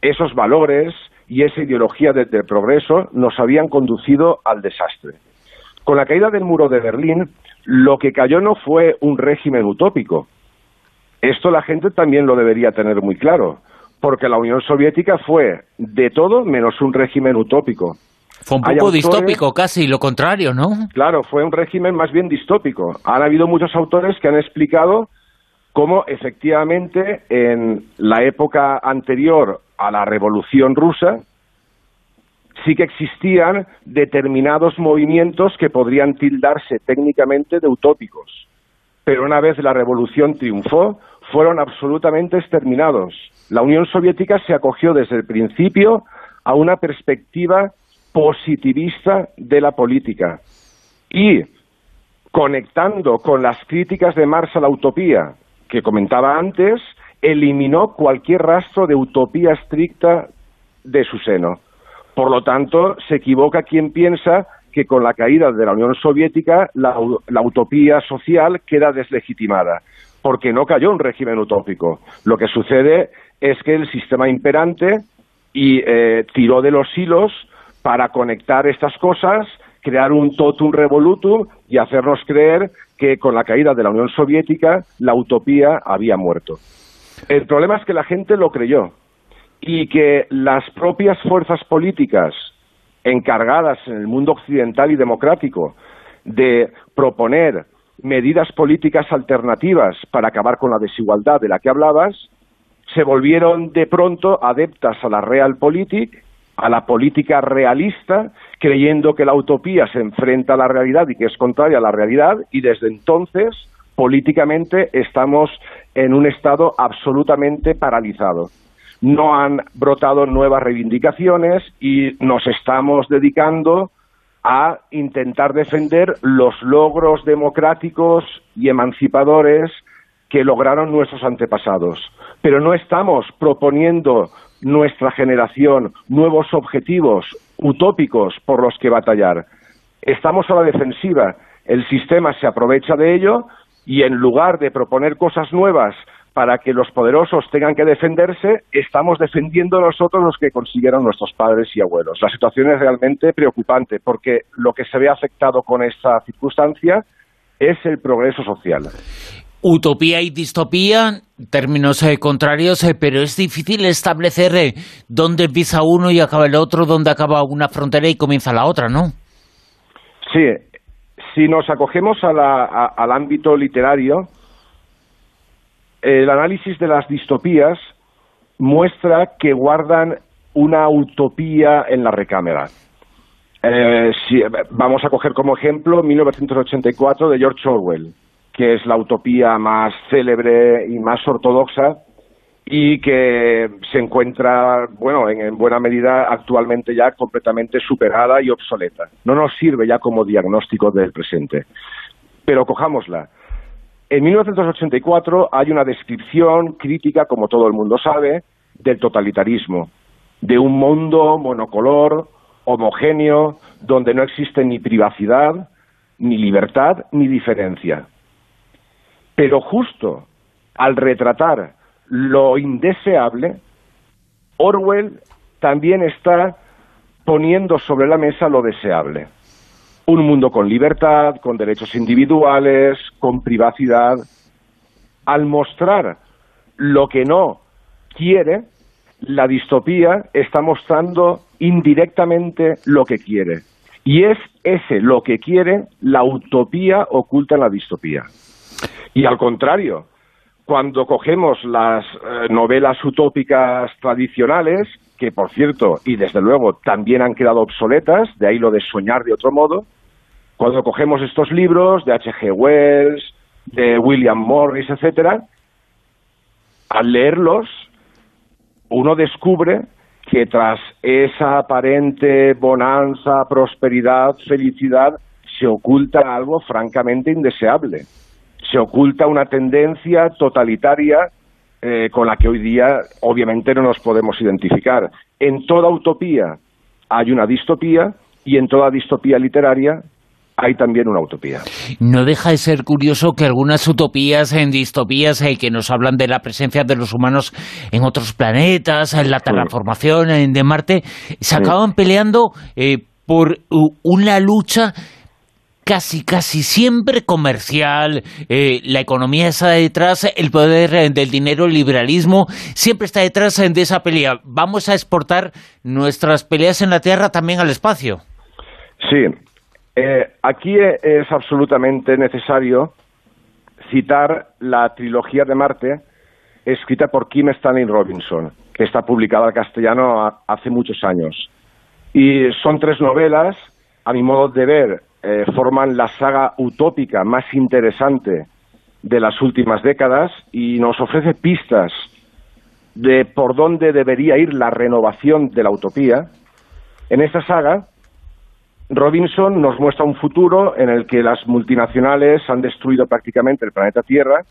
esos valores y esa ideología del progreso nos habían conducido al desastre. Con la caída del muro de Berlín, lo que cayó no fue un régimen utópico. Esto la gente también lo debería tener muy claro porque la Unión Soviética fue de todo menos un régimen utópico. Fue un poco distópico casi, lo contrario, ¿no? Claro, fue un régimen más bien distópico. Han habido muchos autores que han explicado cómo efectivamente en la época anterior a la Revolución Rusa sí que existían determinados movimientos que podrían tildarse técnicamente de utópicos. Pero una vez la revolución triunfó, fueron absolutamente exterminados. La Unión Soviética se acogió desde el principio a una perspectiva positivista de la política y conectando con las críticas de Marx a la utopía que comentaba antes, eliminó cualquier rastro de utopía estricta de su seno. Por lo tanto, se equivoca quien piensa que con la caída de la Unión Soviética la, la utopía social queda deslegitimada porque no cayó un régimen utópico. Lo que sucede es que el sistema imperante y eh, tiró de los hilos para conectar estas cosas, crear un totum revolutum y hacernos creer que con la caída de la Unión Soviética la utopía había muerto. El problema es que la gente lo creyó y que las propias fuerzas políticas encargadas en el mundo occidental y democrático de proponer medidas políticas alternativas para acabar con la desigualdad de la que hablabas, se volvieron de pronto adeptas a la realpolitik, a la política realista, creyendo que la utopía se enfrenta a la realidad y que es contraria a la realidad, y desde entonces, políticamente, estamos en un estado absolutamente paralizado. No han brotado nuevas reivindicaciones y nos estamos dedicando a intentar defender los logros democráticos y emancipadores que lograron nuestros antepasados. Pero no estamos proponiendo nuestra generación nuevos objetivos utópicos por los que batallar. Estamos a la defensiva. El sistema se aprovecha de ello y en lugar de proponer cosas nuevas para que los poderosos tengan que defenderse, estamos defendiendo nosotros los que consiguieron nuestros padres y abuelos. La situación es realmente preocupante porque lo que se ve afectado con esta circunstancia es el progreso social. Utopía y distopía, términos eh, contrarios, eh, pero es difícil establecer eh, dónde empieza uno y acaba el otro, dónde acaba una frontera y comienza la otra, ¿no? Sí, si nos acogemos al ámbito literario, el análisis de las distopías muestra que guardan una utopía en la recámara. Vamos a coger como ejemplo 1984 de George Orwell, que es la utopía más célebre y más ortodoxa y que se encuentra, bueno, en, en buena medida actualmente ya completamente superada y obsoleta. No nos sirve ya como diagnóstico del presente. Pero cojámosla. En 1984 hay una descripción crítica, como todo el mundo sabe, del totalitarismo, de un mundo monocolor, homogéneo, donde no existe ni privacidad, ni libertad, ni diferencia. Pero justo al retratar lo indeseable, Orwell también está poniendo sobre la mesa lo deseable. Un mundo con libertad, con derechos individuales, con privacidad. Al mostrar lo que no quiere, la distopía está mostrando indirectamente lo que quiere. Y es ese lo que quiere la utopía oculta en la distopía. Y al contrario, cuando cogemos las eh, novelas utópicas tradicionales, que por cierto, y desde luego también han quedado obsoletas, de ahí lo de soñar de otro modo, cuando cogemos estos libros de H.G. Wells, de William Morris, etcétera, al leerlos, uno descubre que tras esa aparente bonanza, prosperidad, felicidad, se oculta algo francamente indeseable. Se oculta una tendencia totalitaria eh, con la que hoy día obviamente no nos podemos identificar. En toda utopía hay una distopía y en toda distopía literaria hay también una utopía. No deja de ser curioso que algunas utopías en distopías eh, que nos hablan de la presencia de los humanos en otros planetas, en la terraformación en- de Marte, se acaban peleando eh, por una lucha casi, casi siempre comercial, eh, la economía está detrás, el poder del dinero, el liberalismo, siempre está detrás de esa pelea. Vamos a exportar nuestras peleas en la Tierra también al espacio. Sí, eh, aquí e- es absolutamente necesario citar la trilogía de Marte escrita por Kim Stanley Robinson, que está publicada al castellano hace muchos años. Y son tres novelas, a mi modo de ver, eh, forman la saga utópica más interesante de las últimas décadas y nos ofrece pistas de por dónde debería ir la renovación de la utopía. En esta saga, Robinson nos muestra un futuro en el que las multinacionales han destruido prácticamente el planeta Tierra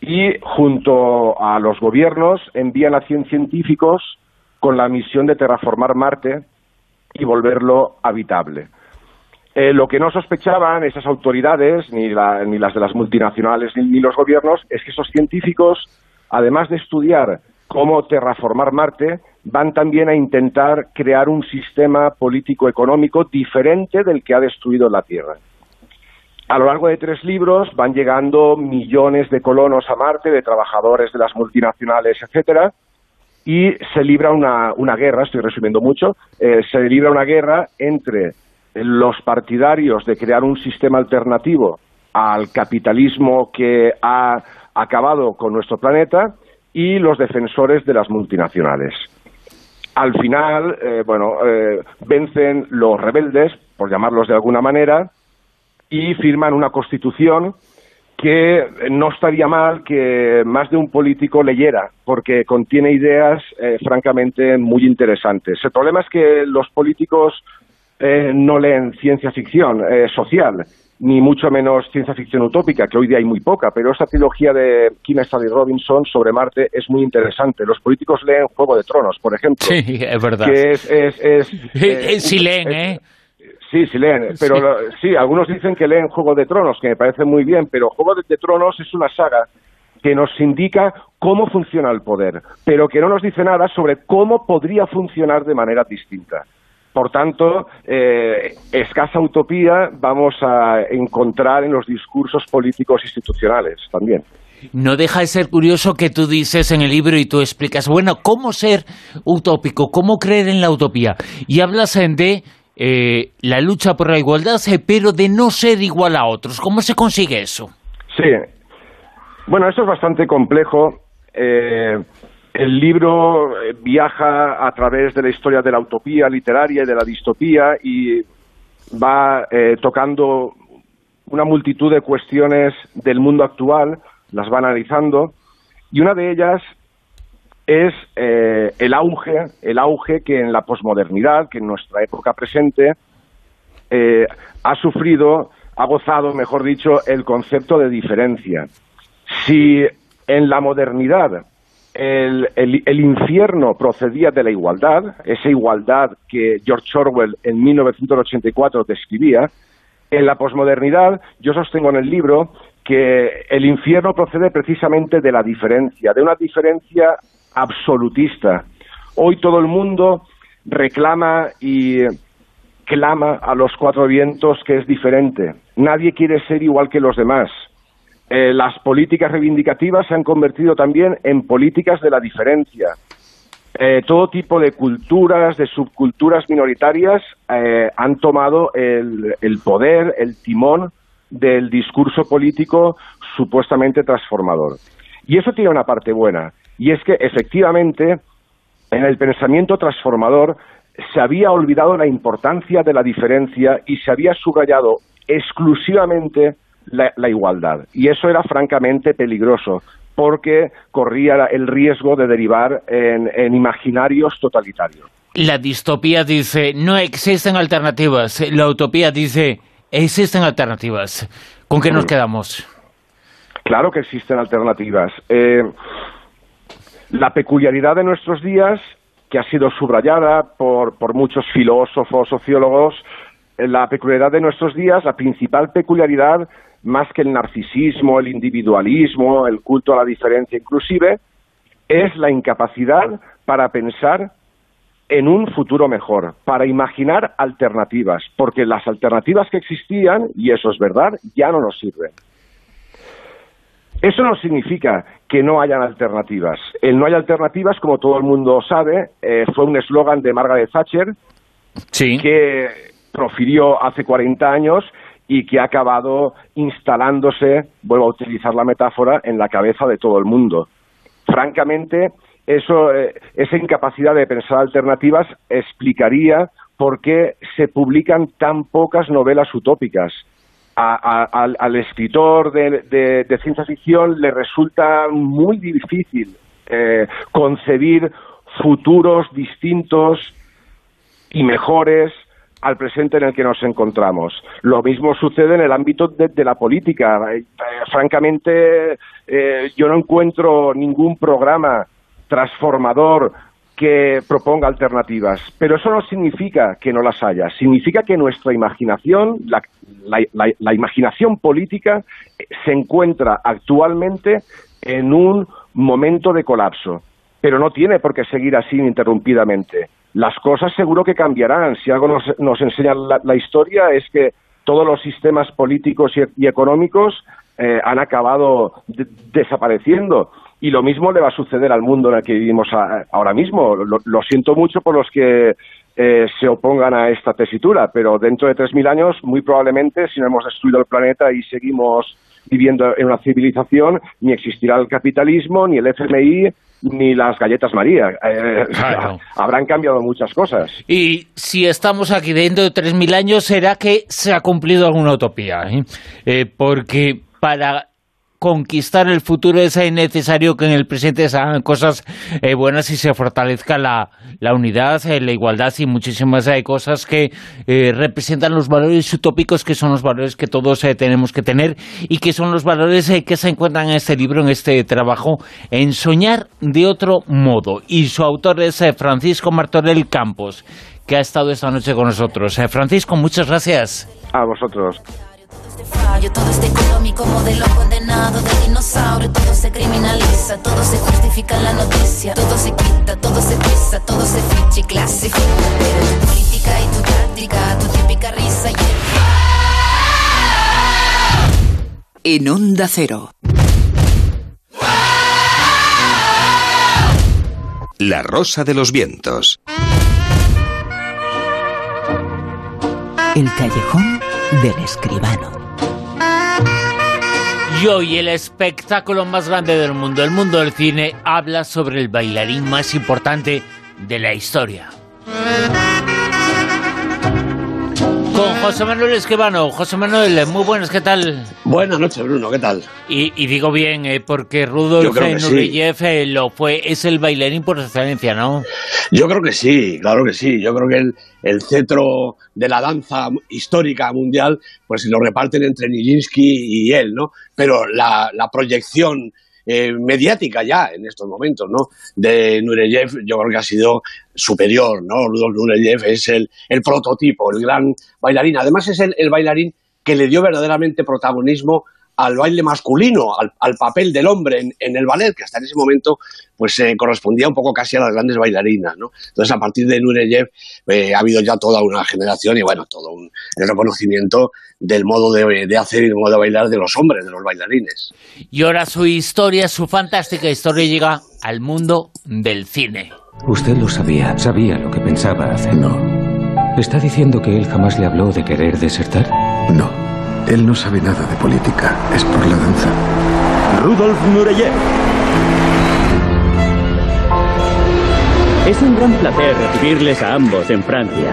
y junto a los gobiernos envían a 100 científicos con la misión de terraformar Marte y volverlo habitable. Eh, lo que no sospechaban esas autoridades, ni, la- ni las de las multinacionales ni, los gobiernos, es que esos científicos, además de estudiar cómo terraformar Marte, van también a intentar crear un sistema político-económico diferente del que ha destruido la Tierra. A lo largo de tres libros van llegando millones de colonos a Marte, de trabajadores de las multinacionales, etcétera, y se libra una, una guerra, estoy resumiendo mucho, eh, se libra una guerra entre los partidarios de crear un sistema alternativo al capitalismo que ha acabado con nuestro planeta y los defensores de las multinacionales. Al final, eh, bueno, eh, vencen los rebeldes, por llamarlos de alguna manera, y firman una constitución que no estaría mal que más de un político leyera, porque contiene ideas eh, francamente muy interesantes. El problema es que los políticos eh, no leen ciencia ficción eh, social, ni mucho menos ciencia ficción utópica, que hoy día hay muy poca, pero esta trilogía de Kim Stanley Robinson sobre Marte es muy interesante. Los políticos leen Juego de Tronos, por ejemplo. Sí, es verdad. Que es, es, es, Eh, sí leen, ¿eh? Sí, sí leen, pero Sí. algunos dicen que leen Juego de Tronos, que me parece muy bien, pero Juego de Tronos es una saga que nos indica cómo funciona el poder, pero que no nos dice nada sobre cómo podría funcionar de manera distinta. Por tanto, eh, escasa utopía vamos a encontrar en los discursos políticos institucionales también. No deja de ser curioso que tú dices en el libro y tú explicas, bueno, cómo ser utópico, cómo creer en la utopía. Y hablas de eh, la lucha por la igualdad, eh, pero de no ser igual a otros. ¿Cómo se consigue eso? Sí. Bueno, eso es bastante complejo. Eh, el libro eh, viaja a través de la historia de la utopía literaria y de la distopía y va eh, tocando una multitud de cuestiones del mundo actual, las va analizando, y una de ellas es eh, el auge, el auge que en la posmodernidad, que en nuestra época presente, eh, ha sufrido, ha gozado, mejor dicho, el concepto de diferencia. Si en la modernidad el, el- infierno procedía de la igualdad, esa igualdad que George Orwell en 1984 describía, en la posmodernidad yo sostengo en el libro que el infierno procede precisamente de la diferencia, de una diferencia absolutista. Hoy todo el mundo reclama y clama a los cuatro vientos que es diferente. Nadie quiere ser igual que los demás. Eh, las políticas reivindicativas se han convertido también en políticas de la diferencia. Eh, todo tipo de culturas, de subculturas minoritarias eh, han tomado el, el poder, el timón del discurso político supuestamente transformador. Y eso tiene una parte buena, y es que efectivamente en el pensamiento transformador se había olvidado la importancia de la diferencia y se había subrayado exclusivamente la, la igualdad. Y eso era francamente peligroso, porque corría el riesgo de derivar en, en imaginarios totalitarios. La distopía dice, no existen alternativas. La utopía dice, existen alternativas. ¿Con qué nos quedamos? Claro que existen alternativas. Eh, la peculiaridad de nuestros días, que ha sido subrayada por, por muchos filósofos, sociólogos, eh, la peculiaridad de nuestros días, la principal peculiaridad, más que el narcisismo, el individualismo, el culto a la diferencia inclusive, es la incapacidad para pensar en un futuro mejor, para imaginar alternativas, porque las alternativas que existían, y eso es verdad, ya no nos sirven. Eso no significa que no hayan alternativas. El no hay alternativas, como todo el mundo sabe, eh, fue un eslogan de Margaret Thatcher que profirió hace 40 años y que ha acabado instalándose, vuelvo a utilizar la metáfora, en la cabeza de todo el mundo. Francamente, eso, eh, esa incapacidad de pensar alternativas explicaría por qué se publican tan pocas novelas utópicas. Al, escritor de, de- de ciencia ficción le resulta muy difícil eh, concebir futuros distintos y mejores al presente en el que nos encontramos. Lo mismo sucede en el ámbito de, la política. Eh, eh, francamente, eh, yo no encuentro ningún programa transformador que proponga alternativas, pero eso no significa que no las haya, significa que nuestra imaginación, la, la- imaginación política, se encuentra actualmente en un momento de colapso, pero no tiene por qué seguir así ininterrumpidamente. Las cosas seguro que cambiarán. Si algo nos, nos enseña la, la historia es que todos los sistemas políticos y, y económicos eh, han acabado de- desapareciendo. Y lo mismo le va a suceder al mundo en el que vivimos a- ahora mismo. Lo, siento mucho por los que eh, se opongan a esta tesitura, pero dentro de 3.000 años, muy probablemente, si no hemos destruido el planeta y seguimos viviendo en una civilización, ni existirá el capitalismo, ni el FMI, ni las galletas María. Eh, Claro. Habrán cambiado muchas cosas. Y si estamos aquí dentro de 3.000 años, será que se ha cumplido alguna utopía. ¿eh? Eh, porque para conquistar el futuro es necesario que en el presente se hagan cosas eh, buenas y se fortalezca la, la unidad, eh, la igualdad y muchísimas eh, cosas que eh, representan los valores utópicos que son los valores que todos tenemos que tener y que son los valores que se encuentran en este libro, en este trabajo, en soñar de otro modo. Y su autor es Francisco Martorell Campos, que ha estado esta noche con nosotros. Francisco, muchas gracias. A vosotros fallo, todo este económico modelo condenado de dinosaurio, todo se criminaliza, todo se justifica en la noticia, todo se quita, todo se pisa, todo se ficha y clasifica. Pero tu política y tu táctica, tu típica risa y el... En Onda Cero. La Rosa de los Vientos. El callejón del escribano. Y hoy el espectáculo más grande del mundo, el mundo del cine, habla sobre el bailarín más importante de la historia. Con José Manuel Esquivano. José Manuel, muy buenas, ¿qué tal? Buenas noches, Bruno, ¿qué tal? Y, y digo bien, eh, porque Rudolf que sí. Nureyev eh, lo fue, es el bailarín por excelencia, ¿no? Yo creo que sí, claro que sí. Yo creo que el, el cetro de la danza histórica mundial, pues lo reparten entre Nijinsky y él, ¿no? Pero la, la proyección eh, mediática ya en estos momentos, ¿no? De Nureyev, yo creo que ha sido superior, ¿no? Rudolf Nureyev es el, el prototipo, el gran bailarín. Además es el, el bailarín que le dio verdaderamente protagonismo al baile masculino, al, al papel del hombre en, en el ballet, que hasta en ese momento pues se correspondía un poco casi a las grandes bailarinas, ¿no? Entonces a partir de Nureyev eh, ha habido ya toda una generación y bueno, todo un el reconocimiento del modo de, de hacer y del modo de bailar de los hombres, de los bailarines. Y ahora su historia, su fantástica historia llega al mundo del cine. Usted lo sabía, sabía lo que pensaba hacer. No. ¿Está diciendo que él jamás le habló de querer desertar? No. Él no sabe nada de política. Es por la danza. Rudolf Nureyev. Es un gran placer recibirles a ambos en Francia.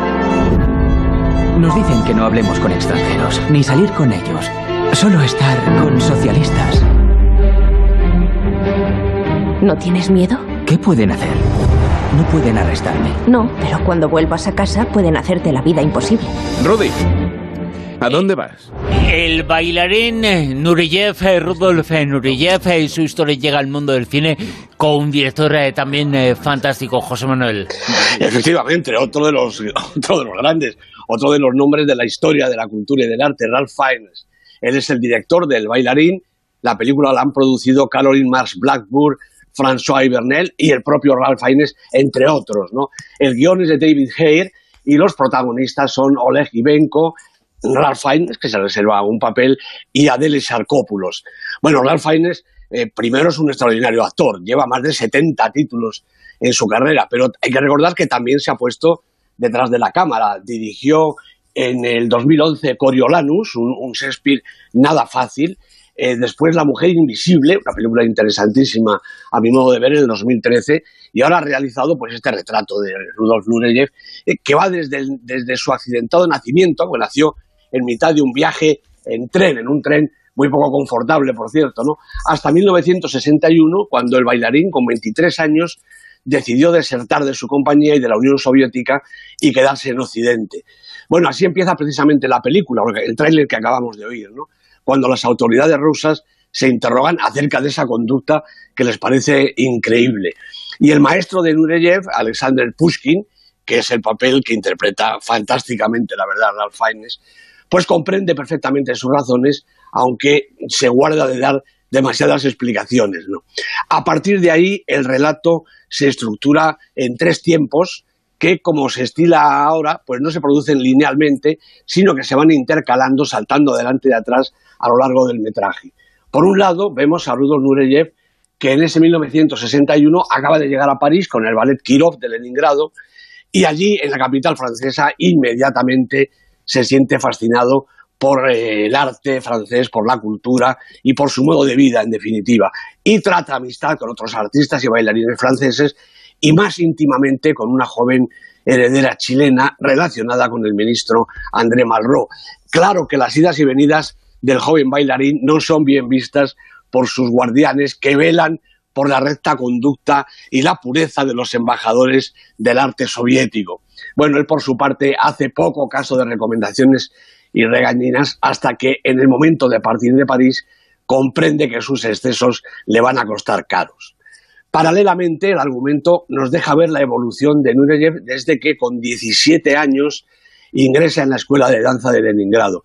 Nos dicen que no hablemos con extranjeros, ni salir con ellos. Solo estar con socialistas. ¿No tienes miedo? ¿Qué pueden hacer? No pueden arrestarme. No, pero cuando vuelvas a casa pueden hacerte la vida imposible. Rudy, ¿a dónde vas? El bailarín eh, Nureyev, eh, Rudolf eh, Nureyev, eh, su historia llega al mundo del cine con un director eh, también eh, fantástico, José Manuel. Efectivamente, otro de los otro de los grandes, otro de los nombres de la historia de la cultura y del arte, Ralph Fiennes. Él es el director del bailarín. La película la han producido Caroline Marsh Blackburn, François Ibernel y el propio Ralph Fiennes, entre otros. ¿no? El guion es de David Hare y los protagonistas son Oleg Ivenko, Ralph Fiennes, que se reserva un papel, y Adele Sarkopoulos. Bueno, Ralph Fiennes eh, primero es un extraordinario actor, lleva más de 70 títulos en su carrera, pero hay que recordar que también se ha puesto detrás de la cámara. Dirigió en el 2011 Coriolanus, un, Shakespeare nada fácil. Eh, después La Mujer Invisible, una película interesantísima a mi modo de ver en el 2013, y ahora ha realizado pues este retrato de Rudolf Nureyev, eh, que va desde, desde su accidentado nacimiento, que nació en mitad de un viaje en tren, en un tren muy poco confortable, por cierto, ¿no? hasta 1961, cuando el bailarín, con 23 años, decidió desertar de su compañía y de la Unión Soviética y quedarse en Occidente. Bueno, así empieza precisamente la película, el tráiler que acabamos de oír, ¿no? Cuando las autoridades rusas se interrogan acerca de esa conducta que les parece increíble. Y el maestro de Nureyev, Alexander Pushkin, que es el papel que interpreta fantásticamente, la verdad, Ralph Fiennes, pues comprende perfectamente sus razones, aunque se guarda de dar demasiadas explicaciones. ¿no? A partir de ahí, el relato se estructura en tres tiempos que, como se estila ahora, pues no se producen linealmente, sino que se van intercalando, saltando adelante y atrás a lo largo del metraje. Por un lado, vemos a Rudolf Nureyev, que en ese 1961 acaba de llegar a París con el ballet Kirov de Leningrado, y allí, en la capital francesa, inmediatamente se siente fascinado por eh, el arte francés, por la cultura y por su modo de vida, en definitiva. Y trata amistad con otros artistas y bailarines franceses y más íntimamente con una joven heredera chilena relacionada con el ministro André Malraux. Claro que las idas y venidas del joven bailarín no son bien vistas por sus guardianes que velan por la recta conducta y la pureza de los embajadores del arte soviético. Bueno, él por su parte hace poco caso de recomendaciones y regañinas hasta que en el momento de partir de París comprende que sus excesos le van a costar caros. Paralelamente, el argumento nos deja ver la evolución de Nureyev desde que con 17 años ingresa en la Escuela de Danza de Leningrado.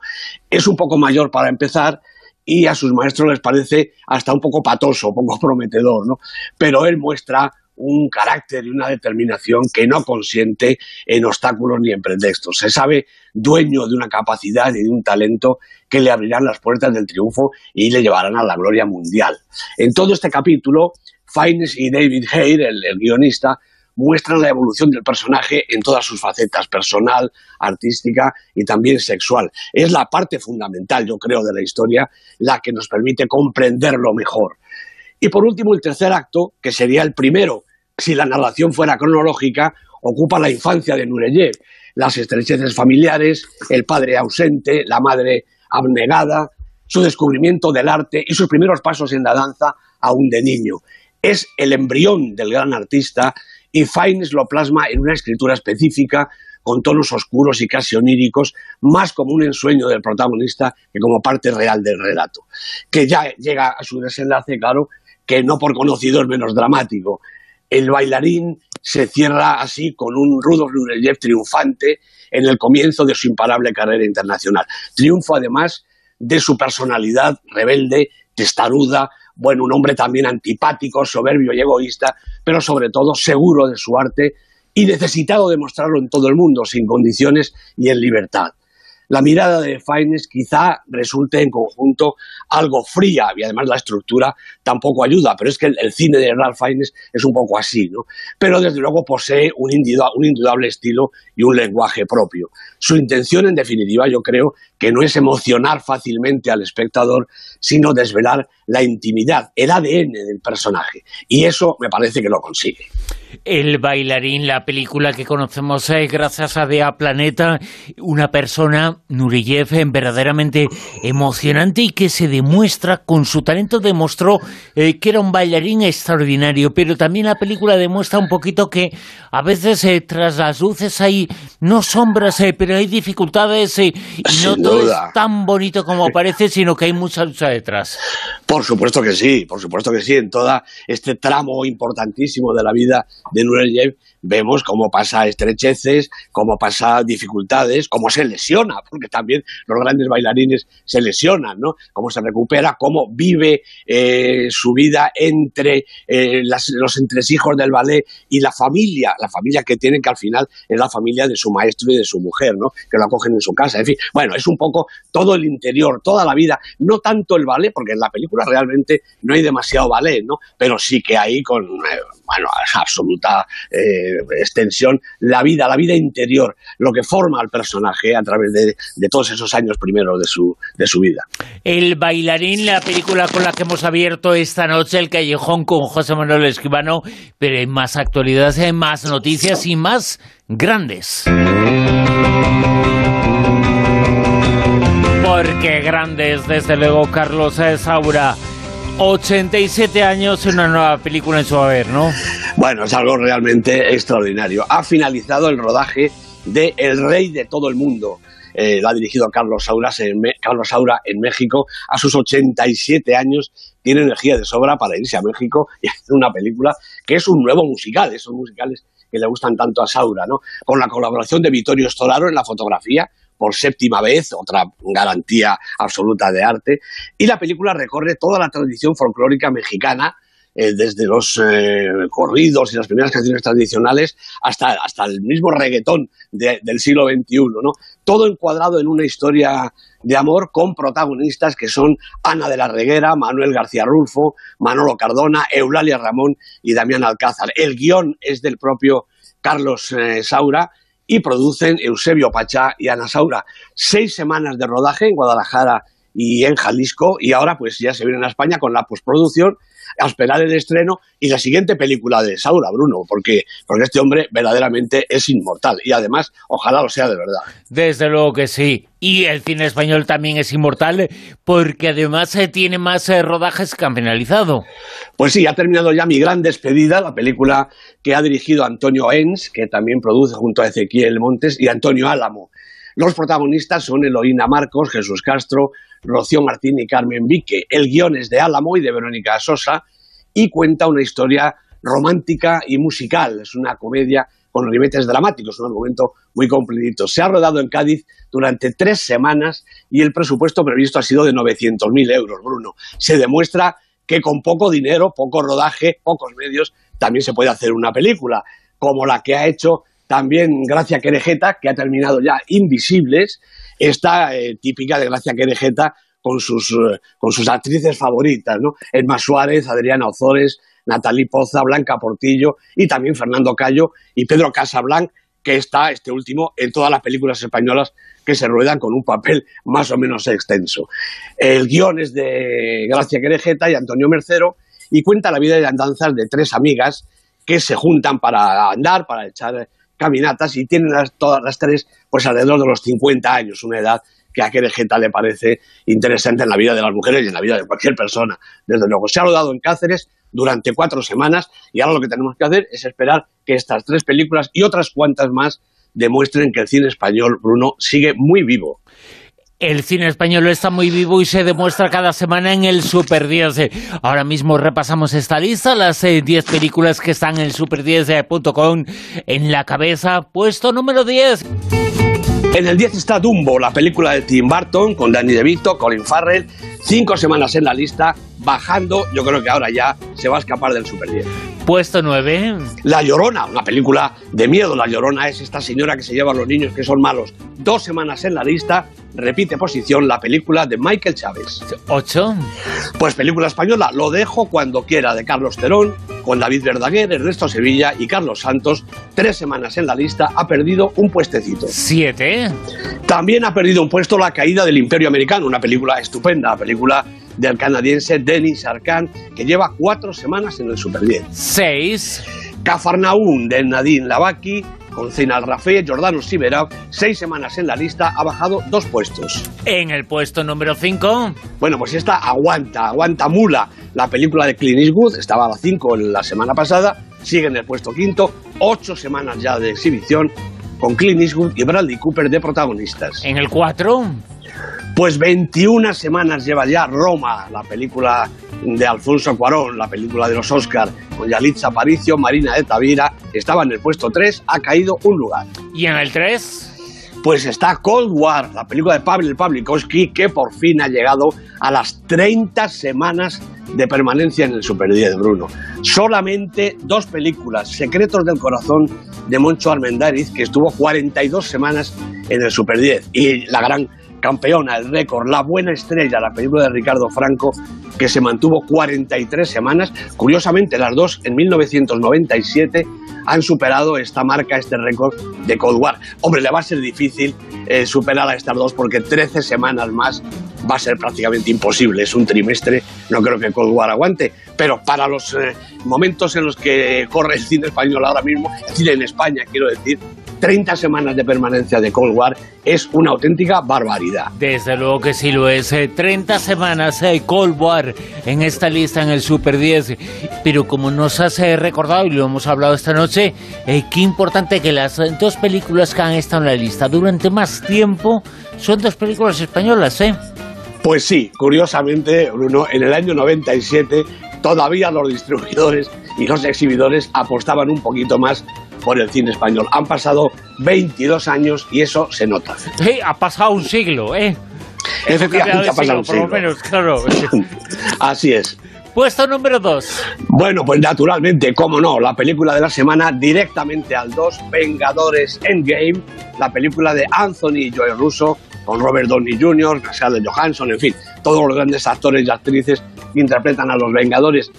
Es un poco mayor para empezar y a sus maestros les parece hasta un poco patoso, un poco prometedor, ¿no? Pero él muestra un carácter y una determinación que no consiente en obstáculos ni en pretextos. Se sabe dueño de una capacidad y de un talento que le abrirán las puertas del triunfo y le llevarán a la gloria mundial. En todo este capítulo, Fiennes y David Hare, el, el guionista, muestran la evolución del personaje en todas sus facetas, personal, artística y también sexual. Es la parte fundamental, yo creo, de la historia, la que nos permite comprenderlo mejor. Y por último, el tercer acto, que sería el primero, si la narración fuera cronológica, ocupa la infancia de Nureyev, las estrecheces familiares, el padre ausente, la madre abnegada, su descubrimiento del arte y sus primeros pasos en la danza aún de niño. Es el embrión del gran artista y Fiennes lo plasma en una escritura específica con tonos oscuros y casi oníricos, más como un ensueño del protagonista que como parte real del relato, que ya llega a su desenlace, claro, que no por conocido es menos dramático. El bailarín se cierra así con un Rudolf Nureyev triunfante en el comienzo de su imparable carrera internacional. Triunfo además de su personalidad rebelde, testaruda, bueno, un hombre también antipático, soberbio y egoísta, pero sobre todo seguro de su arte y necesitado de mostrarlo en todo el mundo, sin condiciones y en libertad. La mirada de Fiennes quizá resulte en conjunto algo fría y además la estructura tampoco ayuda, pero es que el, cine de Ralph Fiennes es un poco así, ¿no? Pero desde luego posee un, un indudable estilo y un lenguaje propio. Su intención, en definitiva, yo creo que no es emocionar fácilmente al espectador, sino desvelar la intimidad, el ADN del personaje. Y eso me parece que lo consigue. El bailarín, la película que conocemos eh, gracias a Dea Planeta, una persona, Nureyev, eh, verdaderamente emocionante y que se demuestra, con su talento demostró eh, que era un bailarín extraordinario, pero también la película demuestra un poquito que a veces eh, tras las luces hay no sombras, eh, pero hay dificultades y no todo duda. es tan bonito como parece, sino que hay mucha lucha detrás. Por supuesto que sí, por supuesto que sí. En todo este tramo importantísimo de la vida de Nureyev vemos cómo pasa estrecheces, cómo pasa dificultades, cómo se lesiona, porque también los grandes bailarines se lesionan, ¿no? Cómo se recupera, cómo vive eh, su vida entre eh, las- los entresijos del ballet y la familia, la familia que tienen, que al final es la familia de su maestro y de su mujer, ¿no? Que lo acogen en su casa. En fin, bueno, es un poco todo el interior, toda la vida, no tanto el ballet, porque en la película realmente no hay demasiado ballet, ¿no? Pero sí que hay con, eh, bueno, absoluta eh, extensión la vida, la vida interior, lo que forma al personaje a través de, todos esos años primeros de su, de su vida. El bailarín, la película con la que hemos abierto esta noche, El Callejón con José Manuel Escribano, pero hay más actualidad, hay más noticias y más grandes. Porque grandes, desde luego, Carlos Saura. 87 años en una nueva película en su haber, ¿no? Bueno, es algo realmente extraordinario. Ha finalizado el rodaje de El Rey de todo el mundo. Eh, lo ha dirigido Carlos en Carlos Saura en México. A sus 87 años tiene energía de sobra para irse a México y hacer una película que es un nuevo musical, esos musicales que le gustan tanto a Saura, ¿no? Con la colaboración de Vittorio Storaro en la fotografía, por séptima vez, otra garantía absoluta de arte. Y la película recorre toda la tradición folclórica mexicana, eh, desde los eh, corridos y las primeras canciones tradicionales hasta, hasta el mismo reggaetón de- del siglo XXI, ¿no? Todo encuadrado en una historia de amor con protagonistas que son Ana de la Reguera, Manuel García Rulfo, Manolo Cardona, Eulalia Ramón y Damián Alcázar. El guion es del propio Carlos eh, Saura y producen Eusebio Pachá y Ana Saura. Seis semanas de rodaje en Guadalajara y en Jalisco y ahora pues ya se vienen a España con la postproducción a esperar el estreno y la siguiente película de Saura, Bruno, porque, porque este hombre verdaderamente es inmortal y además ojalá lo sea de verdad. Desde luego que sí. Y el cine español también es inmortal porque además eh, tiene más eh, rodajes que han finalizado. Pues sí, ha terminado ya mi gran despedida, la película que ha dirigido Antonio Ens, que también produce junto a Ezequiel Montes, y Antonio Álamo. Los protagonistas son Eloína Marcos, Jesús Castro, Rocío Martín y Carmen Vique. El guion es de Álamo y de Verónica Sosa y cuenta una historia romántica y musical. Es una comedia con ribetes dramáticos, un argumento muy completito. Se ha rodado en Cádiz durante tres semanas y el presupuesto previsto ha sido de 900.000 euros, Bruno. Se demuestra que con poco dinero, poco rodaje, pocos medios, también se puede hacer una película, como la que ha hecho también Gracia Querejeta, que ha terminado ya Invisibles, esta eh, típica de Gracia Querejeta con sus, eh, con sus actrices favoritas, ¿no? Emma Suárez, Adriana Ozores, Natalie Poza, Blanca Portillo y también Fernando Cayo y Pedro Casablanc, que está este último en todas las películas españolas que se ruedan con un papel más o menos extenso. El guion es de Gracia Querejeta y Antonio Mercero y cuenta la vida y andanzas de tres amigas que se juntan para andar, para echar caminatas y tienen las- todas las tres pues alrededor de los 50 años, una edad que a Querejeta le parece interesante en la vida de las mujeres y en la vida de cualquier persona. Desde luego, se ha rodado en Cáceres durante cuatro semanas y ahora lo que tenemos que hacer es esperar que estas tres películas y otras cuantas más demuestren que el cine español, Bruno, sigue muy vivo. El cine español está muy vivo y se demuestra cada semana en el Super 10. Eh, Ahora mismo repasamos esta lista, las eh, 10 películas que están en super10.com en la cabeza. Puesto número 10. En el 10 está Dumbo, la película de Tim Burton con Danny DeVito, Colin Farrell, cinco semanas en la lista, bajando, yo creo que ahora ya se va a escapar del Super 10. Puesto 9. La Llorona, una película de miedo. La Llorona es esta señora que se lleva a los niños que son malos. Dos semanas en la lista, repite posición la película de Michael Chávez. 8. Pues película española, Lo dejo cuando quiera, de Carlos Terón, con David Verdaguer, Ernesto Sevilla y Carlos Santos. Tres semanas en la lista, ha perdido un puestecito. 7. También ha perdido un puesto La caída del Imperio Americano, una película estupenda, película del canadiense Denis Arcand, que lleva cuatro semanas en el Super 10. 6. Cafarnaún de Nadine Lavaki, con Zeinal Rafé, Jordano Siberau, seis semanas en la lista, ha bajado dos puestos. En el puesto número 5. Bueno, pues esta aguanta, aguanta mula. La película de Clint Eastwood estaba a la 5 la semana pasada, sigue en el puesto quinto, ocho semanas ya de exhibición, con Clint Eastwood y Bradley Cooper de protagonistas. En el 4. Pues 21 semanas lleva ya Roma, la película de Alfonso Cuarón, la película de los Oscars, con Yalitza Aparicio, Marina de Tavira, estaba en el puesto 3, ha caído un lugar. ¿Y en el 3? Pues está Cold War, la película de Pavel Pavlikovsky, que por fin ha llegado a las 30 semanas de permanencia en el Super 10, Bruno. Solamente dos películas, Secretos del Corazón de Moncho Armendáriz, que estuvo 42 semanas en el Super 10, y la gran campeona, el récord, La Buena Estrella, la película de Ricardo Franco, que se mantuvo 43 semanas. Curiosamente, las dos en 1997 han superado esta marca, este récord de Cold War. Hombre, le va a ser difícil eh, superar a estas dos porque 13 semanas más va a ser prácticamente imposible. Es un trimestre, no creo que Cold War aguante. Pero para los eh, momentos en los que corre el cine español ahora mismo, el cine en España, quiero decir, 30 semanas de permanencia de Cold War es una auténtica barbaridad. Desde luego que sí lo es. Eh, 30 semanas eh, Cold War en esta lista en el Super 10. Pero como nos has eh, recordado y lo hemos hablado esta noche, eh, qué importante que las eh, dos películas que han estado en la lista durante más tiempo son dos películas españolas, ¿eh? Pues sí, curiosamente, Bruno, en el año 97 todavía los distribuidores y los exhibidores apostaban un poquito más por el cine español. Han pasado 22 años y eso se nota. Eh, ha pasado un siglo, ¿eh? Efectivamente, ha pasado un Por lo siglo. menos, claro. Así es. Puesto número 2. Bueno, pues naturalmente, cómo no, la película de la semana directamente al 2, Vengadores Endgame, la película de Anthony y Joel Russo, con Robert Downey Jr., Scarlett Johansson, en fin, todos los grandes actores y actrices que interpretan a los Vengadores.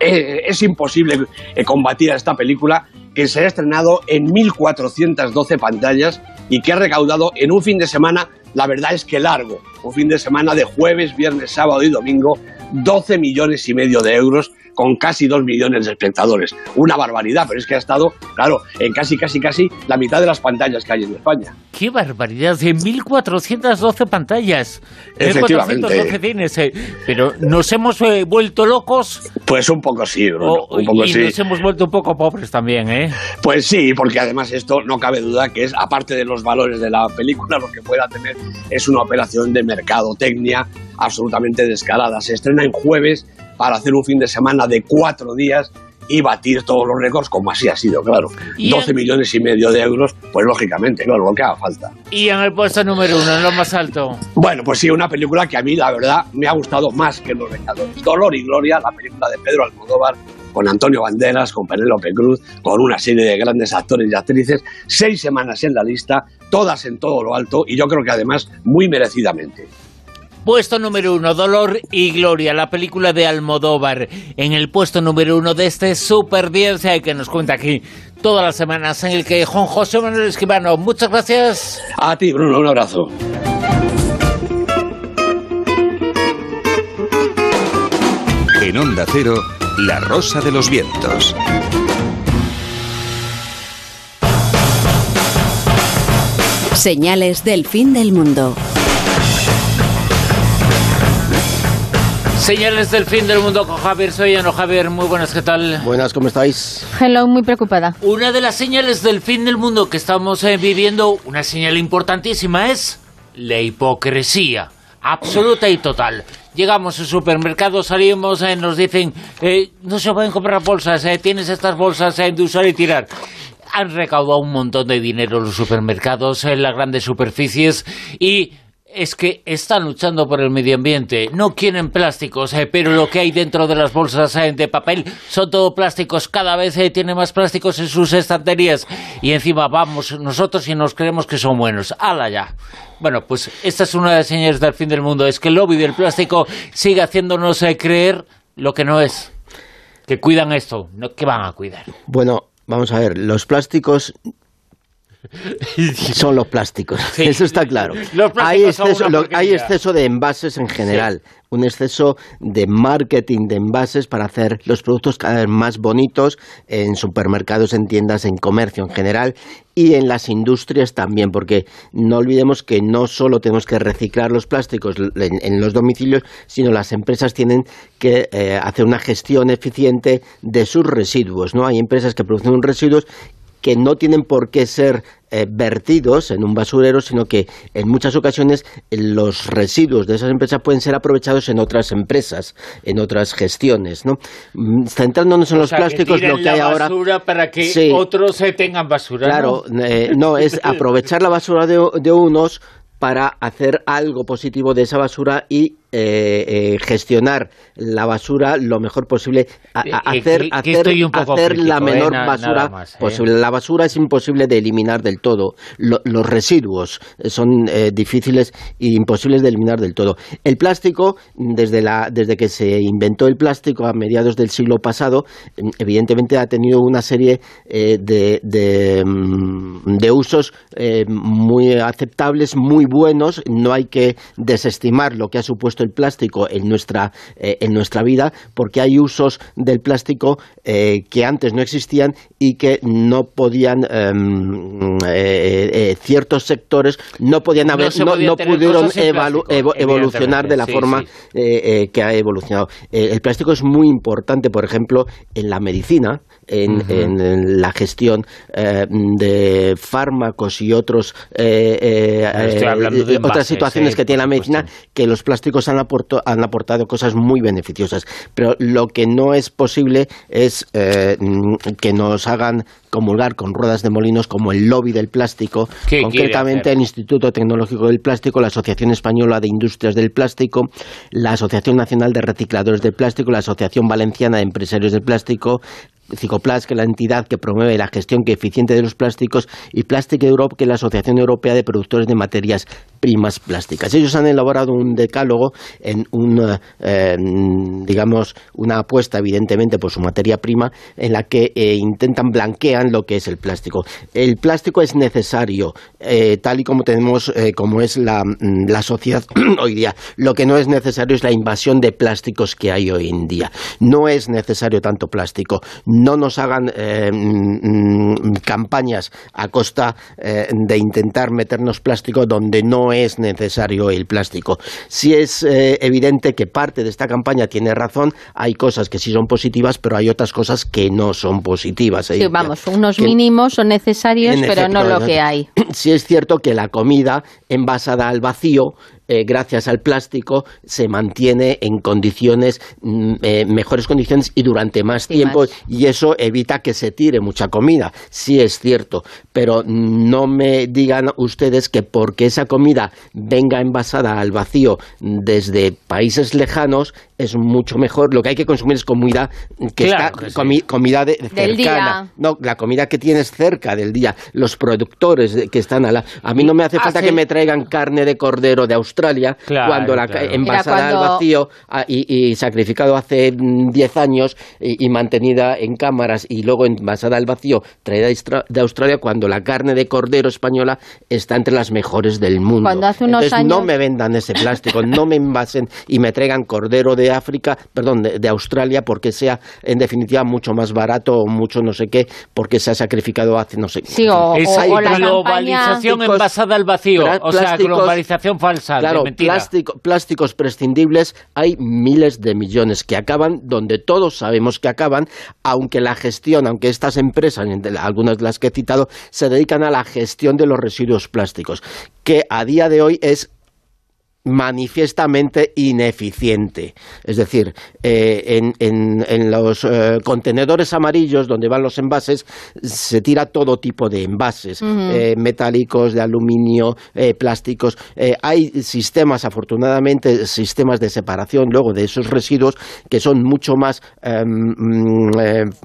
Eh, es imposible eh, combatir a esta película que se ha estrenado en 1.412 pantallas y que ha recaudado en un fin de semana, la verdad es que largo, un fin de semana de jueves, viernes, sábado y domingo, 12 millones y medio de euros con casi 2 millones de espectadores. Una barbaridad, pero es que ha estado, claro, en casi, casi, casi la mitad de las pantallas que hay en España. ¡Qué barbaridad! De 1.412 pantallas. Efectivamente. 1.412 cines. eh. Pero nos hemos eh, vuelto locos Pues un poco sí, Bruno, o- un poco y sí. nos hemos vuelto un poco pobres también, ¿eh? Pues sí, porque además esto no cabe duda que es, aparte de los valores de la película, lo que pueda tener es una operación de mercadotecnia absolutamente descarada. Se estrena en jueves para hacer un fin de semana de cuatro días y batir todos los récords, como así ha sido, claro. Y 12 en- millones y medio de euros, pues lógicamente, claro, lo que haga falta. Y en el puesto número uno, en lo más alto. Bueno, pues sí, una película que a mí, la verdad, me ha gustado más que Los Vengadores. Dolor y Gloria, la película de Pedro Almodóvar, con Antonio Banderas, con Penélope Cruz, con una serie de grandes actores y actrices, seis semanas en la lista, todas en todo lo alto y yo creo que además muy merecidamente. Puesto número uno, Dolor y Gloria, la película de Almodóvar. En el puesto número uno de este Super 10 eh, que nos cuenta aquí todas las semanas en el que Juan José Manuel Esquivano. Muchas gracias. A ti, Bruno, un abrazo. En Onda Cero, La Rosa de los Vientos. Señales del fin del mundo. Señales del fin del mundo con Javier Soyano. Javier, muy buenas, ¿qué tal? Buenas, ¿cómo estáis? Hello, muy preocupada. Una de las señales del fin del mundo que estamos eh, viviendo, una señal importantísima, es la hipocresía. Absoluta y total. Llegamos al supermercado, salimos, eh, nos dicen, eh, no se pueden comprar bolsas, eh, tienes estas bolsas eh, de usar y tirar. Han recaudado un montón de dinero los supermercados, en las grandes superficies y es que están luchando por el medio ambiente. No quieren plásticos, eh, pero lo que hay dentro de las bolsas eh, de papel son todo plásticos. Cada vez eh, tiene más plásticos en sus estanterías. Y encima vamos nosotros y nos creemos que son buenos. ¡Hala ya! Bueno, pues esta es una de las señales del fin del mundo. Es que el lobby del plástico sigue haciéndonos eh, creer lo que no es. Que cuidan esto. No, ¿Qué van a cuidar? Bueno, vamos a ver, los plásticos son los plásticos, eso está claro. Hay exceso, una lo- porquería. hay exceso de envases en general, un exceso de marketing de envases para hacer los productos cada vez más bonitos en supermercados, en tiendas, en comercio en general y en las industrias también, porque no olvidemos que no solo tenemos que reciclar los plásticos en, en los domicilios, sino las empresas tienen que eh, hacer una gestión eficiente de sus residuos, ¿no? Hay empresas que producen residuos que no tienen por qué ser eh, vertidos en un basurero, sino que en muchas ocasiones eh, los residuos de esas empresas pueden ser aprovechados en otras empresas, en otras gestiones, ¿no? Mm, Centrándonos en O los sea, que plásticos, tiren lo que la hay ahora... basura para que Sí. otros eh, tengan basura. Claro, ¿no? eh, no, es aprovechar la basura de, de unos para hacer algo positivo de esa basura y eh, eh, gestionar la basura lo mejor posible, a- a- Eh, eh, hacer, hacer, la crítico, menor na- basura más, posible. La basura es imposible de eliminar del todo. Lo- los residuos son difíciles e imposibles de eliminar del todo. El plástico, desde, la, desde que se inventó el plástico a mediados del siglo pasado, evidentemente ha tenido una serie de, de, mm, de usos muy aceptables, muy buenos. No hay que desestimar lo que ha supuesto el plástico en nuestra, eh, en nuestra vida, porque hay usos del plástico eh, que antes no existían y que no podían, em, eh, eh, ciertos sectores no podían haber, no, pudieron plástico, evolucionar de la forma sí, que ha evolucionado. El plástico es muy importante, por ejemplo, en la medicina, en, en- en la gestión eh, de fármacos y otros eh, eh, otras situaciones que tiene la medicina que los plásticos han, aporto- han aportado cosas muy beneficiosas. Pero lo que no es posible es mm, que nos hagan comulgar con ruedas de molinos como el lobby del plástico, ¿Qué quiere concretamente el Instituto Tecnológico del Plástico, la Asociación Española de Industrias del Plástico, la Asociación Nacional de Recicladores del Plástico, la Asociación Valenciana de Empresarios del Plástico, Cicoplas, que es la entidad que promueve la gestión eficiente de los plásticos, y Plastic Europe, que es la Asociación Europea de Productores de Materias Primas Plásticas. Ellos han elaborado un decálogo en un, eh, digamos, una apuesta, evidentemente, por su materia prima, en la que eh, intentan blanquean lo que es el plástico. El plástico es necesario, eh, tal y como tenemos, eh, como es la, mm, la sociedad hoy día. Lo que no es necesario es la invasión de plásticos que hay hoy en día. No es necesario tanto plástico. No nos hagan mm, mm, campañas a costa de intentar meternos plástico donde no es necesario el plástico. Si es eh, evidente que parte de esta campaña tiene razón, hay cosas que sí son positivas, pero hay otras cosas que no son positivas. Sí, vamos, unos que- mínimos son necesarios, pero efecto, no lo que hay. Sí es cierto que la comida envasada al vacío eh, gracias al plástico, se mantiene en condiciones, mm, eh, mejores condiciones y durante más tiempo, y eso evita que se tire mucha comida. Sí es cierto, pero no me digan ustedes que porque esa comida venga envasada al vacío desde países lejanos, es mucho mejor. Lo que hay que consumir es comida que Claro está que sí. comi- comida de, Del cercana. día. No, la comida que tienes cerca del día, los productores que están a la... A mí no me hace falta que me traigan carne de cordero de Australia Claro, cuando la claro. envasada cuando- al vacío y, y sacrificado hace mm, 10 años y, y mantenida en cámaras y luego envasada al vacío traída de Austra- de Australia cuando la carne de cordero española está entre las mejores del mundo. Cuando hace unos Entonces no años- me vendan ese plástico, no me envasen y me traigan cordero de África, perdón, de, de Australia porque sea en definitiva mucho más barato o mucho no sé qué porque se ha sacrificado hace no sé Sí, o, Es o- o la globalización campaña... envasada al vacío. O sea, globalización falsa. de Claro, mentira. plástico- plásticos prescindibles hay miles de millones que acaban donde todos sabemos que acaban, aunque la gestión, aunque estas empresas, algunas de las que he citado, se dedican a la gestión de los residuos plásticos, que a día de hoy es manifiestamente ineficiente. Es decir, eh, en, en- en los eh, contenedores amarillos donde van los envases se tira todo tipo de envases, eh, metálicos, de aluminio, plásticos. Hay sistemas, afortunadamente, sistemas de separación luego de esos residuos que son mucho más, eh, mm,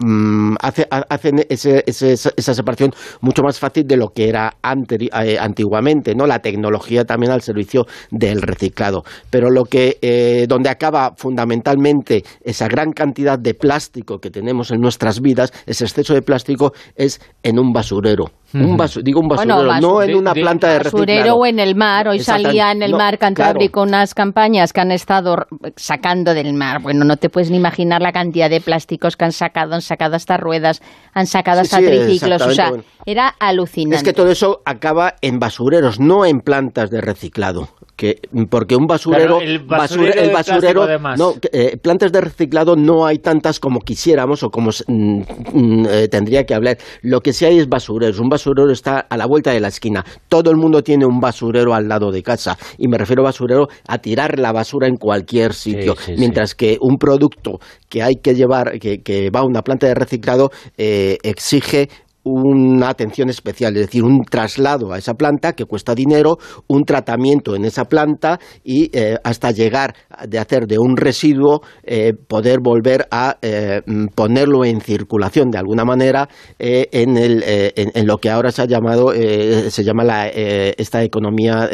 mm, hace- ha- hacen ese- ese- esa separación mucho más fácil de lo que era anteri- antiguamente, ¿no? La tecnología también al servicio del reciclado. Pero lo que, eh, donde acaba fundamentalmente esa gran cantidad de plástico que tenemos en nuestras vidas, ese exceso de plástico, es en un basurero. Un basu- digo un Bueno, basurero, no en una de- planta de basurero reciclado. o en el mar. Hoy salía en el No, mar Cantábrico claro. unas campañas que han estado sacando del mar. Bueno, no te puedes ni imaginar la cantidad de plásticos que han sacado. Han sacado hasta ruedas, han sacado Sí, hasta sí, triciclos. O sea, bueno. era alucinante. Es que todo eso acaba en basureros, no en plantas de reciclado. Que, porque un basurero, Claro, el basure- basurero el plástico, basurero, no, eh, plantas de reciclado no hay tantas como quisiéramos o como mm, mm, eh, tendría que hablar. Lo que sí hay es basureros. Un basurero está a la vuelta de la esquina. Todo el mundo tiene un basurero al lado de casa. Y me refiero a basurero a tirar la basura en cualquier sitio. sí, sí. Mientras que un producto que hay que llevar, que, que va a una planta de reciclado, eh, exige una atención especial, es decir, un traslado a esa planta que cuesta dinero, un tratamiento en esa planta y eh, hasta llegar de hacer de un residuo eh, poder volver a eh, mm, ponerlo en circulación de alguna manera en, el, en, lo que ahora se ha llamado se llama la, esta economía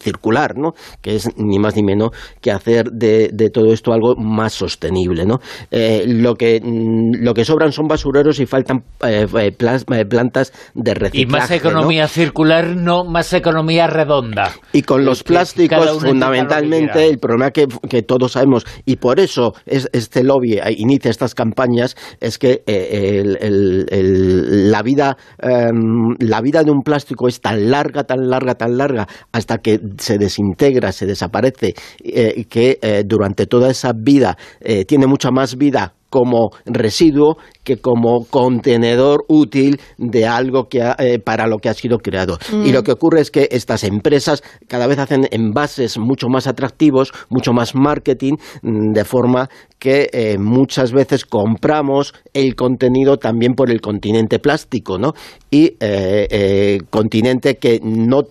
circular, ¿no? que es ni más ni menos que hacer de, de todo esto algo más sostenible. ¿no? Lo, que, mm, lo que sobran son basureros y faltan plas- plantas de Y reciclaje. más ¿no? economía circular, no más economía redonda. Y con los plásticos, fundamentalmente, el problema que, que todos sabemos, y por eso es, este lobby eh, inicia estas campañas, es que eh, el- el- el- la, vida, em, la vida de un plástico es tan larga, tan larga, tan larga, hasta que se desintegra, se desaparece, eh, que eh, durante toda esa vida eh, tiene mucha más vida como residuo que como contenedor útil de algo que ha- eh, para lo que ha sido creado. Mm. Y lo que ocurre es que estas empresas cada vez hacen envases mucho más atractivos, mucho más marketing, mm, de forma que eh, muchas veces compramos el contenido también por el continente plástico, ¿no? Y eh, continente que no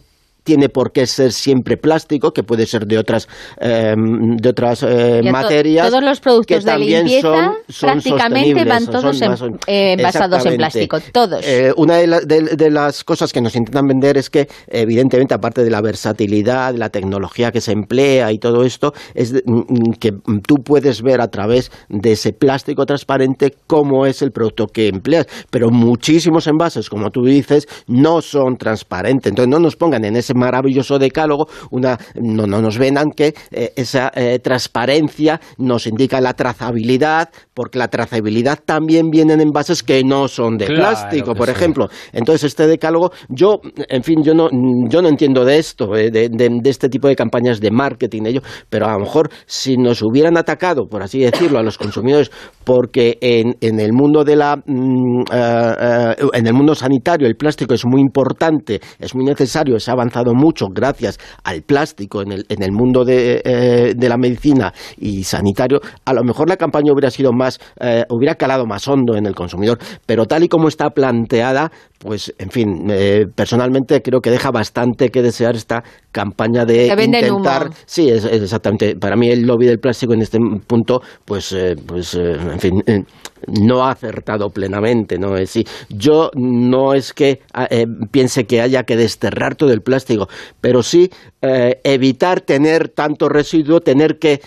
tiene por qué ser siempre plástico, que puede ser de otras eh, de otras eh, to- materias. Todos los productos que de también limpieza son- son prácticamente van sostenibles, son todos en- eh, basados en plástico. Todos. Eh, una de, la- de- de las cosas que nos intentan vender es que, evidentemente, aparte de la versatilidad, de la tecnología que se emplea y todo esto, es mm, mm, que tú puedes ver a través de ese plástico transparente cómo es el producto que empleas. Pero muchísimos envases, como tú dices, no son transparentes. Entonces, no nos pongan en ese maravilloso decálogo, una, no, no nos vendan que eh, esa eh, transparencia nos indica la trazabilidad, porque la trazabilidad también viene en envases que no son de Claro plástico, por sí. ejemplo. Entonces, este decálogo, yo, en fin, yo no, yo no entiendo de esto, eh, de, de- de este tipo de campañas de marketing, ello, pero a lo mejor si nos hubieran atacado, por así decirlo, a los consumidores, porque en, en el mundo de la, mm, en el mundo sanitario el plástico es muy importante, es muy necesario, se ha avanzado avanzado mucho gracias al plástico en el, en el mundo de, eh, de la medicina y sanitario, a lo mejor la campaña hubiera sido más, eh, hubiera calado más hondo en el consumidor, pero tal y como está planteada, pues, en fin, eh, personalmente creo que deja bastante que desear esta campaña de intentar, sí, es, es exactamente. Para mí el lobby del plástico en este punto, pues, eh, pues, eh, en fin, eh, no ha acertado plenamente, no es sí. Yo no es que ah, eh, piense que haya que desterrar todo el plástico, pero sí evitar tener tanto residuo, tener que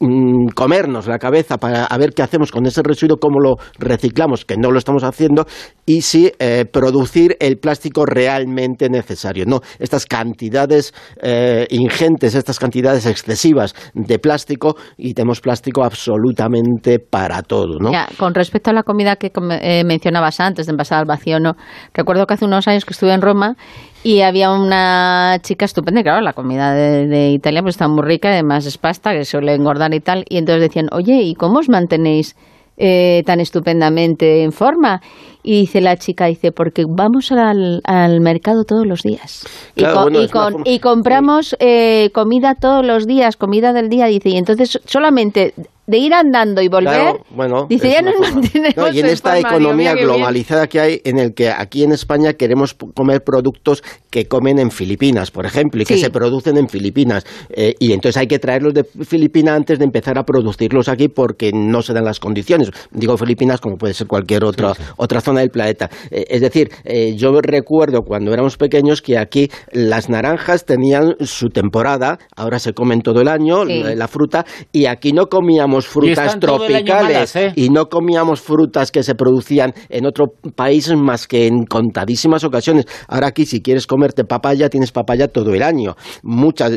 mm, comernos la cabeza para a ver qué hacemos con ese residuo, cómo lo reciclamos, que no lo estamos haciendo, y sí eh, producir el plástico realmente necesario. No, estas cantidades eh, ingentes, estas cantidades excesivas de plástico, y tenemos plástico absolutamente para todo, ¿no? Con respecto a la comida que eh, mencionabas antes de envasada al vacío, no. Recuerdo que hace unos años que estuve en Roma y había una chica estupenda, claro, la comida de, de Italia pues está muy rica, además es pasta que suele engordar y tal, y entonces decían, oye, ¿y cómo os mantenéis eh, tan estupendamente en forma? Y dice la chica, dice, porque vamos al, al mercado todos los días. Y, Claro, co- bueno, y es una con- forma- y compramos eh, comida todos los días, comida del día, dice, y entonces solamente de ir andando y volver, Claro, bueno, dice, ya nos forma. mantenemos No, y en en esta forma, economía globalizada que hay, en el que aquí en España queremos comer productos que comen en Filipinas, por ejemplo, y que se producen en Filipinas. Eh, y entonces hay que traerlos de Filipinas antes de empezar a producirlos aquí porque no se dan las condiciones. Digo Filipinas como puede ser cualquier otra, otra zona del planeta. Eh, es decir, eh, yo recuerdo cuando éramos pequeños que aquí las naranjas tenían su temporada, ahora se comen todo el año, Sí. la, la fruta, y aquí no comíamos frutas tropicales malas, ¿eh? y no comíamos frutas que se producían en otro país más que en contadísimas ocasiones. Ahora aquí si quieres comerte papaya, tienes papaya todo el año. Muchas,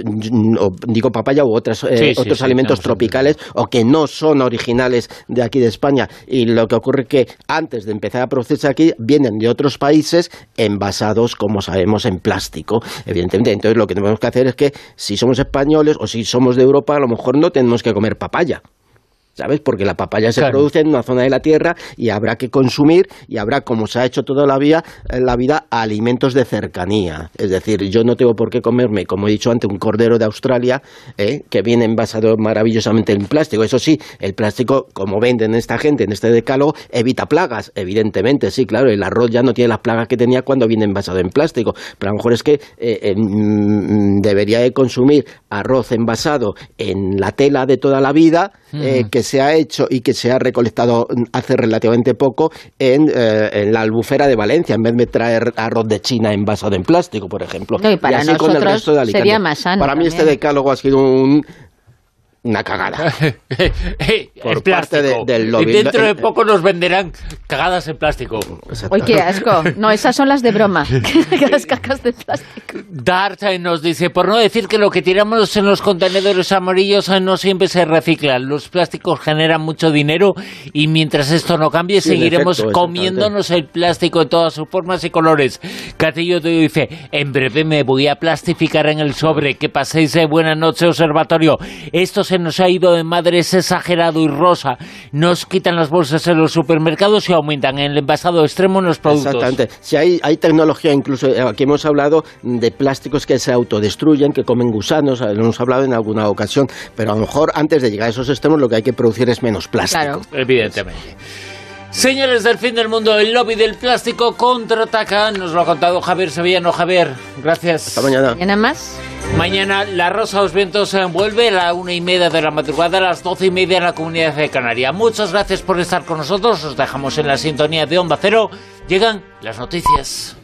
o digo papaya u otras, eh, Sí, sí, otros sí, alimentos tropicales o que no son originales de aquí de España. Y lo que ocurre es que antes de empezar a aquí, vienen de otros países envasados, como sabemos, en plástico, evidentemente. Entonces lo que tenemos que hacer es que si somos españoles o si somos de Europa, a lo mejor no tenemos que comer papaya. ¿Sabes? Porque la papaya se Claro. produce en una zona de la tierra y habrá que consumir y habrá, como se ha hecho toda la vida, eh, la vida, alimentos de cercanía. Es decir, yo no tengo por qué comerme, como he dicho antes, un cordero de Australia eh, que viene envasado maravillosamente en plástico. Eso sí, el plástico, como venden esta gente en este decálogo, evita plagas. Evidentemente, sí, claro, el arroz ya no tiene las plagas que tenía cuando viene envasado en plástico. Pero a lo mejor es que eh, eh, mm, debería de consumir arroz envasado en la tela de toda la vida, que se ha hecho y que se ha recolectado mm, hace relativamente poco en, eh, en la albufera de Valencia, en vez de traer arroz de China envasado en plástico, por ejemplo. No, y para así con el resto de sería más sano Para mí este decálogo ha sido un- una cagada. Por el parte de- plástico. del lobby. Y dentro de Eh, poco nos venderán cagadas en plástico. Uy, qué asco. No, esas son las de broma. las cacas de plástico. Dart eh, nos dice, por no decir que lo que tiramos en los contenedores amarillos no siempre se recicla. Los plásticos generan mucho dinero y mientras esto no cambie Sí, seguiremos efecto, comiéndonos el plástico en todas sus formas y colores. Catillo te dice, en breve me voy a plastificar en el sobre. Que paséis de buena noche, observatorio. Esto se nos ha ido de madre, es exagerado y rosa. Nos quitan las bolsas en los supermercados y aumentan en el envasado extremo en los productos. Exactamente. Si hay, hay tecnología, incluso eh, aquí hemos hablado de plásticos que se autodestruyen, que comen gusanos, eh, lo hemos hablado en alguna ocasión, pero a lo mejor antes de llegar a esos extremos lo que hay que producir es menos plástico. Evidentemente. Señores del fin del mundo, el lobby del plástico contraataca. Nos lo ha contado Javier Sevillano. Javier, gracias. Hasta mañana. Mañana más. Mañana la Rosa de los Vientos se envuelve a la una y media de la madrugada, a las doce y media en la comunidad de Canarias. Muchas gracias por estar con nosotros. Os dejamos en la sintonía de Onda Cero. Llegan las noticias.